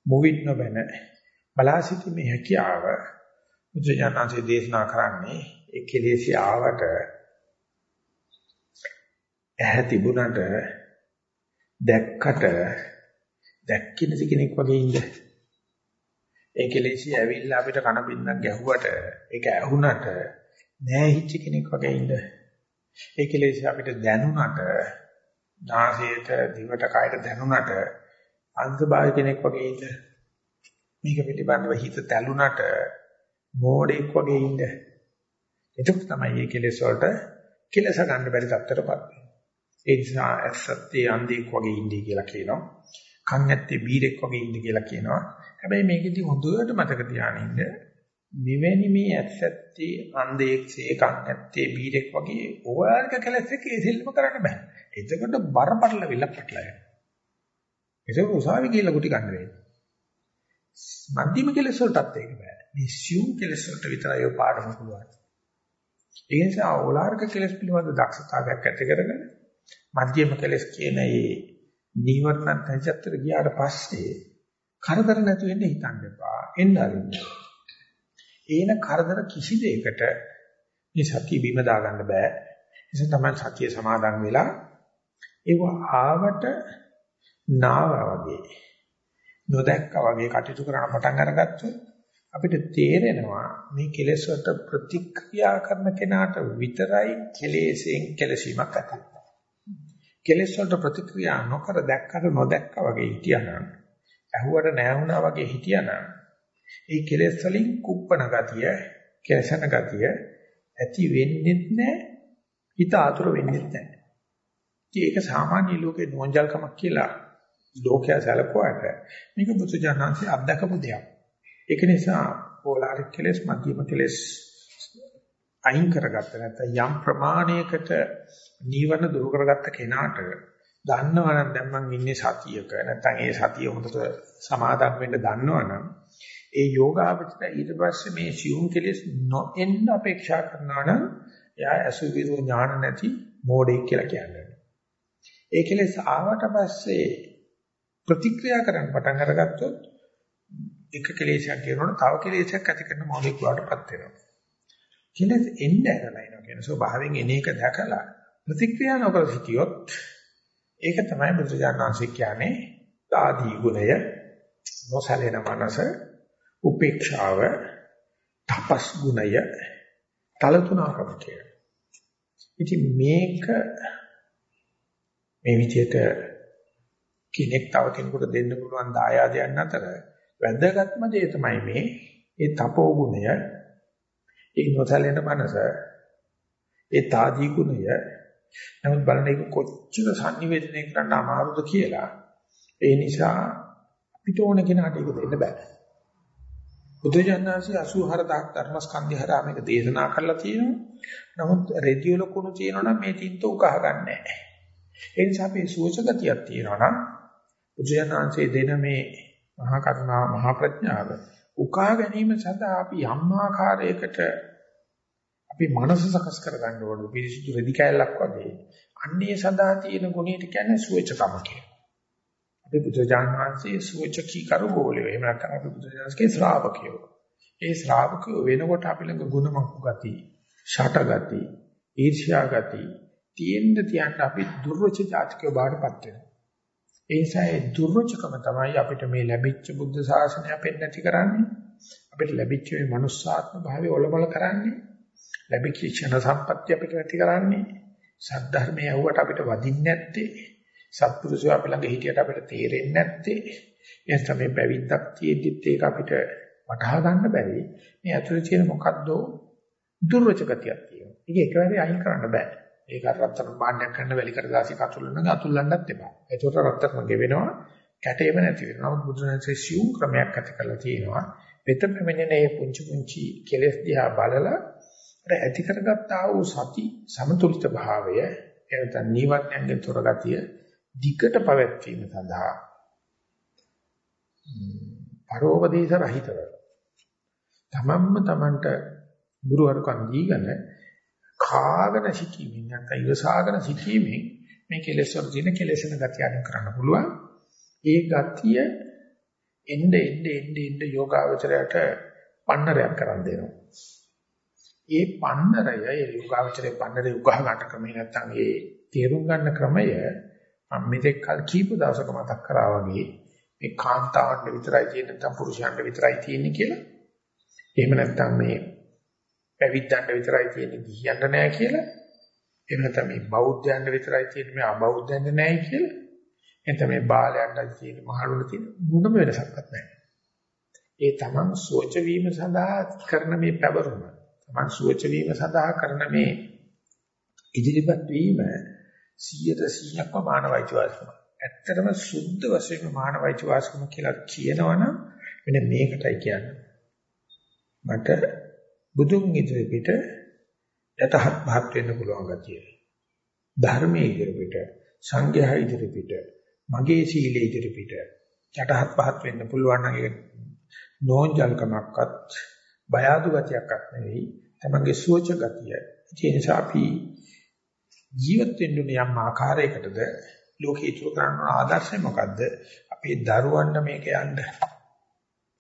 මුවිත් නොබැන බලා සිටීමේ හැකියාව මුද්‍රජානන්සේ දේශනා කරන්නේ ඒ කෙලෙස් ආවට ඇහැ තිබුණට දැක්කට දැක්කින කෙනෙක් වගේ ඉන්න. ඒ කෙලෙස් ඇවිල්ලා අපිට කන බින්දක් ගැහුවට ඒක ඇහුණට නෑ හිච්ච කෙනෙක් වගේ ඉන්න. ඒ කෙලෙස් අපිට දැනුණට නාසයට දිවට කයට දැනුණට අන්තභාග කෙනෙක් වගේ ඉන්න. මේක පිළිබඳව හිත තැළුණට මෝඩෙක් වගේ ඉන්න. ඒක තමයි මේ කෙලෙස් වලට කෙලස ගන්න බැරි තත්ත්වයටපත් වෙන්නේ. ඒ නිසා ඇත්තත්තේ අන්ධෙක් වගේ ඉන්නේ කියලා කියනවා. කන් ඇත්තේ බීරෙක් වගේ ඉන්නේ කියලා කියනවා. හැබැයි මේකෙදි හොඳට මතක තියාගන්න මෙවැනි මේ ඇත්තත්තේ අන්දේක්සේ කන් ඇත්තේ බීරෙක් වගේ ඕවාර්ක කැලස් එකේ සෙල්ලම කරන්න බෑ. එතකොට බරපතල විල පටලයි. ඒක උසාවි කියලා කුටි ගන්න වෙන්නේ. මධ්‍යම කෙලස් වලටත් ඒක බෑ. මේ සියුම් කෙලස් වලට විතරයි ඔය පාඩම පුළුවන්. ඒ නිසා ඕලාර්ක කෙලස් පිළිබඳ දක්ෂතාවයක් ඇති කරගෙන මධ්‍යම කෙලස් කියන මේ නීවරණ තැන්චත්තර ගියාට පස්සේ කරදර නැතු වෙන්න හිතන්න එපා. එන්න අරින්න. ඒන කරදර කිසි දෙයකට මේ සතිය බිම දාගන්න බෑ. නිසා තමයි සතිය සමාදන් වෙලා ඒව ආවට නාවා වගේ නොදැක්කා වගේ කටයුතු කරන පටන් අරගත්තොත් අපිට තේරෙනවා මේ කෙලෙස් වලට ප්‍රතික්‍රියා කරන කෙනාට විතරයි කෙලෙසෙන් කෙලසීමක් ඇති කෙලෙස් වලට ප්‍රතික්‍රියා නොකර දැක්කට නොදැක්කා වගේ හිටියානම් ඇහුවට නැහැ වගේ හිටියානම් ඒ කෙලෙස් වලින් කුප්පන ගතිය, කෙලසන ගතිය ඇති වෙන්නේ නැහැ. හිත ආතුර වෙන්නේ නැහැ. ඒක සාමාන්‍ය ලෝකේ නෝන්ජල්කමක් කියලා ලෝකයා සැලකුවාට මේක බුදුජානන්සේ අත්දකපු දෙයක්. ඒක නිසා පොලාරික් කෙලස් මධ්‍යම කෙලස් අයින් කරගත්ත නැත්නම් යම් ප්‍රමාණයකට නීවරණ දුරු කරගත්ත කෙනාට දන්නවනම් දැන් මං ඉන්නේ සතියක නැත්නම් ඒ සතිය හොඳට සමාදම් වෙන්න දන්නවනම් ඒ යෝගාවචර ඊට පස්සේ මේ සියුම් කෙලස් නොඑන්න අපේක්ෂා කරනවා නම් එයා අසුවිරු ඥාන නැති මෝඩෙක් කියලා කියන්නේ. ඒ කෙලස් ආවට පස්සේ ප්‍රතික්‍රියා කරන්න පටන් අරගත්තොත් එක කෙලෙසයක් කියනවනම් තව කෙලෙසයක් ඇති කරන මොලෙක් වඩටපත් වෙනවා. කෙලෙස් එන්නේ ඇරලා එනවා කියන ස්වභාවයෙන් එන එක දැකලා ප්‍රතික්‍රියා නොකර සිටියොත් ඒක තමයි බුදුජානනාංශික කියන්නේ ආදී ගුණය නොසලෙන මනස උපේක්ෂාව තපස් ගුණය තලතුණකම කියලා. ඉතින් මේක මේ විදිහට කෙනෙක් තව කෙනෙකුට දෙන්න පුළුවන් දායාදයන් අතර වැදගත්ම දේ තමයි මේ ඒ තපෝ ගුණය ඒ නොසලෙන මනස ඒ තාදී ගුණය. නමුත් බලන්න ඒක කොච්චර sannivedanaya කරන්න අමාරුද කියලා. ඒ නිසා අපිට ඕන කෙනාට ඒක දෙන්න බෑ. බුදුජානනාංශي 84000 ධර්මස්කන්ධය හරහා මේක දේශනා කරලා තියෙනවා නමුත් රෙදියල කුණු තියෙනවා නම් මේ තින්ත උකහ ගන්නෑ ඒ නිසා අපි සුවචගතියක් තියෙනවා නම් බුදුජානනාංශයේ දෙන මේ මහා කරුණා මහා ප්‍රඥාව උකහා ගැනීම සඳහා අපි යම් ආකාරයකට අපි මනස සකස් කරගන්න ඕනේ පිරිසිදු රෙදි කැලක් වගේ. අන්නේ සඳහා තියෙන ගුණයට කියන්නේ සුවචකම කියලා. අපි බුදුජාන විශ්වයේ සුවචකී කරගෝලියෝ. එහෙම නැත්නම් අපි බුදුජානස්ගේ ශ්‍රාවකයෝ. ඒ ශ්‍රාවකයෝ වෙනකොට අපි ළඟ ගුණමක් ගති, ෂට ගති, ඊර්ෂ්‍යා ගති තියෙන්න තියන්න අපි දුර්වච ජාතිකව බාටපත් වෙනවා. ඒ නිසා ඒ දුර්වචකම තමයි අපිට මේ ලැබිච්ච බුද්ධ ශාසනය අපෙන් නැති කරන්නේ. අපිට ලැබිච්ච මේ මනුස්සාත්ම භාවය ඔලබල කරන්නේ. ලැබිච්ච ක්ෂණ සම්පත්‍ය අපිට නැති කරන්නේ. සද්ධර්මයේ ඇහුවට අපිට වදින්නේ නැත්තේ. සත්පුරුෂය අපි ළඟ හිටියට අපිට තේරෙන්නේ නැත්තේ. එහෙනම් මේ පැවිද්දක් තියෙද්දිත් ඒක අපිට වටහා ගන්න බැරි. මේ ඇතුලේ තියෙන මොකද්ද දුර්වච ගතියක් තියෙනවා. ඒක එකවරේ අයින් කරන්න බෑ. ඒක රත්තරන් භාණ්ඩයක් කරන්න වැලි කර දාසි කතුල්ලන අතුල්ලන්නත් එපා. ඒකට රත්තරන් ගෙවෙනවා කැටේම නැති වෙනවා. නමුත් බුදුරජාණන්සේ සියුම් ක්‍රමයක් ඇති කරලා තියෙනවා. වෙත පැමිණෙන මේ පුංචි පුංචි කෙලෙස් දිහා බලලා අර ඇති කරගත්ත ආ වූ සති සමතුලිත භාවය එනතන නීවරණයෙන් තොර ගතිය දිගට පැවැත්වීම සඳහා පරෝපදේශ රහිතව තමන්ම තමන්ට ගුරුවරුකම් දීගෙන කාගෙන සිටීමෙන් නැත්නම් ඉවසාගෙන සිටීමෙන් මේ කෙලෙස් වල තියෙන කෙලෙසන ගතිය අඩු කරන්න පුළුවන්. ඒ ගතිය එnde එnde එnde එnde යෝගාවචරයට පන්නරයක් කරන් දෙනවා. ඒ පන්නරය ඒ යෝගාවචරයේ පන්නරේ උගහ ගන්න ක්‍රමය නැත්නම් ඒ තේරුම් ගන්න ක්‍රමය මම මෙතෙක් කල් කීප දවසක මතක් කරා වගේ මේ කාන්තාවන්ට විතරයි තියෙන නැත්නම් පුරුෂයන්ට විතරයි තියෙන්නේ කියලා. එහෙම නැත්නම් මේ පැවිද්දන්ට විතරයි තියෙන්නේ ගිහියන්ට නෑ කියලා. එහෙම නැත්නම් මේ බෞද්ධයන්ට විතරයි තියෙන්නේ මේ අබෞද්ධයන්ට නෑ කියලා. එතන මේ බාලයන්ට තියෙන මහලුන්ට තියෙන මොනම වෙනසක්වත් නැහැ. ඒ තමන් සෝච වීම සඳහා කරන මේ පැවරුම තමන් සුවච වීම සඳහා කරන මේ ඉදිරිපත් වීම 100%ක්ම මානවයිච වාස්කම. ඇත්තටම සුද්ධ වශයෙන්ම මානවයිච වාස්කම කියලා කියනවනම් මෙන්න මේකටයි කියන්නේ. මට බුදුන් ඉදිරි පිට යතහත් පහත් වෙන්න පුළුවන් ගතිය. ධර්මයේ ඉදිරි පිට සංඝයා ඉදිරි පිට මගේ සීලයේ ඉදිරි පිට යටහත් පහත් වෙන්න පුළුවන් නම් ඒක නෝන්ජල්කමක්වත් බය අඩු ගතියක්වත් නෙවෙයි තමන්ගේ සුවච ගතිය. ඒ නිසා අපි ජීවත් වෙන්න යම් ආකාරයකටද ලෝකේ ඉතුරු කරන ආදර්ශය මොකද්ද? අපේ දරුවන්ට මේක යන්න.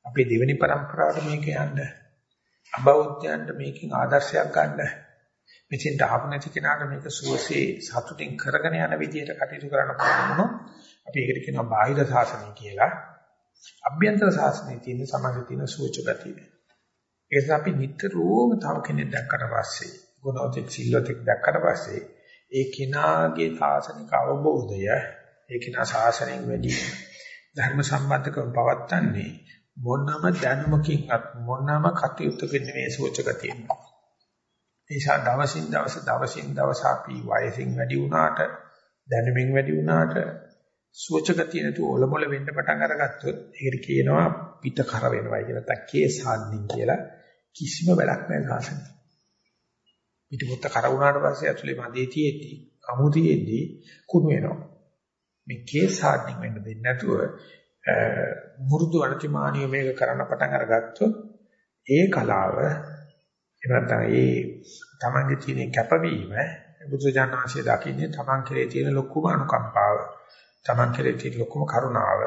අපේ දෙවෙනි પરම්පරාවට මේක යන්න. අබෞද්ධයන්ට මේකෙන් ආදර්ශයක් ගන්න. මෙතෙන්ට ආපු නැති කෙනාට මේක සුවසේ සතුටින් කරගෙන යන විදිහට කටයුතු කරන්න පුළුවන් අපි ඒකට කියනවා බාහිර සාසනය කියලා. අභ්‍යන්තර සාසනයේ තියෙන සමාජයේ තියෙන සුවච ගතිය. ඒ නිසා අපි නිතරම තව කෙනෙක් දැක්කට පස්සේ ගුණෝතික සිල්ලෝතික දැක්කට පස්සේ ඒ කෙනාගේ සාසනික අවබෝධය ඒ කෙනා සාසනයෙන් වැඩි ධර්ම සම්බන්ධකම් පවත්තන්නේ මොනම දැනුමකින්වත් මොනම කටයුත්තකින් නෙමෙයි සෝචගතියෙන්. ඒ නිසා දවසින් දවස දවසින් දවස අපි වයසින් වැඩි වුණාට දැනුමින් වැඩි වුණාට සුවචගතිය නැතුව ඔලොමොල වෙන්න පටන් අරගත්තොත් ඒකට කියනවා පිට කර වෙනවයි කියලා. නැත්නම් කේසාන්නින් කියලා කිසිම වැඩක් නැහැ සාසනෙ. පිටපොත්ත කර වුණාට පස්සේ ඇතුලේ මදේ තියෙද්දි, අමු තියෙද්දි කුණු වෙනවා. මේ කේසාන්නින් වෙන්න දෙන්නේ නැතුව මුරුදු අනතිමානිය මේක කරන්න පටන් අරගත්තොත් ඒ කලාව එහෙම නැත්නම් ඒ තමන්ගේ තියෙන කැපවීම බුදුජානනාංශය දකින්නේ තමන් කෙරේ තියෙන ලොකුම අනුකම්පාව තමන් කෙරේ තියෙන ලොකුම කරුණාව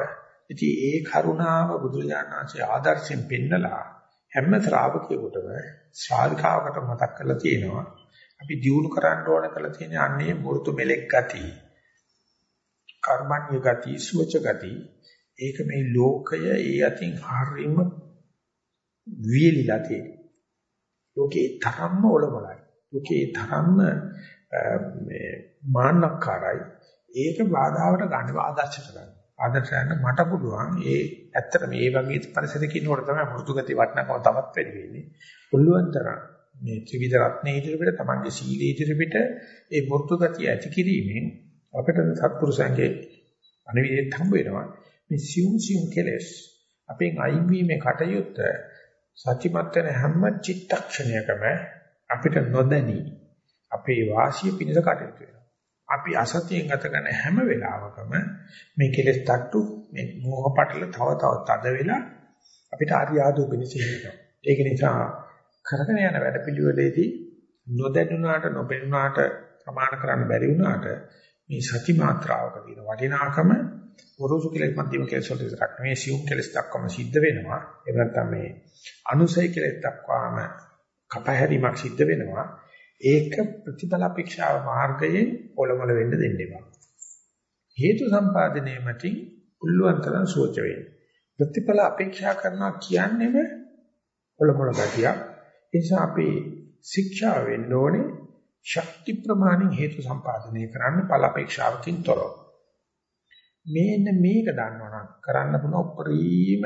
ඉතින් ඒ කරුණාව බුදුජානනාංශය ආදර්ශයෙන් පෙන්නලා හැම ශ්‍රාවකයෙකුටම ශ්‍රාවිකාවකට මතක් කරලා තියෙනවා අපි දියුණු කරන්න ඕන කරලා තියෙන අන්නේ මෘතු මෙලෙක් ගති කර්මණ්‍ය ගති සුවච ගති ඒක මේ ලෝකය ඒ අතින් හරීම වියලිලා තියෙනවා ලෝකේ තරම්ම ඔලොමලයි. ලෝකේ තරම්ම මේ මාන්නකාරයි. ඒක බාධාවට ගන්න ආදර්ශයට ගන්න. ආදර්ශයන් මට පුළුවන් ඒ ඇත්තට මේ වගේ පරිසරයක ඉන්නකොට තමයි මෘතු ගතිය වටනකම තවත් වැඩි වෙන්නේ. පුළුවන් තරම් මේ ත්‍රිවිධ රත්නේ ඉදිරියට තමන්ගේ සීලයේ ඉදිරියට ඒ මෘතු ගතිය ඇති කිරීමෙන් අපිට සත්පුරුෂයන්ගේ අනිවිදෙත් හම්බ වෙනවා. මේ සියුම් සියුම් කෙලස් අපෙන් අයින් වීමේ කටයුත්ත සත්‍යමත් වෙන හැම චිත්තක්ෂණයකම අපිට නොදැනි අපේ වාසිය පිණිස කටයුතු වෙනවා. අපි අසතියෙන් ගත කරන හැම වෙලාවකම මේ කෙලෙස් තට්ටු මේ මෝහ පටල තව තව තද වෙලා අපිට ආර්යාදු පිණිස හිතෙනවා. ඒක නිසා කරගෙන යන වැඩපිළිවෙලේදී නොදැනුණාට නොපෙනුණාට ප්‍රමාණ කරන්න බැරි වුණාට මේ සති මාත්‍රාවක තියෙන වටිනාකම වරුසු කෙලෙස් මධ්‍යම කෙලෙස් වලට විතරක් නෙවෙයි සියුම් කෙලෙස් දක්වාම සිද්ධ වෙනවා. ඒ නැත්නම් මේ අනුසය කෙලෙස් දක්වාම කපහැරීමක් සිද්ධ වෙනවා. ඒක ප්‍රතිඵල අපේක්ෂාව මාර්ගයෙන් ඔලොමල වෙන්න දෙන්න එපා. හේතු සම්පාදනයේ මතින් උල්ලුවන්තරන් සෝච වෙන්නේ. ප්‍රතිඵල අපේක්ෂා කරනවා කියන්නේම ඔලොමල ගතිය. ඒ නිසා අපි ශික්ෂා වෙන්න ඕනේ ශක්ති ප්‍රමාණින් හේතු සම්පාදනය කරන්න බල අපේක්ෂාවකින් තොරව. මේන්න මේක දන්නවනම් කරන්න පුළුවන් උපරිම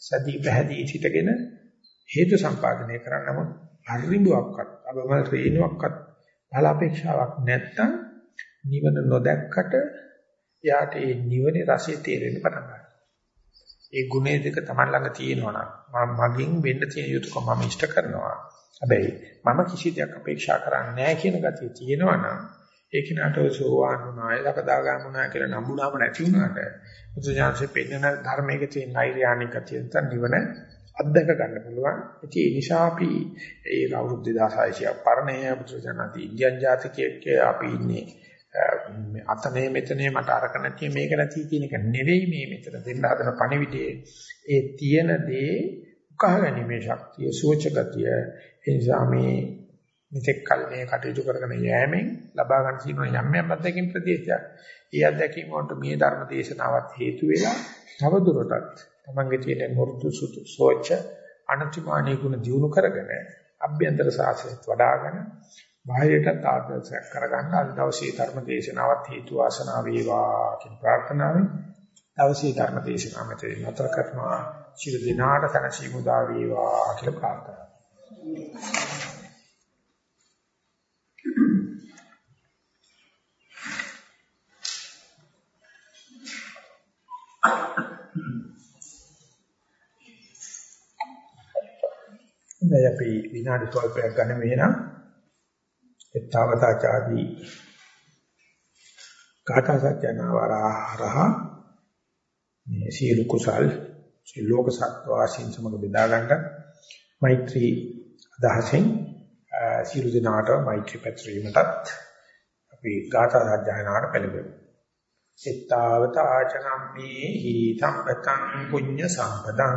සදී පැහැදී සිටගෙන හේතු සම්පාදනය කරන්න නමුත් අරිඹුවක්වත් අබමල් රේණුවක්වත් බලාපේක්ෂාවක් නැත්තම් නිවන නොදැක්කට යාට ඒ නිවනේ රසය තේරෙන්න පටන් ගන්නවා. ඒ ගුණේ දෙක තමයි ළඟ තියෙනවා නම් මගෙන් වෙන්න තියෙන යුතුයකම මම ඉෂ්ට කරනවා. හැබැයි මම කිසි දෙයක් අපේක්ෂා කරන්නේ නැහැ කියන ගතිය තියෙනවා නම් ඒක නට සෝවාන් වුණාය, ලකදාගාම වුණා කියලා නම්බුනාම නැති වුණාට බුදුජානකේ පෙන්නන ධර්මයක තියෙන නෛර්යානික තියෙන නිවන අත්දක ගන්න පුළුවන්. ඉතින් ඒ නිසා අපි ඒ අවුරුදු 2600ක් පරණය බුදුජානකී ඉන්දියන් ජාතිකයෙක් අපි ඉන්නේ අතනේ මෙතනේ මට අරක නැති මේක නැති කියන එක නෙවෙයි මේ මෙතන දෙන්න හදන පණිවිඩයේ ඒ තියෙන දේ උකහා ගැනීමේ ශක්තිය සෝච ගතිය ඒ නිසා මේ මෙතෙක් කල මේ කටයුතු කරගෙන යෑමෙන් ලබා ගන්න තියෙන යම් යම් අත්දැකීම් ප්‍රදේශයක්. ඒ අත්දැකීම් වලට මේ ධර්ම දේශනාවත් හේතු වෙලා තව දුරටත් තමන්ගේ තියෙන මුරුදු සුතු සෝච අනතිමානී ගුණ දියුණු කරගෙන අභ්‍යන්තර සාසනයට වඩාගෙන බාහිරට ආදර්ශයක් කරගන්න අද දවසේ ධර්ම දේශනාවත් හේතු වාසනා වේවා කියන ප්‍රාර්ථනාවෙන් දවසේ ධර්ම දේශනාව මෙතන නතර කරනවා. ශිර දිනාට සනසීමුදා වේවා කියලා ප්‍රාර්ථනා දැන් අපි විනාඩි ස්වල්පයක් ගන්න වෙනා එත්තවතාචාදී කාථා සත්‍යනවරහ මේ සියලු කුසල් සිලෝක සත්වාසීන් සමග බෙදා ගන්න මෛත්‍රී අදහසෙන් සියලු දෙනාට මෛත්‍රී පැත්‍රීමටත් අපි ගාථා සජ්ජායනාවට පෙළඹෙමු. එත්තවතාචනම්මේ හි සම්පතං පුඤ්ඤ සම්පතං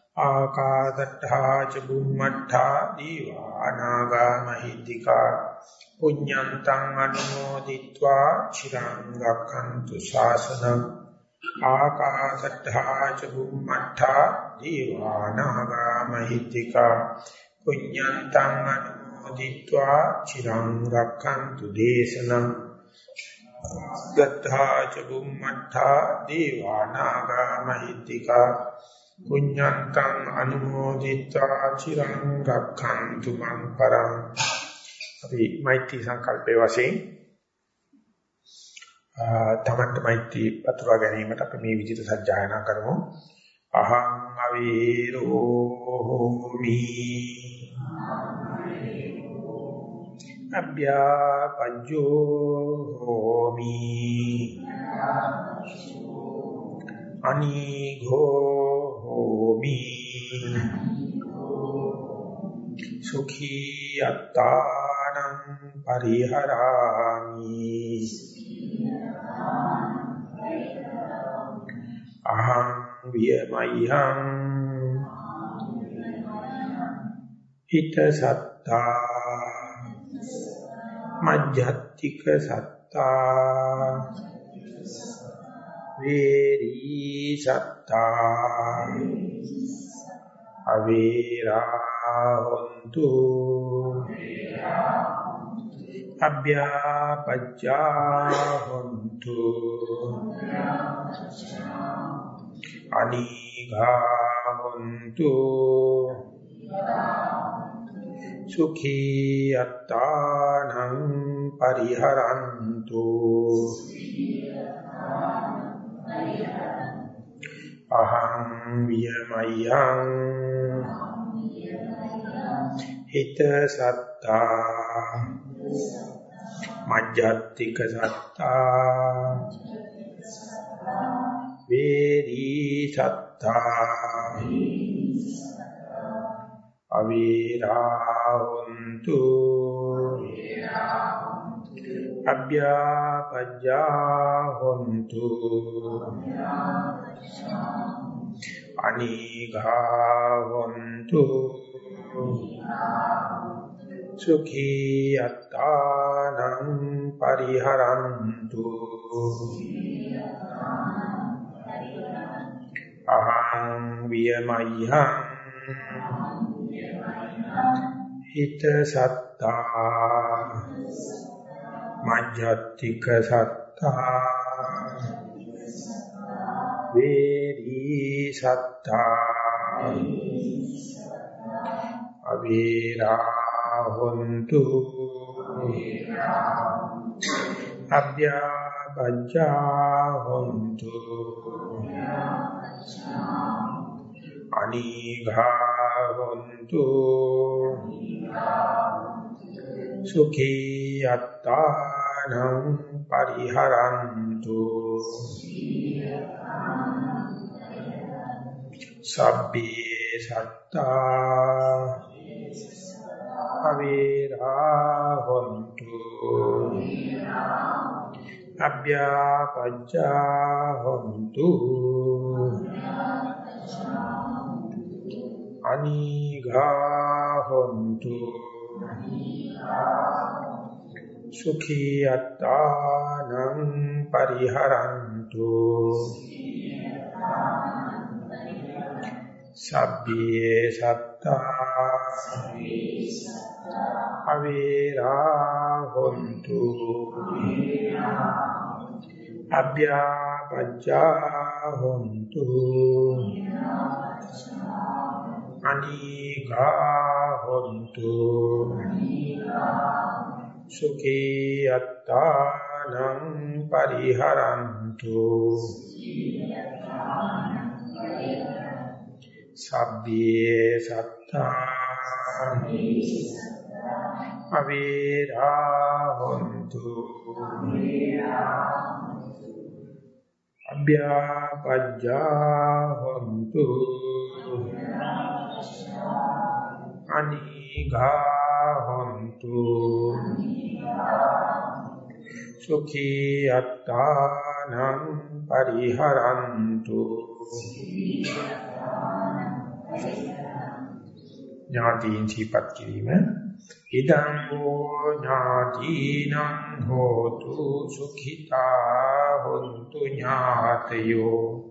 ආකාදට්ඨා ච බුම්මට්ඨා දීවානාගා මහිද්దికා පුඤ්ඤන්තං අනුමෝදිत्वा චිරං රක්ඛන්තු ශාසනං ආකාදට්ඨා ච බුම්මට්ඨා දීවානාගා මහිද්దికා පුඤ්ඤන්තං අනුමෝදිत्वा චිරං රක්ඛන්තු දේශනං ආකාදට්ඨා ච බුම්මට්ඨා දීවානාගා මහිද්దికා පුඤ්ඤන්තං අනුමෝදිत्वा චිරං රක්ඛන්තු මං පරං. අපි මෛත්‍රී සංකල්පයේ වශයෙන් තමන්ට මෛත්‍රී පතුරවා ගැනීමට අපි මේ විදිහට සජ්ජායනා කරමු. අහං අවීරෝමි අභ්‍යා පජ්ජෝ හෝමි. අනීඝෝ හෝමි සුඛී අත්තානං පරිහරාමි. අහං වියමයිහං. හිත සත්තා. මජ්ජත්තික සත්තා. වේරී සත්තා අවේරා හොන්තු අභ්‍යාපච්චා හොන්තු අනීඝා හොන්තු සුඛී අත්තානං පරිහරන්තු අහං වියමයං හිත සත්තා මජ්ජත්තික සත්තා වේදී සත්තා අවීරාවන්තු අභ්‍යාපජ්ජා හොන්තු අනීඝා හොන්තු සුඛී අත්තානං පරිහරන්තු අහං වියමයිහං හිත සත්තා මජ්ජත්තික සත්තා වේදී සත්තා අවීරා හොන්තු අභ්‍යාපජ්ජා හොන්තු අනීඝා හොන්තු සුඛී අත්තානං පරිහරන්තු සබ්බේ සත්තා අවේරා හොන්තු අභ්‍යාපච්චා හොන්තු අනීඝා හොන්තු සුඛී අත්තානං පරිහරන්තු සබ්බේ සත්තා අවේරා හොන්තු අභ්‍යාපච්චා හොන්තු අනීඝා හොන්තු සුඛී අත්තානං පරිහරන්තු සබ්බේ සත්තා අවේරා හොන්තු අභ්‍යාපජ්ජා හොන්තු අනීඝා හොන්තු සුඛී අත්තානං පරිහරන්තු ඥාතීන් සිපත් කිරීම. ඉදං හෝ ඥාත ඥාතිනං හෝතු සුඛිතා හොන්තු ඥාතයෝ.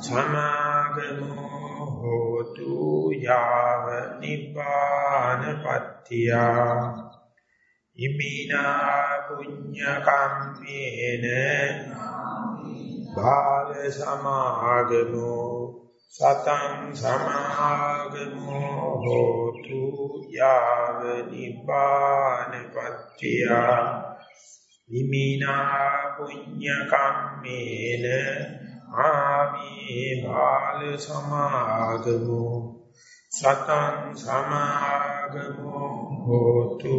සමාගමෝ හෝතු යාව නිපානපත්තියා ඉමිනා පුඤ්ඤ කම්මේන භාල සමාගමෝ සතං සමාගමෝ හෝතු යාව නිපානපත්තිය නිමිනා පුඤ්ඤ කම්මේන ආමේ බාල සමාගමෝ සතං සමාගමෝ හෝතු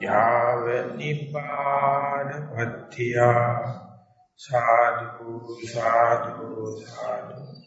යාව නිපානපත්තිය සාදු සාදු සාදු.